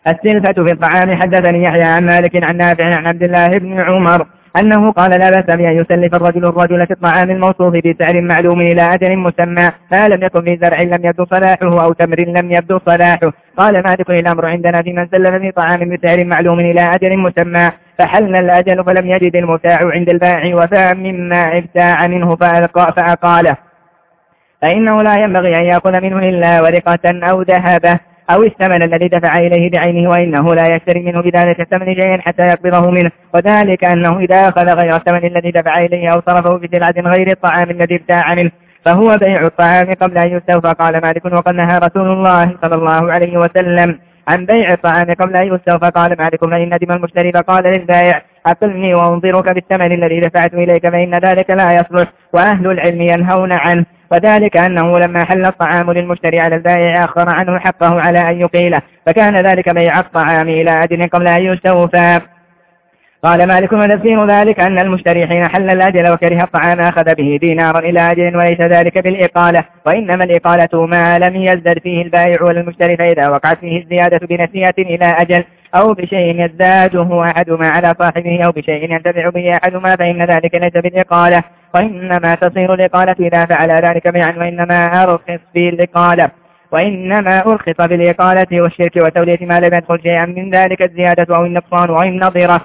السلفة في الطعام. حدثني يحيى عن مالك عن نافع عن عبد الله بن عمر أنه قال لا بأس بأن يسلف الرجل الرجل في الطعام الموصوف بسعر معلوم إلى أجل مسمى. ما لم يكن في زرع لم يبدو صلاحه أو تمر لم يبدو صلاحه. قال مالك الأمر عندنا في من سلف في طعام بسعر معلوم إلى أجل مسمى. فحل الأجل فلم يجد المتاع عند البائع وفاء مما ابتاع منه فأقاله. فإنه لا ينبغي أن يأخذ منه إلا ورقة أو ذهبه أو الثمن الذي دفع إليه بعينه وإنه لا يشتري منه بذلك الثمن شيئا حتى يقبضه منه. وذلك أنه إذا أخذ غير الثمن الذي دفع إليه أو صرفه بسلعة غير الطعام الذي ابتاع منه فهو بيع الطعام قبل أن يستوفى قال مالك وقد نهى رسول الله صلى الله عليه وسلم عن بيع الطعام قبل أن يستوفى قال مالك فإن ندم المشتري فقال للبائع أقلني وأنظرك بالثمن الذي دفعت إليك فإن ذلك لا يصلح وأهل العلم ينهون عنه. وذلك أنه لما حل الطعام للمشتري على البائع أخر عنه حقه على أن يقيله. فكان ذلك بيع الطعام إلى أجل قبل أن يستوفى. قال مالك وتفسير ذلك أن المشتري حين حل الأجل وكره الطعام أخذ به دينارا إلى أجل وليس ذلك بالإقالة. وإنما الإقالة ما لم يزدد فيه البائع والمشتري فإذا وقعت فيه الزيادة بنسيئة إلى أجل أو بشيء يزداده أحدهما على صاحبه أو بشيء ينتفع به أحدهما فإن ذلك ليس بالإقالة. وإنما تصير الإقالة إذا فعل ذلك بيعا وإنما أرخص بالإقالة. وإنما أرخص بالإقالة والشرك وتولية ما لم يدخل شيئا من ذلك الزيادة أو النقصان أو النظرة.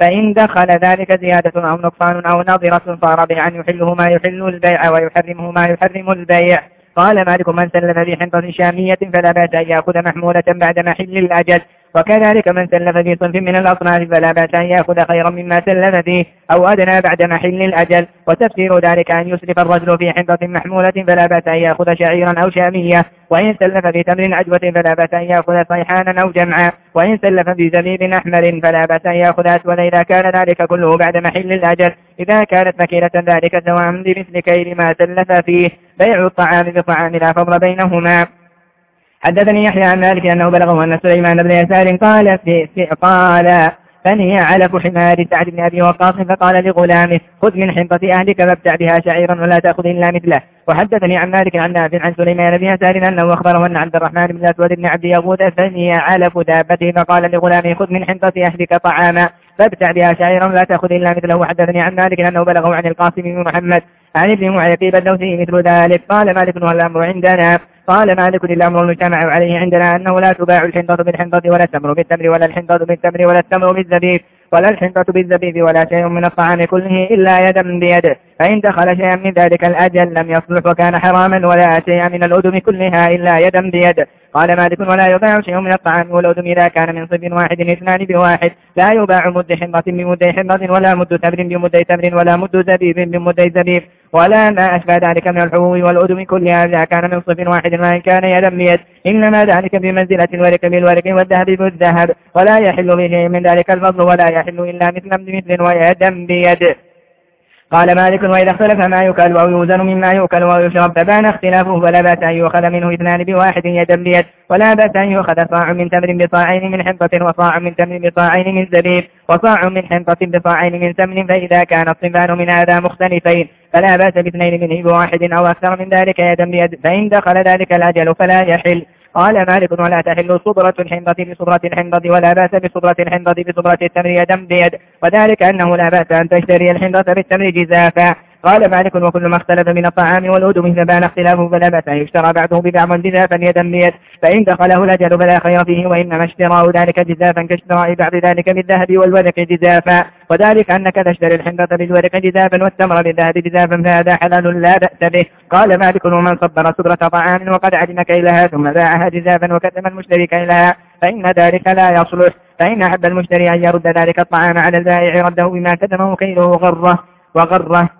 فإن دخل ذلك زيادة أو نقصان أو نظرة صار بيعا يحله ما يحل البيع ويحرمه ما يحرم البيع. قال مالك من سلف في حنطة شامية فلا بأس أن يأخذ محمولة بعد محل الأجل. وكذلك من سلف في صنف من الأصناف فلا بأس أن يأخذ خيرا مما سلف فيه أو أدنى بعد محل الأجل. وتفسير ذلك أن يسلف الرجل في حنطة محمولة فلا بأس أن يأخذ شعيرا أو شامية. وإن سلف في تمر عجوة فلا بأس أن يأخذ صيحانا أو جمعا. وإن سلف في زبيب أحمر فلا بأس أن يأخذ أسود إذا كان ذلك كله بعد محل الأجل. إذا كانت مكينة ذلك سواء بمثل كيل ما سلف فيه. بيع الطعام بطعام لا فضل بينهما. حدثني يحيى عن مالك أنه بلغه أن سليمان بن يسار قال في, قال فنهي علف حمار سعد بن أبي وقاص فقال لغلامه خذ من حنطة أهلك فابتع بها شعيرا ولا تأخذ إلا مثله. وحدثني عن مالك عن نافع عن سليمان بن يسار أنه أخبره أن عبد الرحمن بن الأسود بن عبد يغوث فنهي علف دابته فقال لغلامه خذ من حنطة أهلك طعاما فابتع بها شعيرا لا تأخذ إلا مثله. وحدثني عن مالك أنه بلغه عن القاسم بن محمد عن ابن معيقيب الدوسي مثل ذلك. قال مالك والأمر عندنا. قال مالك الأمر المجتمع عليه عندنا أنه لا تباع الحنطة بالحنطة ولا التمر بالتمر ولا الحنطة بالتمر ولا التمر بالزبيب ولا الحنطة بالزبيب ولا شيء من الطعام كله إلا يدا بيد فإن دخل شيئا من ذلك الأجل لم يصلح وكان حراما ولا شيء من الأدم كلها إلا يدا بيد. قال مالك ولا يباع شيء من الطعام والأدم إذا كان من صب واحد اثنان بواحد. لا يباع مد حنطة بمد حنطة ولا مد تمر بمد تمر ولا مد زبيب بمد زبيب. ولا ما أشبه ذلك من الحبوب والأدم كلها إذا كان من صف واحد وإن كان يدا بيد. إنما ذلك بمنزلة الورق بالورق والذهب بالذهب. ولا يحل به من ذلك الفضل ولا يحل إلا مثلا بمثل ويدا بيد. قال مالك وإذا اختلف ما يكل أو يوزن مما يؤكل أو يشرب فبان اختلافه فلا بأس أن يؤخذ منه اثنان بواحد يدا بيد ولا بأس أن يؤخذ صاع من تمر بصاعين من حنطة وصاع من تمر بصاعين من زبيب وصاع من حنطة بصاعين من سمن فإذا كان الصنفان من هذا مختلفين فلا بأس باثنين منه بواحد أو أكثر من ذلك يدا بيد فإن دخل ذلك الأجل فلا يحل. قال مالك ولا تحل صبرة الحنظة بصبرة الحنظة ولا بأس بصبرة الحنظة بصبرة التمر يدا بيد. وذلك أنه لا بأس أن تشتري الحنظة بالتمر جزافا. قال مالك وكل ما اختلف من الطعام والأدم فبان اختلافه فلا بأس أن يشترى بعضه ببعض جزافا يدا بيد. فإن دخله الأجل فلا خير فيه وإنما اشتراء ذلك جزافا كاشتراء بعض ذلك بالذهب والورق جزافا. وذلك أنك تشتري الحنطة بالورق جزافا والتمر بالذهب جزافا فهذا حلال لا بأس به. قال مالك ومن صبر صبرة طعام وقد علم كيلها ثم باعها جزافا وكتم المشتري كيلها فإن ذلك لا يصلح. فإن أحب المشتري أن يرد ذلك الطعام على البائع رده بما كتمه كيله غرة. وغرة.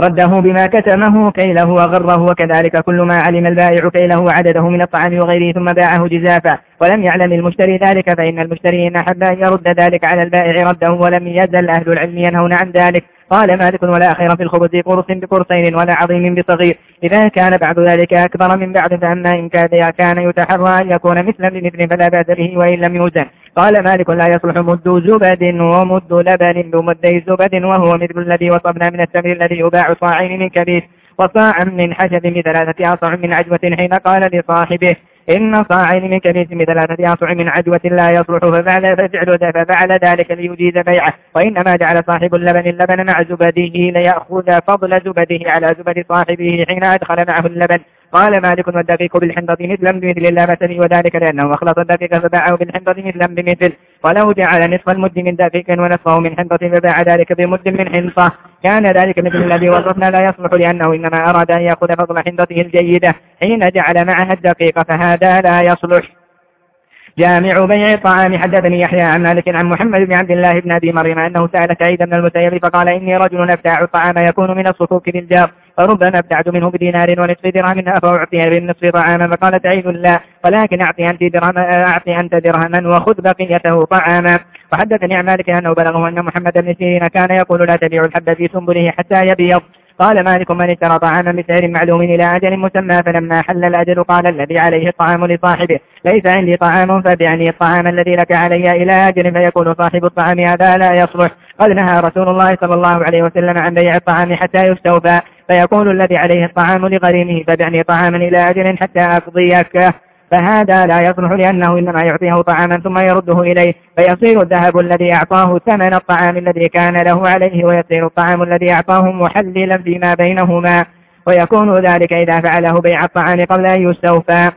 رده بما كتمه كيله وغره وكذلك كل ما علم البائع كيله وعدده من الطعام وغيره ثم باعه جزافا. ولم يعلم المشتري ذلك فإن المشتري إن أحب أن يرد ذلك على البائع رده ولم يزل أهل العلم ينهون عن ذلك. قال مالك ولا خير في الخبز قرص بقرصين ولا عظيم بصغير. إذا كان بعد ذلك أكبر من بعد فأما إن كان يتحرى أن يكون مثلا بمثل فلا بأس به وإن لم يوزن. قال مالك لا يصلح مد زبد ومد لبن بمدي زبد وهو مثل الذي وصبنا من التمر الذي يباع صاعين من كبير وصاعا من حشب بثلاثة أصع من عجوة حين قال لصاحبه إن صاعين من كبيس بثلاثة أصع من عجوة لا يصلح ففعل, ففعل, ففعل ذلك ليجيز بيعه. وإنما جعل صاحب اللبن اللبن مع زبده ليأخذ فضل زبده على زبد صاحبه حين أدخل معه اللبن. قال مالك والدقيق بالحنطة مثلا بمثل لا بأس وذلك لأنه أخلص الدقيق فباعه بالحنطة مثلا بمثل. ولو جعل نصف المد من دقيق ونصفه من حنطة فباع ذلك بمد من حنطة. كان ذلك مثل الذي وصفنا لا يصلح لأنه إنما أراد أن يأخذ فضل حنطته الجيدة. حين جعل معها الدقيق فهذا لا يصلح. جامع بيع الطعام. حدثني يحيى عن مالك عن محمد بن عبد الله بن أبي مريم أنه سأل سعيد بن المسيب فقال إني رجل أبتاع الطعام يكون من الصفوف بالجار فربما ابتعت منه بدينار ونصف درهم فأعطي بالنصف طعاما. فقال سعيد لا ولكن أعطي أنت درهم أعطي أنت درهما وخذ بقيته طعاما. وحدثني عن مالك أنه بلغه أن محمد بن سيرين كان يقول لا تبيع الحب في سنبله حتى يبيض. قال مالك من اشترى طعاما بسعر معلوم إلى أجل مسمى فلما حل الأجل قال الذي عليه الطعام لصاحبه ليس عندي طعام فبعني الطعام الذي لك علي إلى أجل فيكون صاحب الطعام هذا لا يصلح. قد نهى رسول الله صلى الله عليه وسلم عن بيع الطعام حتى يستوفى فيقول الذي عليه الطعام لغريمه فبعني طعاما إلى أجل حتى أقضيك فهذا لا يصلح لأنه إنما يعطيه طعاما ثم يرده إليه فيصير الذهب الذي أعطاه ثمن الطعام الذي كان له عليه ويصير الطعام الذي أعطاه محللا فيما بينهما ويكون ذلك إذا فعله بيع الطعام قبل أن يستوفى.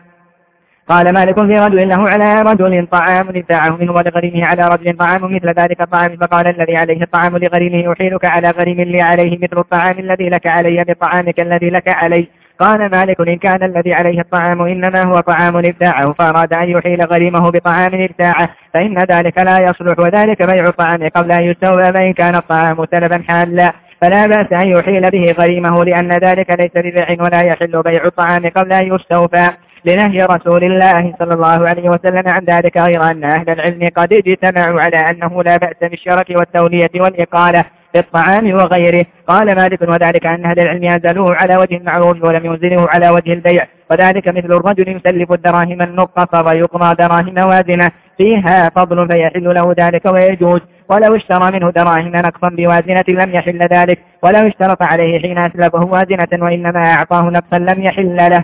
قال مالك في رجل له على رجل طعام ابتاعه منه ولغريمه على رجل طعام مثل ذلك الطعام فقال الذي عليه الطعام لغريمه أحيلك على غريم لي عليه مثل الطعام الذي لك علي بطعامك الذي لك علي. قال مالك إن كان الذي عليه الطعام إنما هو طعام ابتاعه فأراد أن يحيل غريمه بطعام ابتاعه فإن ذلك لا يصلح وذلك بيع الطعام قبل أن يستوى فإن كان الطعام سلبا حالا فلا بأس أن يحيل به غريمه لأن ذلك ليس ببيع ولا يحل بيع الطعام قبل أن يستوفى لنهي رسول الله صلى الله عليه وسلم عن ذلك غير أن أهل العلم قد اجتمعوا على أنه لا بأس بالشرك والتولية والإقالة. في الطعام وغيره. قال مالك وذلك أن أهل العلم أنزلوه على وجه المعروف ولم ينزلوه على وجه البيع. وذلك مثل الرجل يسلف الدراهم النقصة ويقضى دراهم وازنة. فيها فضل فيحل له ذلك ويجوز. ولو اشترى منه دراهم نقصا بوازنة لم يحل ذلك. ولو اشترط عليه حين أسلفه وازنة وإنما أعطاه نقصا لم يحل له.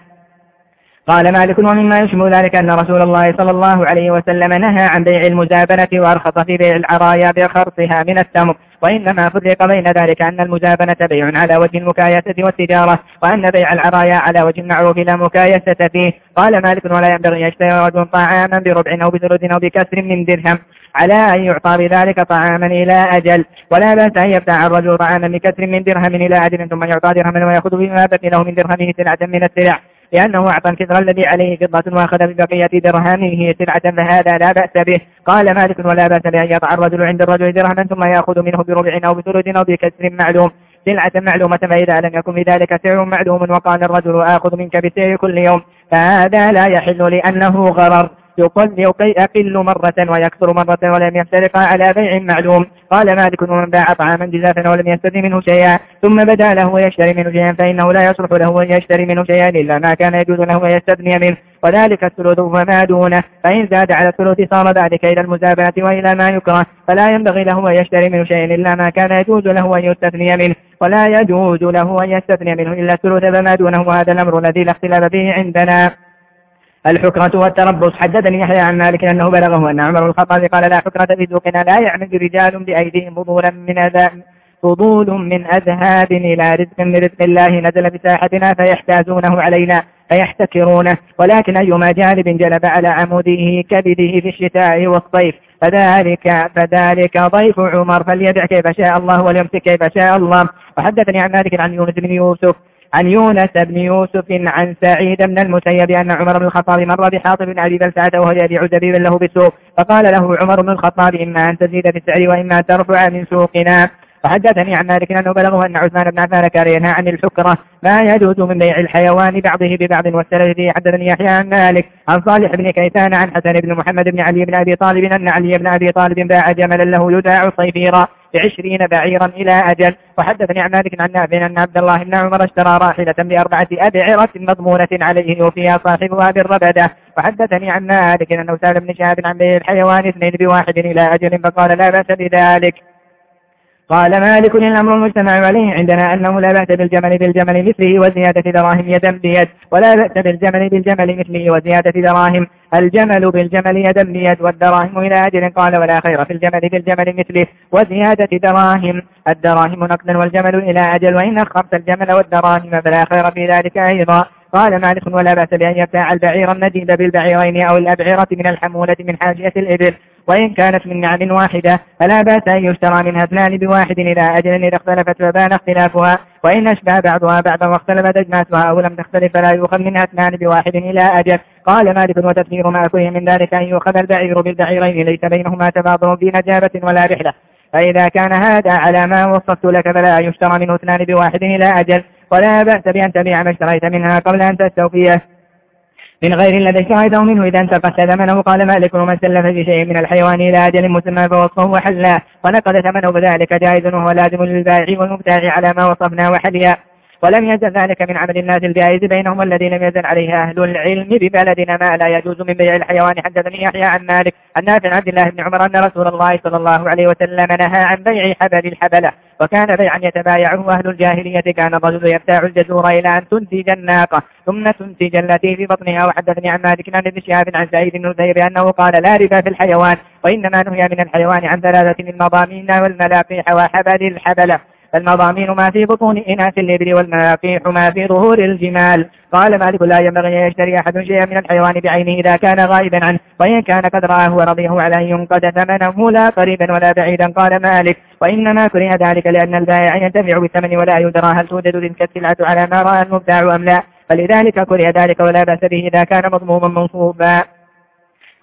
قال مالك ومما يشبه ذلك أن رسول الله صلى الله عليه وسلم نهى عن بيع المزابنة وأرخص في بيع العرايا بخرصها من التمر. وإنما فرق بين ذلك أن المزابنة بيع على وجه المكايسة والتجارة وأن بيع العرايا على وجه المعروف لا مكايسة فيه. قال مالك ولا ينبغي يشتري رجل طعاما بربع أو بثلث أو بكسر من درهم على أن يعطى بذلك طعاما إلى أجل. ولا بأس أن يبتاع الرجل طعاما بكسر من درهم إلى أجل ثم يعطى درهما ويأخذ بما بقي له من درهمه سلعة من السلع. لأنه أعطى الكسر الذي عليه فضة وأخذ ببقية درهمه سلعة فهذا لا بأس به. قال مالك ولا بأس بأن يضع الرجل عند الرجل درهما ثم يأخذ منه بربع أو بثلث أو بكسر معلوم. سلعة معلومة فإذا لم يكن بذلك سعر معلوم وقال الرجل آخذ منك بسعر كل يوم. فهذا لا يحل لأنه غرر. يقل يقل مرة ويكثر مرة ولم يفترق على بيع معلوم. قال مالك ومن باع طعاما جزافا ولم يستدي منه شيئا. ثم بدا له ويشتري منه شيئا فإنه لا يصلح له أن يشتري منه شيئا إلا ما كان يجوز له أن يستثني منه. وذلك الثلث فما دونه. فإن زاد على الثلث صار ذلك إلى المزابنة وإلى ما يكره. فلا ينبغي له أن يشتري منه شيئا إلا ما كان يجوز له أن يستثني منه. ولا يجوز له أن يستثني منه إلا الثلث فما دونه. وهذا الأمر الذي لا اختلاف فيه عندنا. الحكرة والتربص حدثني يحيى عن مالك أنه بلغه أن عمر الخطاب قال لا حكرة في سوقنا لا يعمد رجال بأيديهم فضولا من أذى فضول من أذهاب إلى رزق من رزق الله نزل بساحتنا فيحتازونه علينا فيحتكرونه. ولكن أيما جانب جلب على عموده كبده في الشتاء والصيف فذلك فذلك ضيف عمر فليدع كيف شاء الله وليمسك كيف شاء الله. وحدثني عن مالك عن يونس بن يوسف عن يونس بن يوسف عن سعيد بن المسيب أن عمر بن الخطاب مر بحاطب بن أبي بلسعة وهو يبيع زبيبا له بالسوق فقال له عمر بن الخطاب إما أن تزيد في السعر وإما أن ترفع من سوقنا. وحدثني عن مالك أنه بلغه أن عثمان بن عفان كان ينهى عن الحكرة. ما يجوز من بيع الحيوان بعضه ببعض والسلف فيه حدثني يحيى عن مالك عن صالح بن كيسان عن حسن بن محمد بن علي بن أبي طالب أن علي بن أبي طالب باع جملا له يداع صيفيرا. بعشرين بعيرا إلى أجل. وحدثني عن مالك عن نافع أن عبد الله بن عمر اشترى راحلة بأربعة أبعرة مضمونة عليه وفيها صاحبها بالربدة وحدثني عن مالك أنه سأل ابن شهاب عن بيع الحيوان اثنين بواحد إلى أجل فقال لا بأس بذلك. قال مالك الأمر المجتمع عليه عندنا أنه لا بأس بالجمل بالجمل مثله وزيادة دراهم يدا بيد. ولا بأس بالجمل بالجمل مثله وزيادة دراهم. الجمل بالجمل يدا بيد والدراهم إلى أجل قال ولا خير في الجمل بالجمل مثله وزيادة دراهم. الدراهم نقدا والجمل إلى أجل وإن أخرت الجمل والدراهم فلا خير في ذلك أيضا. قال مالك ولا بأس بأن يبتاع البعير النديد بالبعيرين أو الأبعرة من الحمولة من حاجية الإبل. وإن كانت من نعم واحدة فلا بأس أن يشترى منها اثنان بواحد إلى أجل إذا اختلفت فبان اختلافها. وإن أشبه بعضها بعضا واختلفت أجناسها أو لم تختلف فلا يؤخذ منها اثنان بواحد إلى أجل. قال مالك وتفسير ما فيه من ذلك أن يؤخذ البعير بالبعيرين ليس بينهما تباضر في نجابة ولا رحلة. فإذا كان هذا على ما وصفت لك فلا يشترى منه اثنان بواحد إلى أجل. ولا بأس بأن تبيع ما اشتريت منها قبل أن تستوفيه. من غير الذي اشتريته منه إذا انتقصت ثمنه قال مالك ومن سلف في شيء من الحيوان إلى أجل مسمى فوصفه وحلا ونقد ثمنه بذلك جائز وهو لازم للبائع والمبتاع على ما وصفنا وحليا. ولم يزل ذلك من عمل الناس الجائز بينهم الذي لم يزل عليه أهل العلم ببلدنا ما لا يجوز من بيع الحيوان. حدثني يحيى عن مالك عن نافع عبد الله بن عمر أن رسول الله صلى الله عليه وسلم نهى عن بيع حبل الحبلة وكان بيعا يتبايعه أهل الجاهلية. كان الرجل يبتاع الجزور إلى أن تنتج الناقة ثم تنتج التي في بطنها. وحدثني عن مالك عن ابن شهاب عن سعيد بن زير أنه قال لا ربا في الحيوان وإنما نهي من الحيوان عن ثلاثة من مضامين والملاقيح وحبل الحبلة. فالمضامين ما في بطون إناث الإبل والملاقيح ما في ظهور الجمال. قال مالك لا ينبغي أن يشتري أحد شيئا من الحيوان بعينه إذا كان غائبا عنه وإن كان قد رآه ورضيه على أن ينقد ثمنه لا قريبا ولا بعيدا. قال مالك وإنما كره ذلك لأن البائع ينتفع بالثمن ولا يدرى هل توجد تلك السلعة على ما رأى المبتاع أم لا. فلذلك كره ذلك ولا بأس به إذا كان مضموما منصوبا.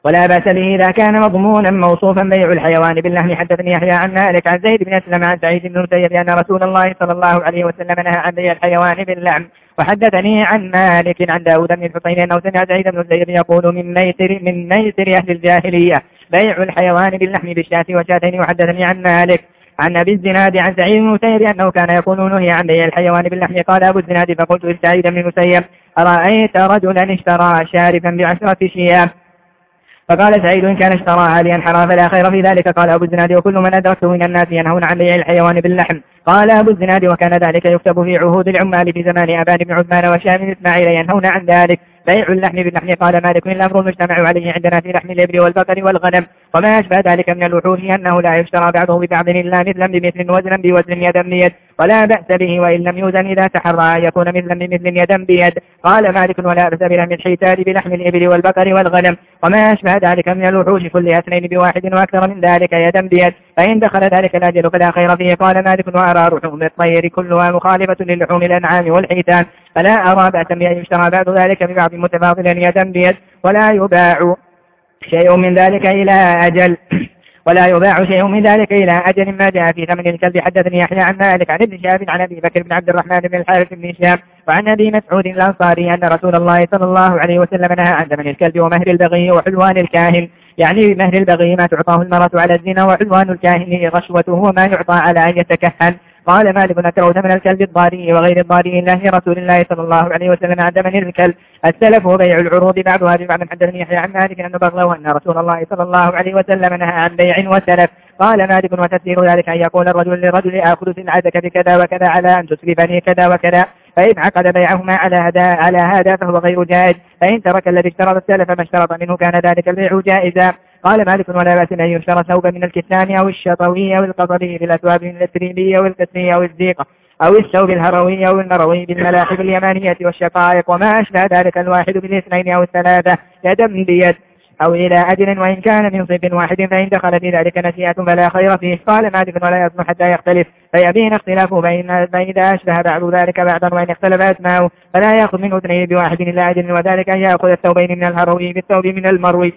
ولا بأس به إذا كان مضمونا موصوفا بيع الحيوان باللحم. حدثني يحيى عن مالك عن زيد بن أسلم عن سعيد بن المسيب أن رسول الله صلى الله عليه وسلم نهى عن بيع الحيوان باللحم. وحدثني عن مالك عن داود بن الحسين أنه سمع سعيد بن المسيب يقول من ميسر من ميسر أهل الجاهلية بيع الحيوان باللحم بالشاة وشاتين وحدثني عن مالك عن أبي الزناد عن سعيد بن المسيب أنه كان يقول نهي عن بيع الحيوان باللحم. قال أبو الزناد فقلت لسعيد بن المسيب أرأيت رجلا اشترى شارفا بعشرة شياب فقال سعيد إن كان اشترى عاليا حرام فلا خير في ذلك. قال أبو الزناد وكل من أدركته من الناس ينهون عن بيع الحيوان باللحم. قال أبو الزناد وكان ذلك يكتب في عهود العمال في زمان أبان بن عثمان وشام إسماعيل ينهون عن ذلك. بيع اللحم باللحم. قال مالك الأمر المجتمع عليه عندنا في لحم الإبل والبقر والغنم. وما أشبه ذلك من الوحوش أنه لا يشترى بعضه ببعض إلا مثلا بمثل وزنا بوزن يدا بيد ولا بأس به وإن لم يوزن إذا تحرى أن يكون مثلا بمثل يدا بيد. قال مالك ولا بأس بلحم الحيتان بلحم الإبل والبقر والغنم. وما أشبه ذلك من الوحوش كل اثنين بواحد وأكثر من ذلك يدا بيد. فإن دخل ذلك الأجل فلا خير فيه. قال مالك وأرى رحوم الطير كلها مخالفة للحوم الأنعام والحيتان. فلا أرى بأسا بأن يشترى بعض ذلك ببعض متفاضلا يدا بيد ولا يباع شيء من ذلك إلى أجل ولا يباع شيء من ذلك إلى أجل ما جاء في ثمن الكلب حدثني يحيى عن مالك عن ابن شهاب عن أبي بكر بن عبد الرحمن بن الحارث بن شهاب وعن أبي مسعود الأنصاري أن رسول الله صلى الله عليه وسلم نهى عن ثمن الكلب ومهر البغي وحلوان الكاهن. يعني بمهر البغي ما تعطاه المرأة على الزنا وحلوان الكاهن رشوته وما يعطى على أن يتكهن. قال مالك نكره ثمن الكلب الضاري وغير الضاري الله رسول الله صلى الله عليه وسلم ثمن الكلب. السلف وبيع العروض بعضها ببعض حدثني يحيى عن مالك أن بغلوا أن رسول الله صلى الله عليه وسلم نهى عن بيع وسلف. قال مالك وتفسير ذلك أن يقول الرجل للرجل آخذ سلعتك بكذا وكذا على أن تسلفني كذا وكذا فإن عقد بيعهما على هذا على هذا فهو غير جائز فإن ترك الذي اشترط السلف ما اشترط منه كان ذلك البيع جائزا. قال مالك ولا بأس أن يشترى ثوب من الكتان أو الشطوي أو القصبي بالأثواب من والكسرية أو الزيقة أو الثوب الهروي أو المروي بالملاحب اليمانية والشقائق وما أشبه ذلك الواحد بالاثنين أو الثلاثة يدا بيد أو إلى أجل وإن كان من صف واحد فإن دخل في ذلك نسيئة فلا خير فيه. قال مالك ولا يصلح حتى يختلف. فيبين اختلافه بين فإذا أشبه بعض ذلك بعضا وإن اختلف أسماؤه فلا يأخذ منه اثنين بواحد إلا أجل وذلك أن يأخذ الثوبين من الهروي بالثوب من المروي.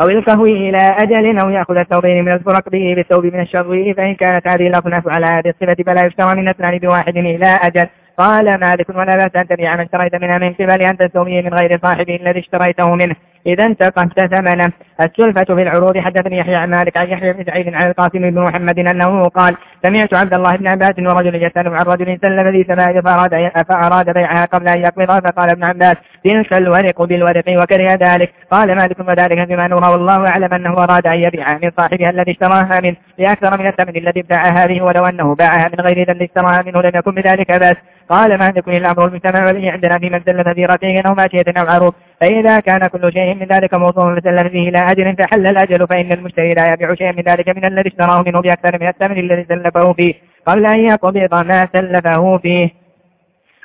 أو القهو إلى أجل أو يأخذ الثوبين من الفرق به بالثوب من الشر فإن كانت هذه الأصناف على هذه الصفة فلا يشترى من اثنان بواحد إلى أجل. قال مالك ولا بأس أن تبيع من اشتريت منها من قبل أن تستوي من غير صاحبه الذي اشتريته منه. إذا انتقمت ثمنه السلفة في العروض. حدثني يحيى عن مالك عن يحيى بن سعيد عن القاسم بن محمد أنه قال سمعت عبد الله بن عباس ورجل يسأل عن رجل سلم ذي سماء فأراد, فأراد بيعها قبل أن يقبضها فقال ابن عباس تلك الورق بالورق وكره ذلك. قال مالك وذلك بما نرى والله أعلم أنه أراد أن يبيعها من صاحبها الذي اشتراها منه بأكثر من الثمن الذي ابتاعها به ولو أنه باعها من غير ذا اشتراها منه لم يكن بذلك بأس. قال ما يكون الأمر المجتمع والذي عندنا في من سلم ذي رقيق أو ماشية أو عروض فإذا كان كل شيء من ذلك موصوفا فسلم فيه إلى أجل فحل الأجل فإن المشتري لا يبيع شيئا من ذلك من الذي اشتراه منه بأكثر من الثمن الذي سلفه فيه. قبل أن يقبض ما سلفه فيه.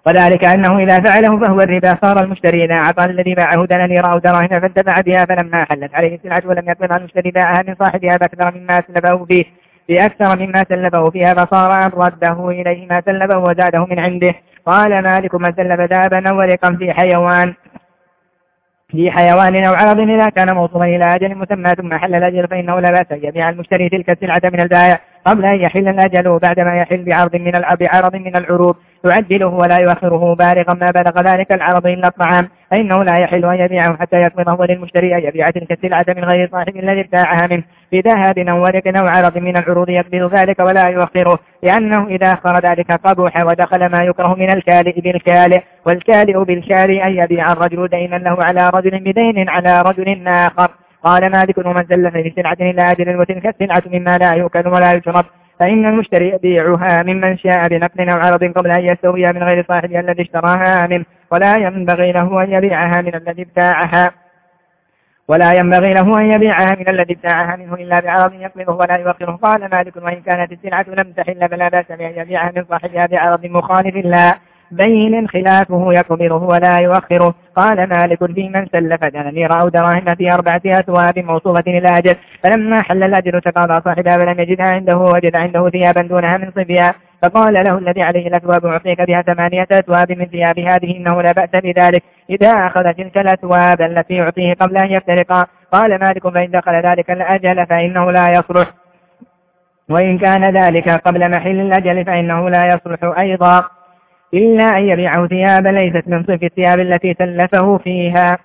وذلك أنه إذا فعله فهو الربا. صار المشتري إذا أعطى الذي باعه دنانير أو دراهم فانتفع بها فلما حلت عليه السلعة ولم يقبضها المشتري باعها من صاحبها بأكثر مما سلفه فيه. بأكثر مما سلفه فيها فصار أن رده إليه ما سلفه وزاده من عنده. قال مالك من سلف دابا ورقا في حيوان. في حيوان أو عرض إذا كان موصولا إلى أجل مسمى ثم حل الأجل فإنه لا بأس. يبيع المشتري تلك السلعة من البائع. قبل أن يحل الأجل بعدما يحل بعرض من بعرض من العروض؟ يعدله ولا يؤخره بالغا ما بلغ ذلك العرض إلا الطعام. فإنه لا يحل أن يبيعه حتى يقبضه للمشتري أن يبيع تلك السلعة من غير صاحب الذي ابتاعها منه. بذهب أو ورق أو عرض من العروض يقبض ذلك ولا يؤخره لأنه إذا أخر ذلك قبح ودخل ما يكره من الكالئ بالكالئ. والكالئ بالكالئ أن يبيع الرجل دينا له على رجل بدين على رجل آخر. قال مالك ومن سلف بسلعة إلى أجل وتلك السلعة مما لا يؤكل ولا يشرب. فإن المشتري يبيعها ممن شاء بنقل أو عرض قبل أن يستوي من غير صاحبها الذي اشتراها منه. ولا ينبغي له أن يبيعها من الذي ابتاعها. ولا ينبغي له أن يبيعها من الذي ابتاعها منه إلا بعرض يقبضه ولا يوقره قال مالك وإن كانت السلعة لم تحل فلا بأس بأن يبيعها من صاحبها بعرض مخالف لا. بين خلافه يقبضه ولا يؤخره. قال مالك في من سلف دنانير أو دراهم في أربعة أثواب موصوفة إلى أجل. فلما حل الأجل تقاضى صاحبها فلم يجدها عنده وجد عنده ثيابا دونها من صبيا. فقال له الذي عليه الأثواب أعطيك بها ثمانية أثواب من ثياب هذه إنه لا بأس بذلك. إذا أخذ تلك الأثواب التي يعطيه قبل أن يفترقا قال مالك فإن دخل ذلك الأجل فإنه لا يصلح. وإن كان ذلك قبل محل الأجل فإنه لا يصلح أيضا. إلا أن يبيعه ثيابا ليست من صف الثياب التي سلفه فيها.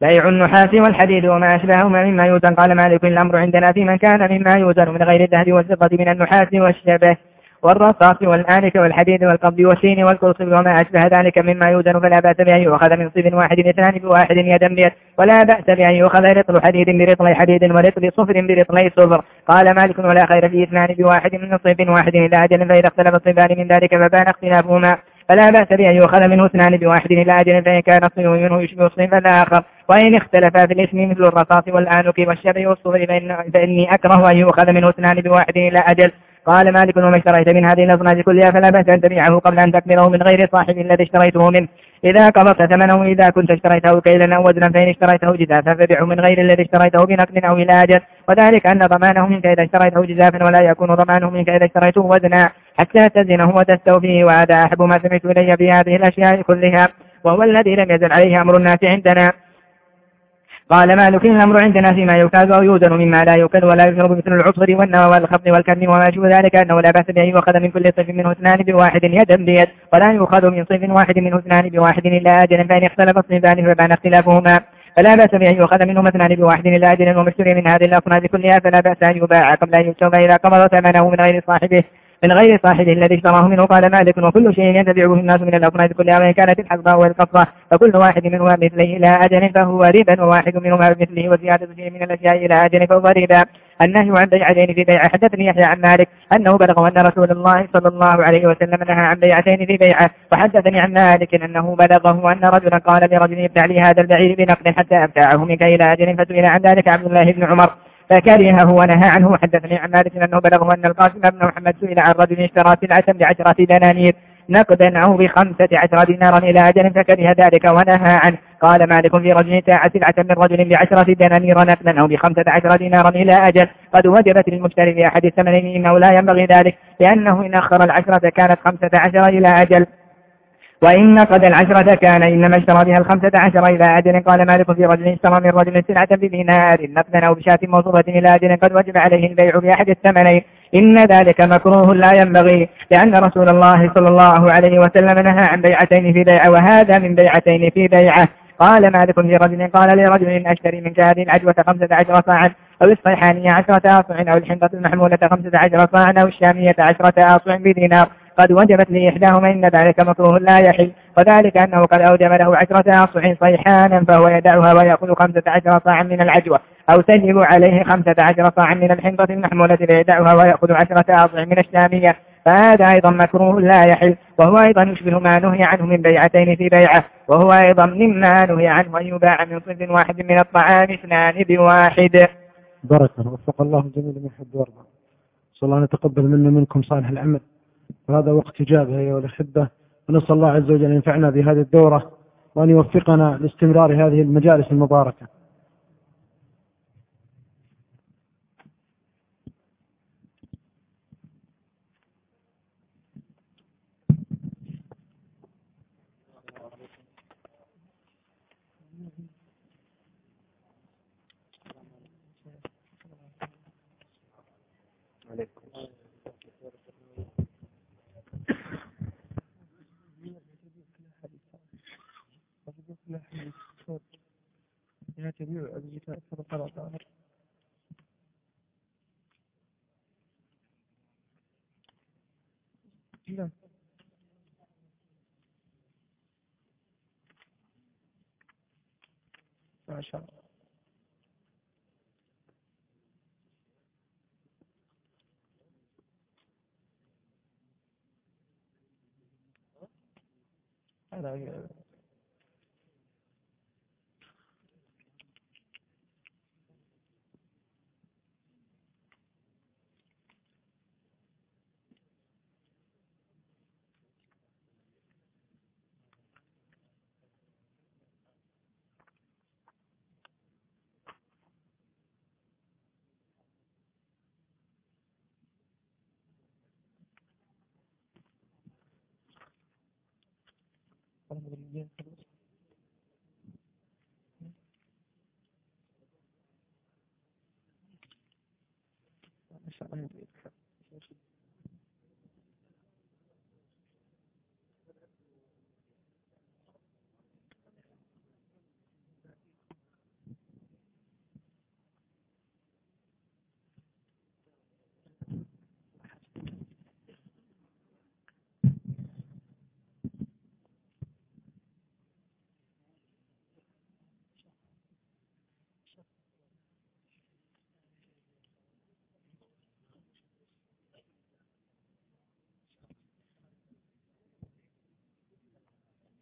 بيع النحاس والحديد وما أشبههما مما يوزن. قال مالك الأمر عندنا في من كان مما يوزن من غير الذهب والفضة من النحاس والشبه. والرصاص والآنك والحديد والقبض والسين والقرص وما أشبه ذلك مما يوزن فلا بأس بأن يؤخذ من صف واحد اثنان بواحد يدا بيد. ولا بأس بأن يؤخذ رطل حديد برطل حديد ورطل صفر برطلي صفر. قال مالك ولا خير في اثنان بواحد من صف واحد إلى أجل فإذا اختلف الصفان من ذلك فبان اختلافهما. فلا بأس بأن يؤخذ منه اثنان بواحد إلى أجل فإن كان الصنف منه يشبه الصنف الآخر. وإن اختلفا في الاسم مثل الرصاص والآنك والشبه والصفر فإني أكره أن يؤخذ منه اثنان بواحد إلى أجل. قال مالك وما اشتريت من هذه الأصناف كلها فلا بأس أن تبيعه قبل أن تكمله من غير صاحب الذي اشتريته منه. إذا قبضت ثمنه إذا كنت اشتريته كيلا أو وزنا فإن اشتريته جزافا فبيعه من غير الذي اشتريته بنقل أو إلى أجل وذلك أن ضمانه منك إذا اشتريته جزافا ولا يكون ضمانه منك إذا اشتريته وزنا حتى تزنه وتستوفيه. وهذا أحب ما سمعت إلي بهذه الأشياء كلها. وهو الذي لم يزل عليه أمر الناس عندنا. قال مالك الأمر عندنا فيما يكاد أو يوزن مما لا يوكل ولا يشرب مثل العصر والنوى والخبط والكرم وما شبه ذلك أنه لا بأس بأن يؤخذ من كل صف منه اثنان بواحد يدا بيد ولا يؤخذ من صف واحد منه اثنان بواحد إلا أجل فإن اختلف الصفان فبان اختلافهما. فلا بأس بأن يؤخذ منهما اثنان بواحد إلا أجل ومشتري من هذه الأصناف كلها فلا بأس أن يباع قبل أن يكتب إذا قبض ثمنه من غير صاحبه. من غير صاحبه الذي اشتراه منه. قال مالك وكل شيء ينتبعه الناس من الأصناف كلها وإن كانت الحصباء والقصة فكل واحد منهما مثله إلى أجل فهو ربا وواحد منهما بمثله وزيادة شيء من الأشياء إلى أجل فهو ربا. النهي عن بيعتين في بيعة. حدثني يحيى عن مالك أنه بلغ أن رسول الله صلى الله عليه وسلم نهى عن بيعتين في بيعة. وحدثني عن مالك أنه بلغه أن رجلا قال لرجل ابتع لي هذا البعير بنقد حتى أبتاعه منك إلى أجل فسئل عن ذلك عبد الله بن عمر. فكرهه ونهى عنه حدثني عن مالك أنه بلغه أن القاسم بن محمد سئل عن رجل اشترى سلعة بعشرة دنانير نقدا أو بخمسة عشر دينارا إلى أجل فكره ذلك ونهى عنه. قال مالك في رجل تاع سلعة من رجل بعشرة دنانير نقدا أو بخمسة عشر دينارا إلى أجل. قد وجبت للمشتري في أحد الثمنين إنه لا ينبغي ذلك لأنه إن أخر العشرة كانت خمسة عشر إلى أجل. وإن نقد العشرة كان إنما اشترى بها الخمسة عشر إلى أجل قال مالك في رجل اشترى من رجل سلعة بدينار نقدا أو بشاة موصوفة إلى أجل قد وجب عليه البيع بأحد الثمنين. إن ذلك مكروه لا ينبغي لأن رسول الله صلى الله عليه وسلم نهى عن بيعتين في بيعة وهذا من بيعتين في بيعة. قال مالك في رجل قال لرجل أشتري منك هذه العجوة خمسة عشر صاعا أو الصيحانية عشرة آصع أو الحنطة المحمولة خمسة عشر صاعا أو الشامية عشرة آصع بدينار. قد وجبت لي إحداهما إن ذلك مكروه لا يحل وذلك أنه قد أوجب له عشرة أصح صيحانا فهو يدعها ويأخذ خمسة عشر صاعا من العجوة أو تجب عليه خمسة عشر صاعا من الحنطة المحمولة فيدعها ويأخذ عشرة أصح من الشامية فهذا أيضا مكروه لا يحل وهو أيضا يشبه ما نهي عنه من بيعتين في بيعة وهو أيضا مما نهي عنه أن يباع من صنف واحد من الطعام اثنان بواحد بركة وفق الله الجميع من يحب ويرضى صلى الله أن يتقبل منا منكم صالح العمل وهذا وقت إجابة أيها الأحبة. ونسأل الله عز وجل أن ينفعنا بهذه الدورة وأن يوفقنا لاستمرار هذه المجالس المباركة. لا I know. para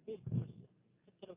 ቤት ትችለው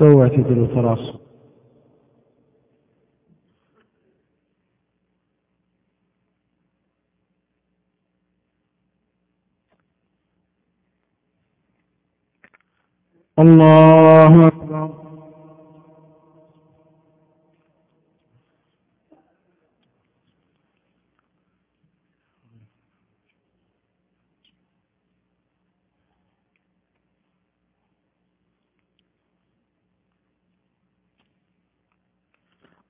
استوى اعتدلوا تراصوا الله أكبر.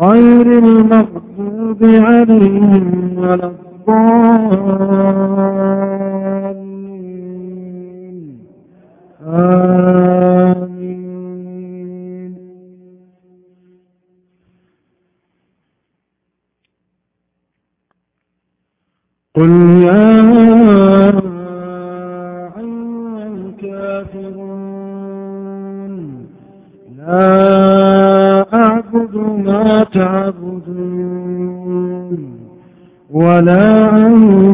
غير المغضوب عليهم ولا الضالين. آمين. قل يا أيها الكافرون لا ما تعبدون ولا أنتم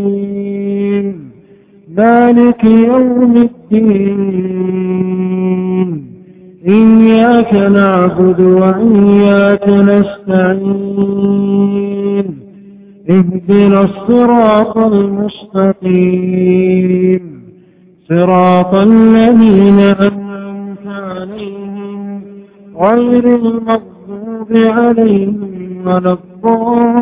مالك يوم الدين. إياك نعبد وإياك نستعين. اهدنا الصراط المستقيم. صراط الذين أنعمت عليهم غير المغضوب عليهم ولا الضالين.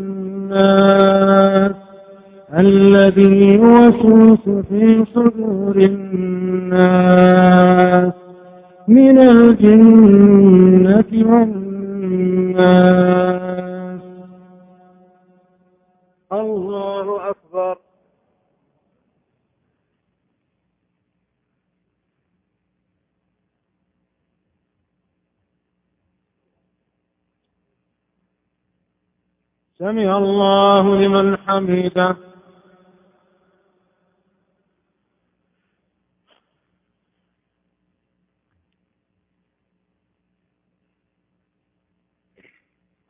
الذي يوسوس في صدور الناس من الجنة والناس. الله أكبر. سمع الله لمن حمده.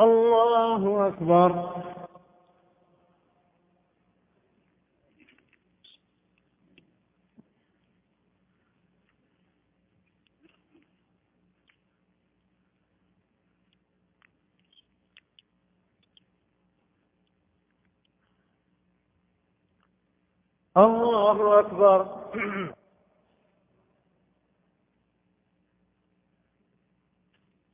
الله أكبر. الله أكبر.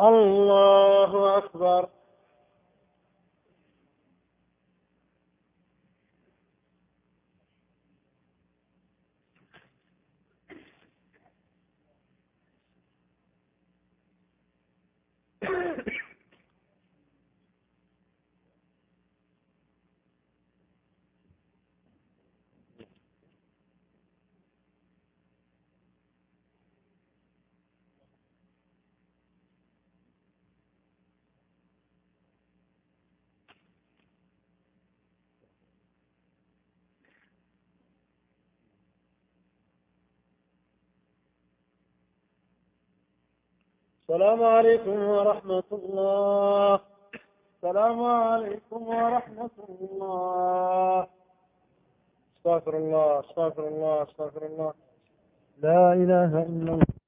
الله أكبر. السلام عليكم ورحمة الله. السلام عليكم ورحمة الله. استغفر الله استغفر الله استغفر الله. لا إله إلا الله.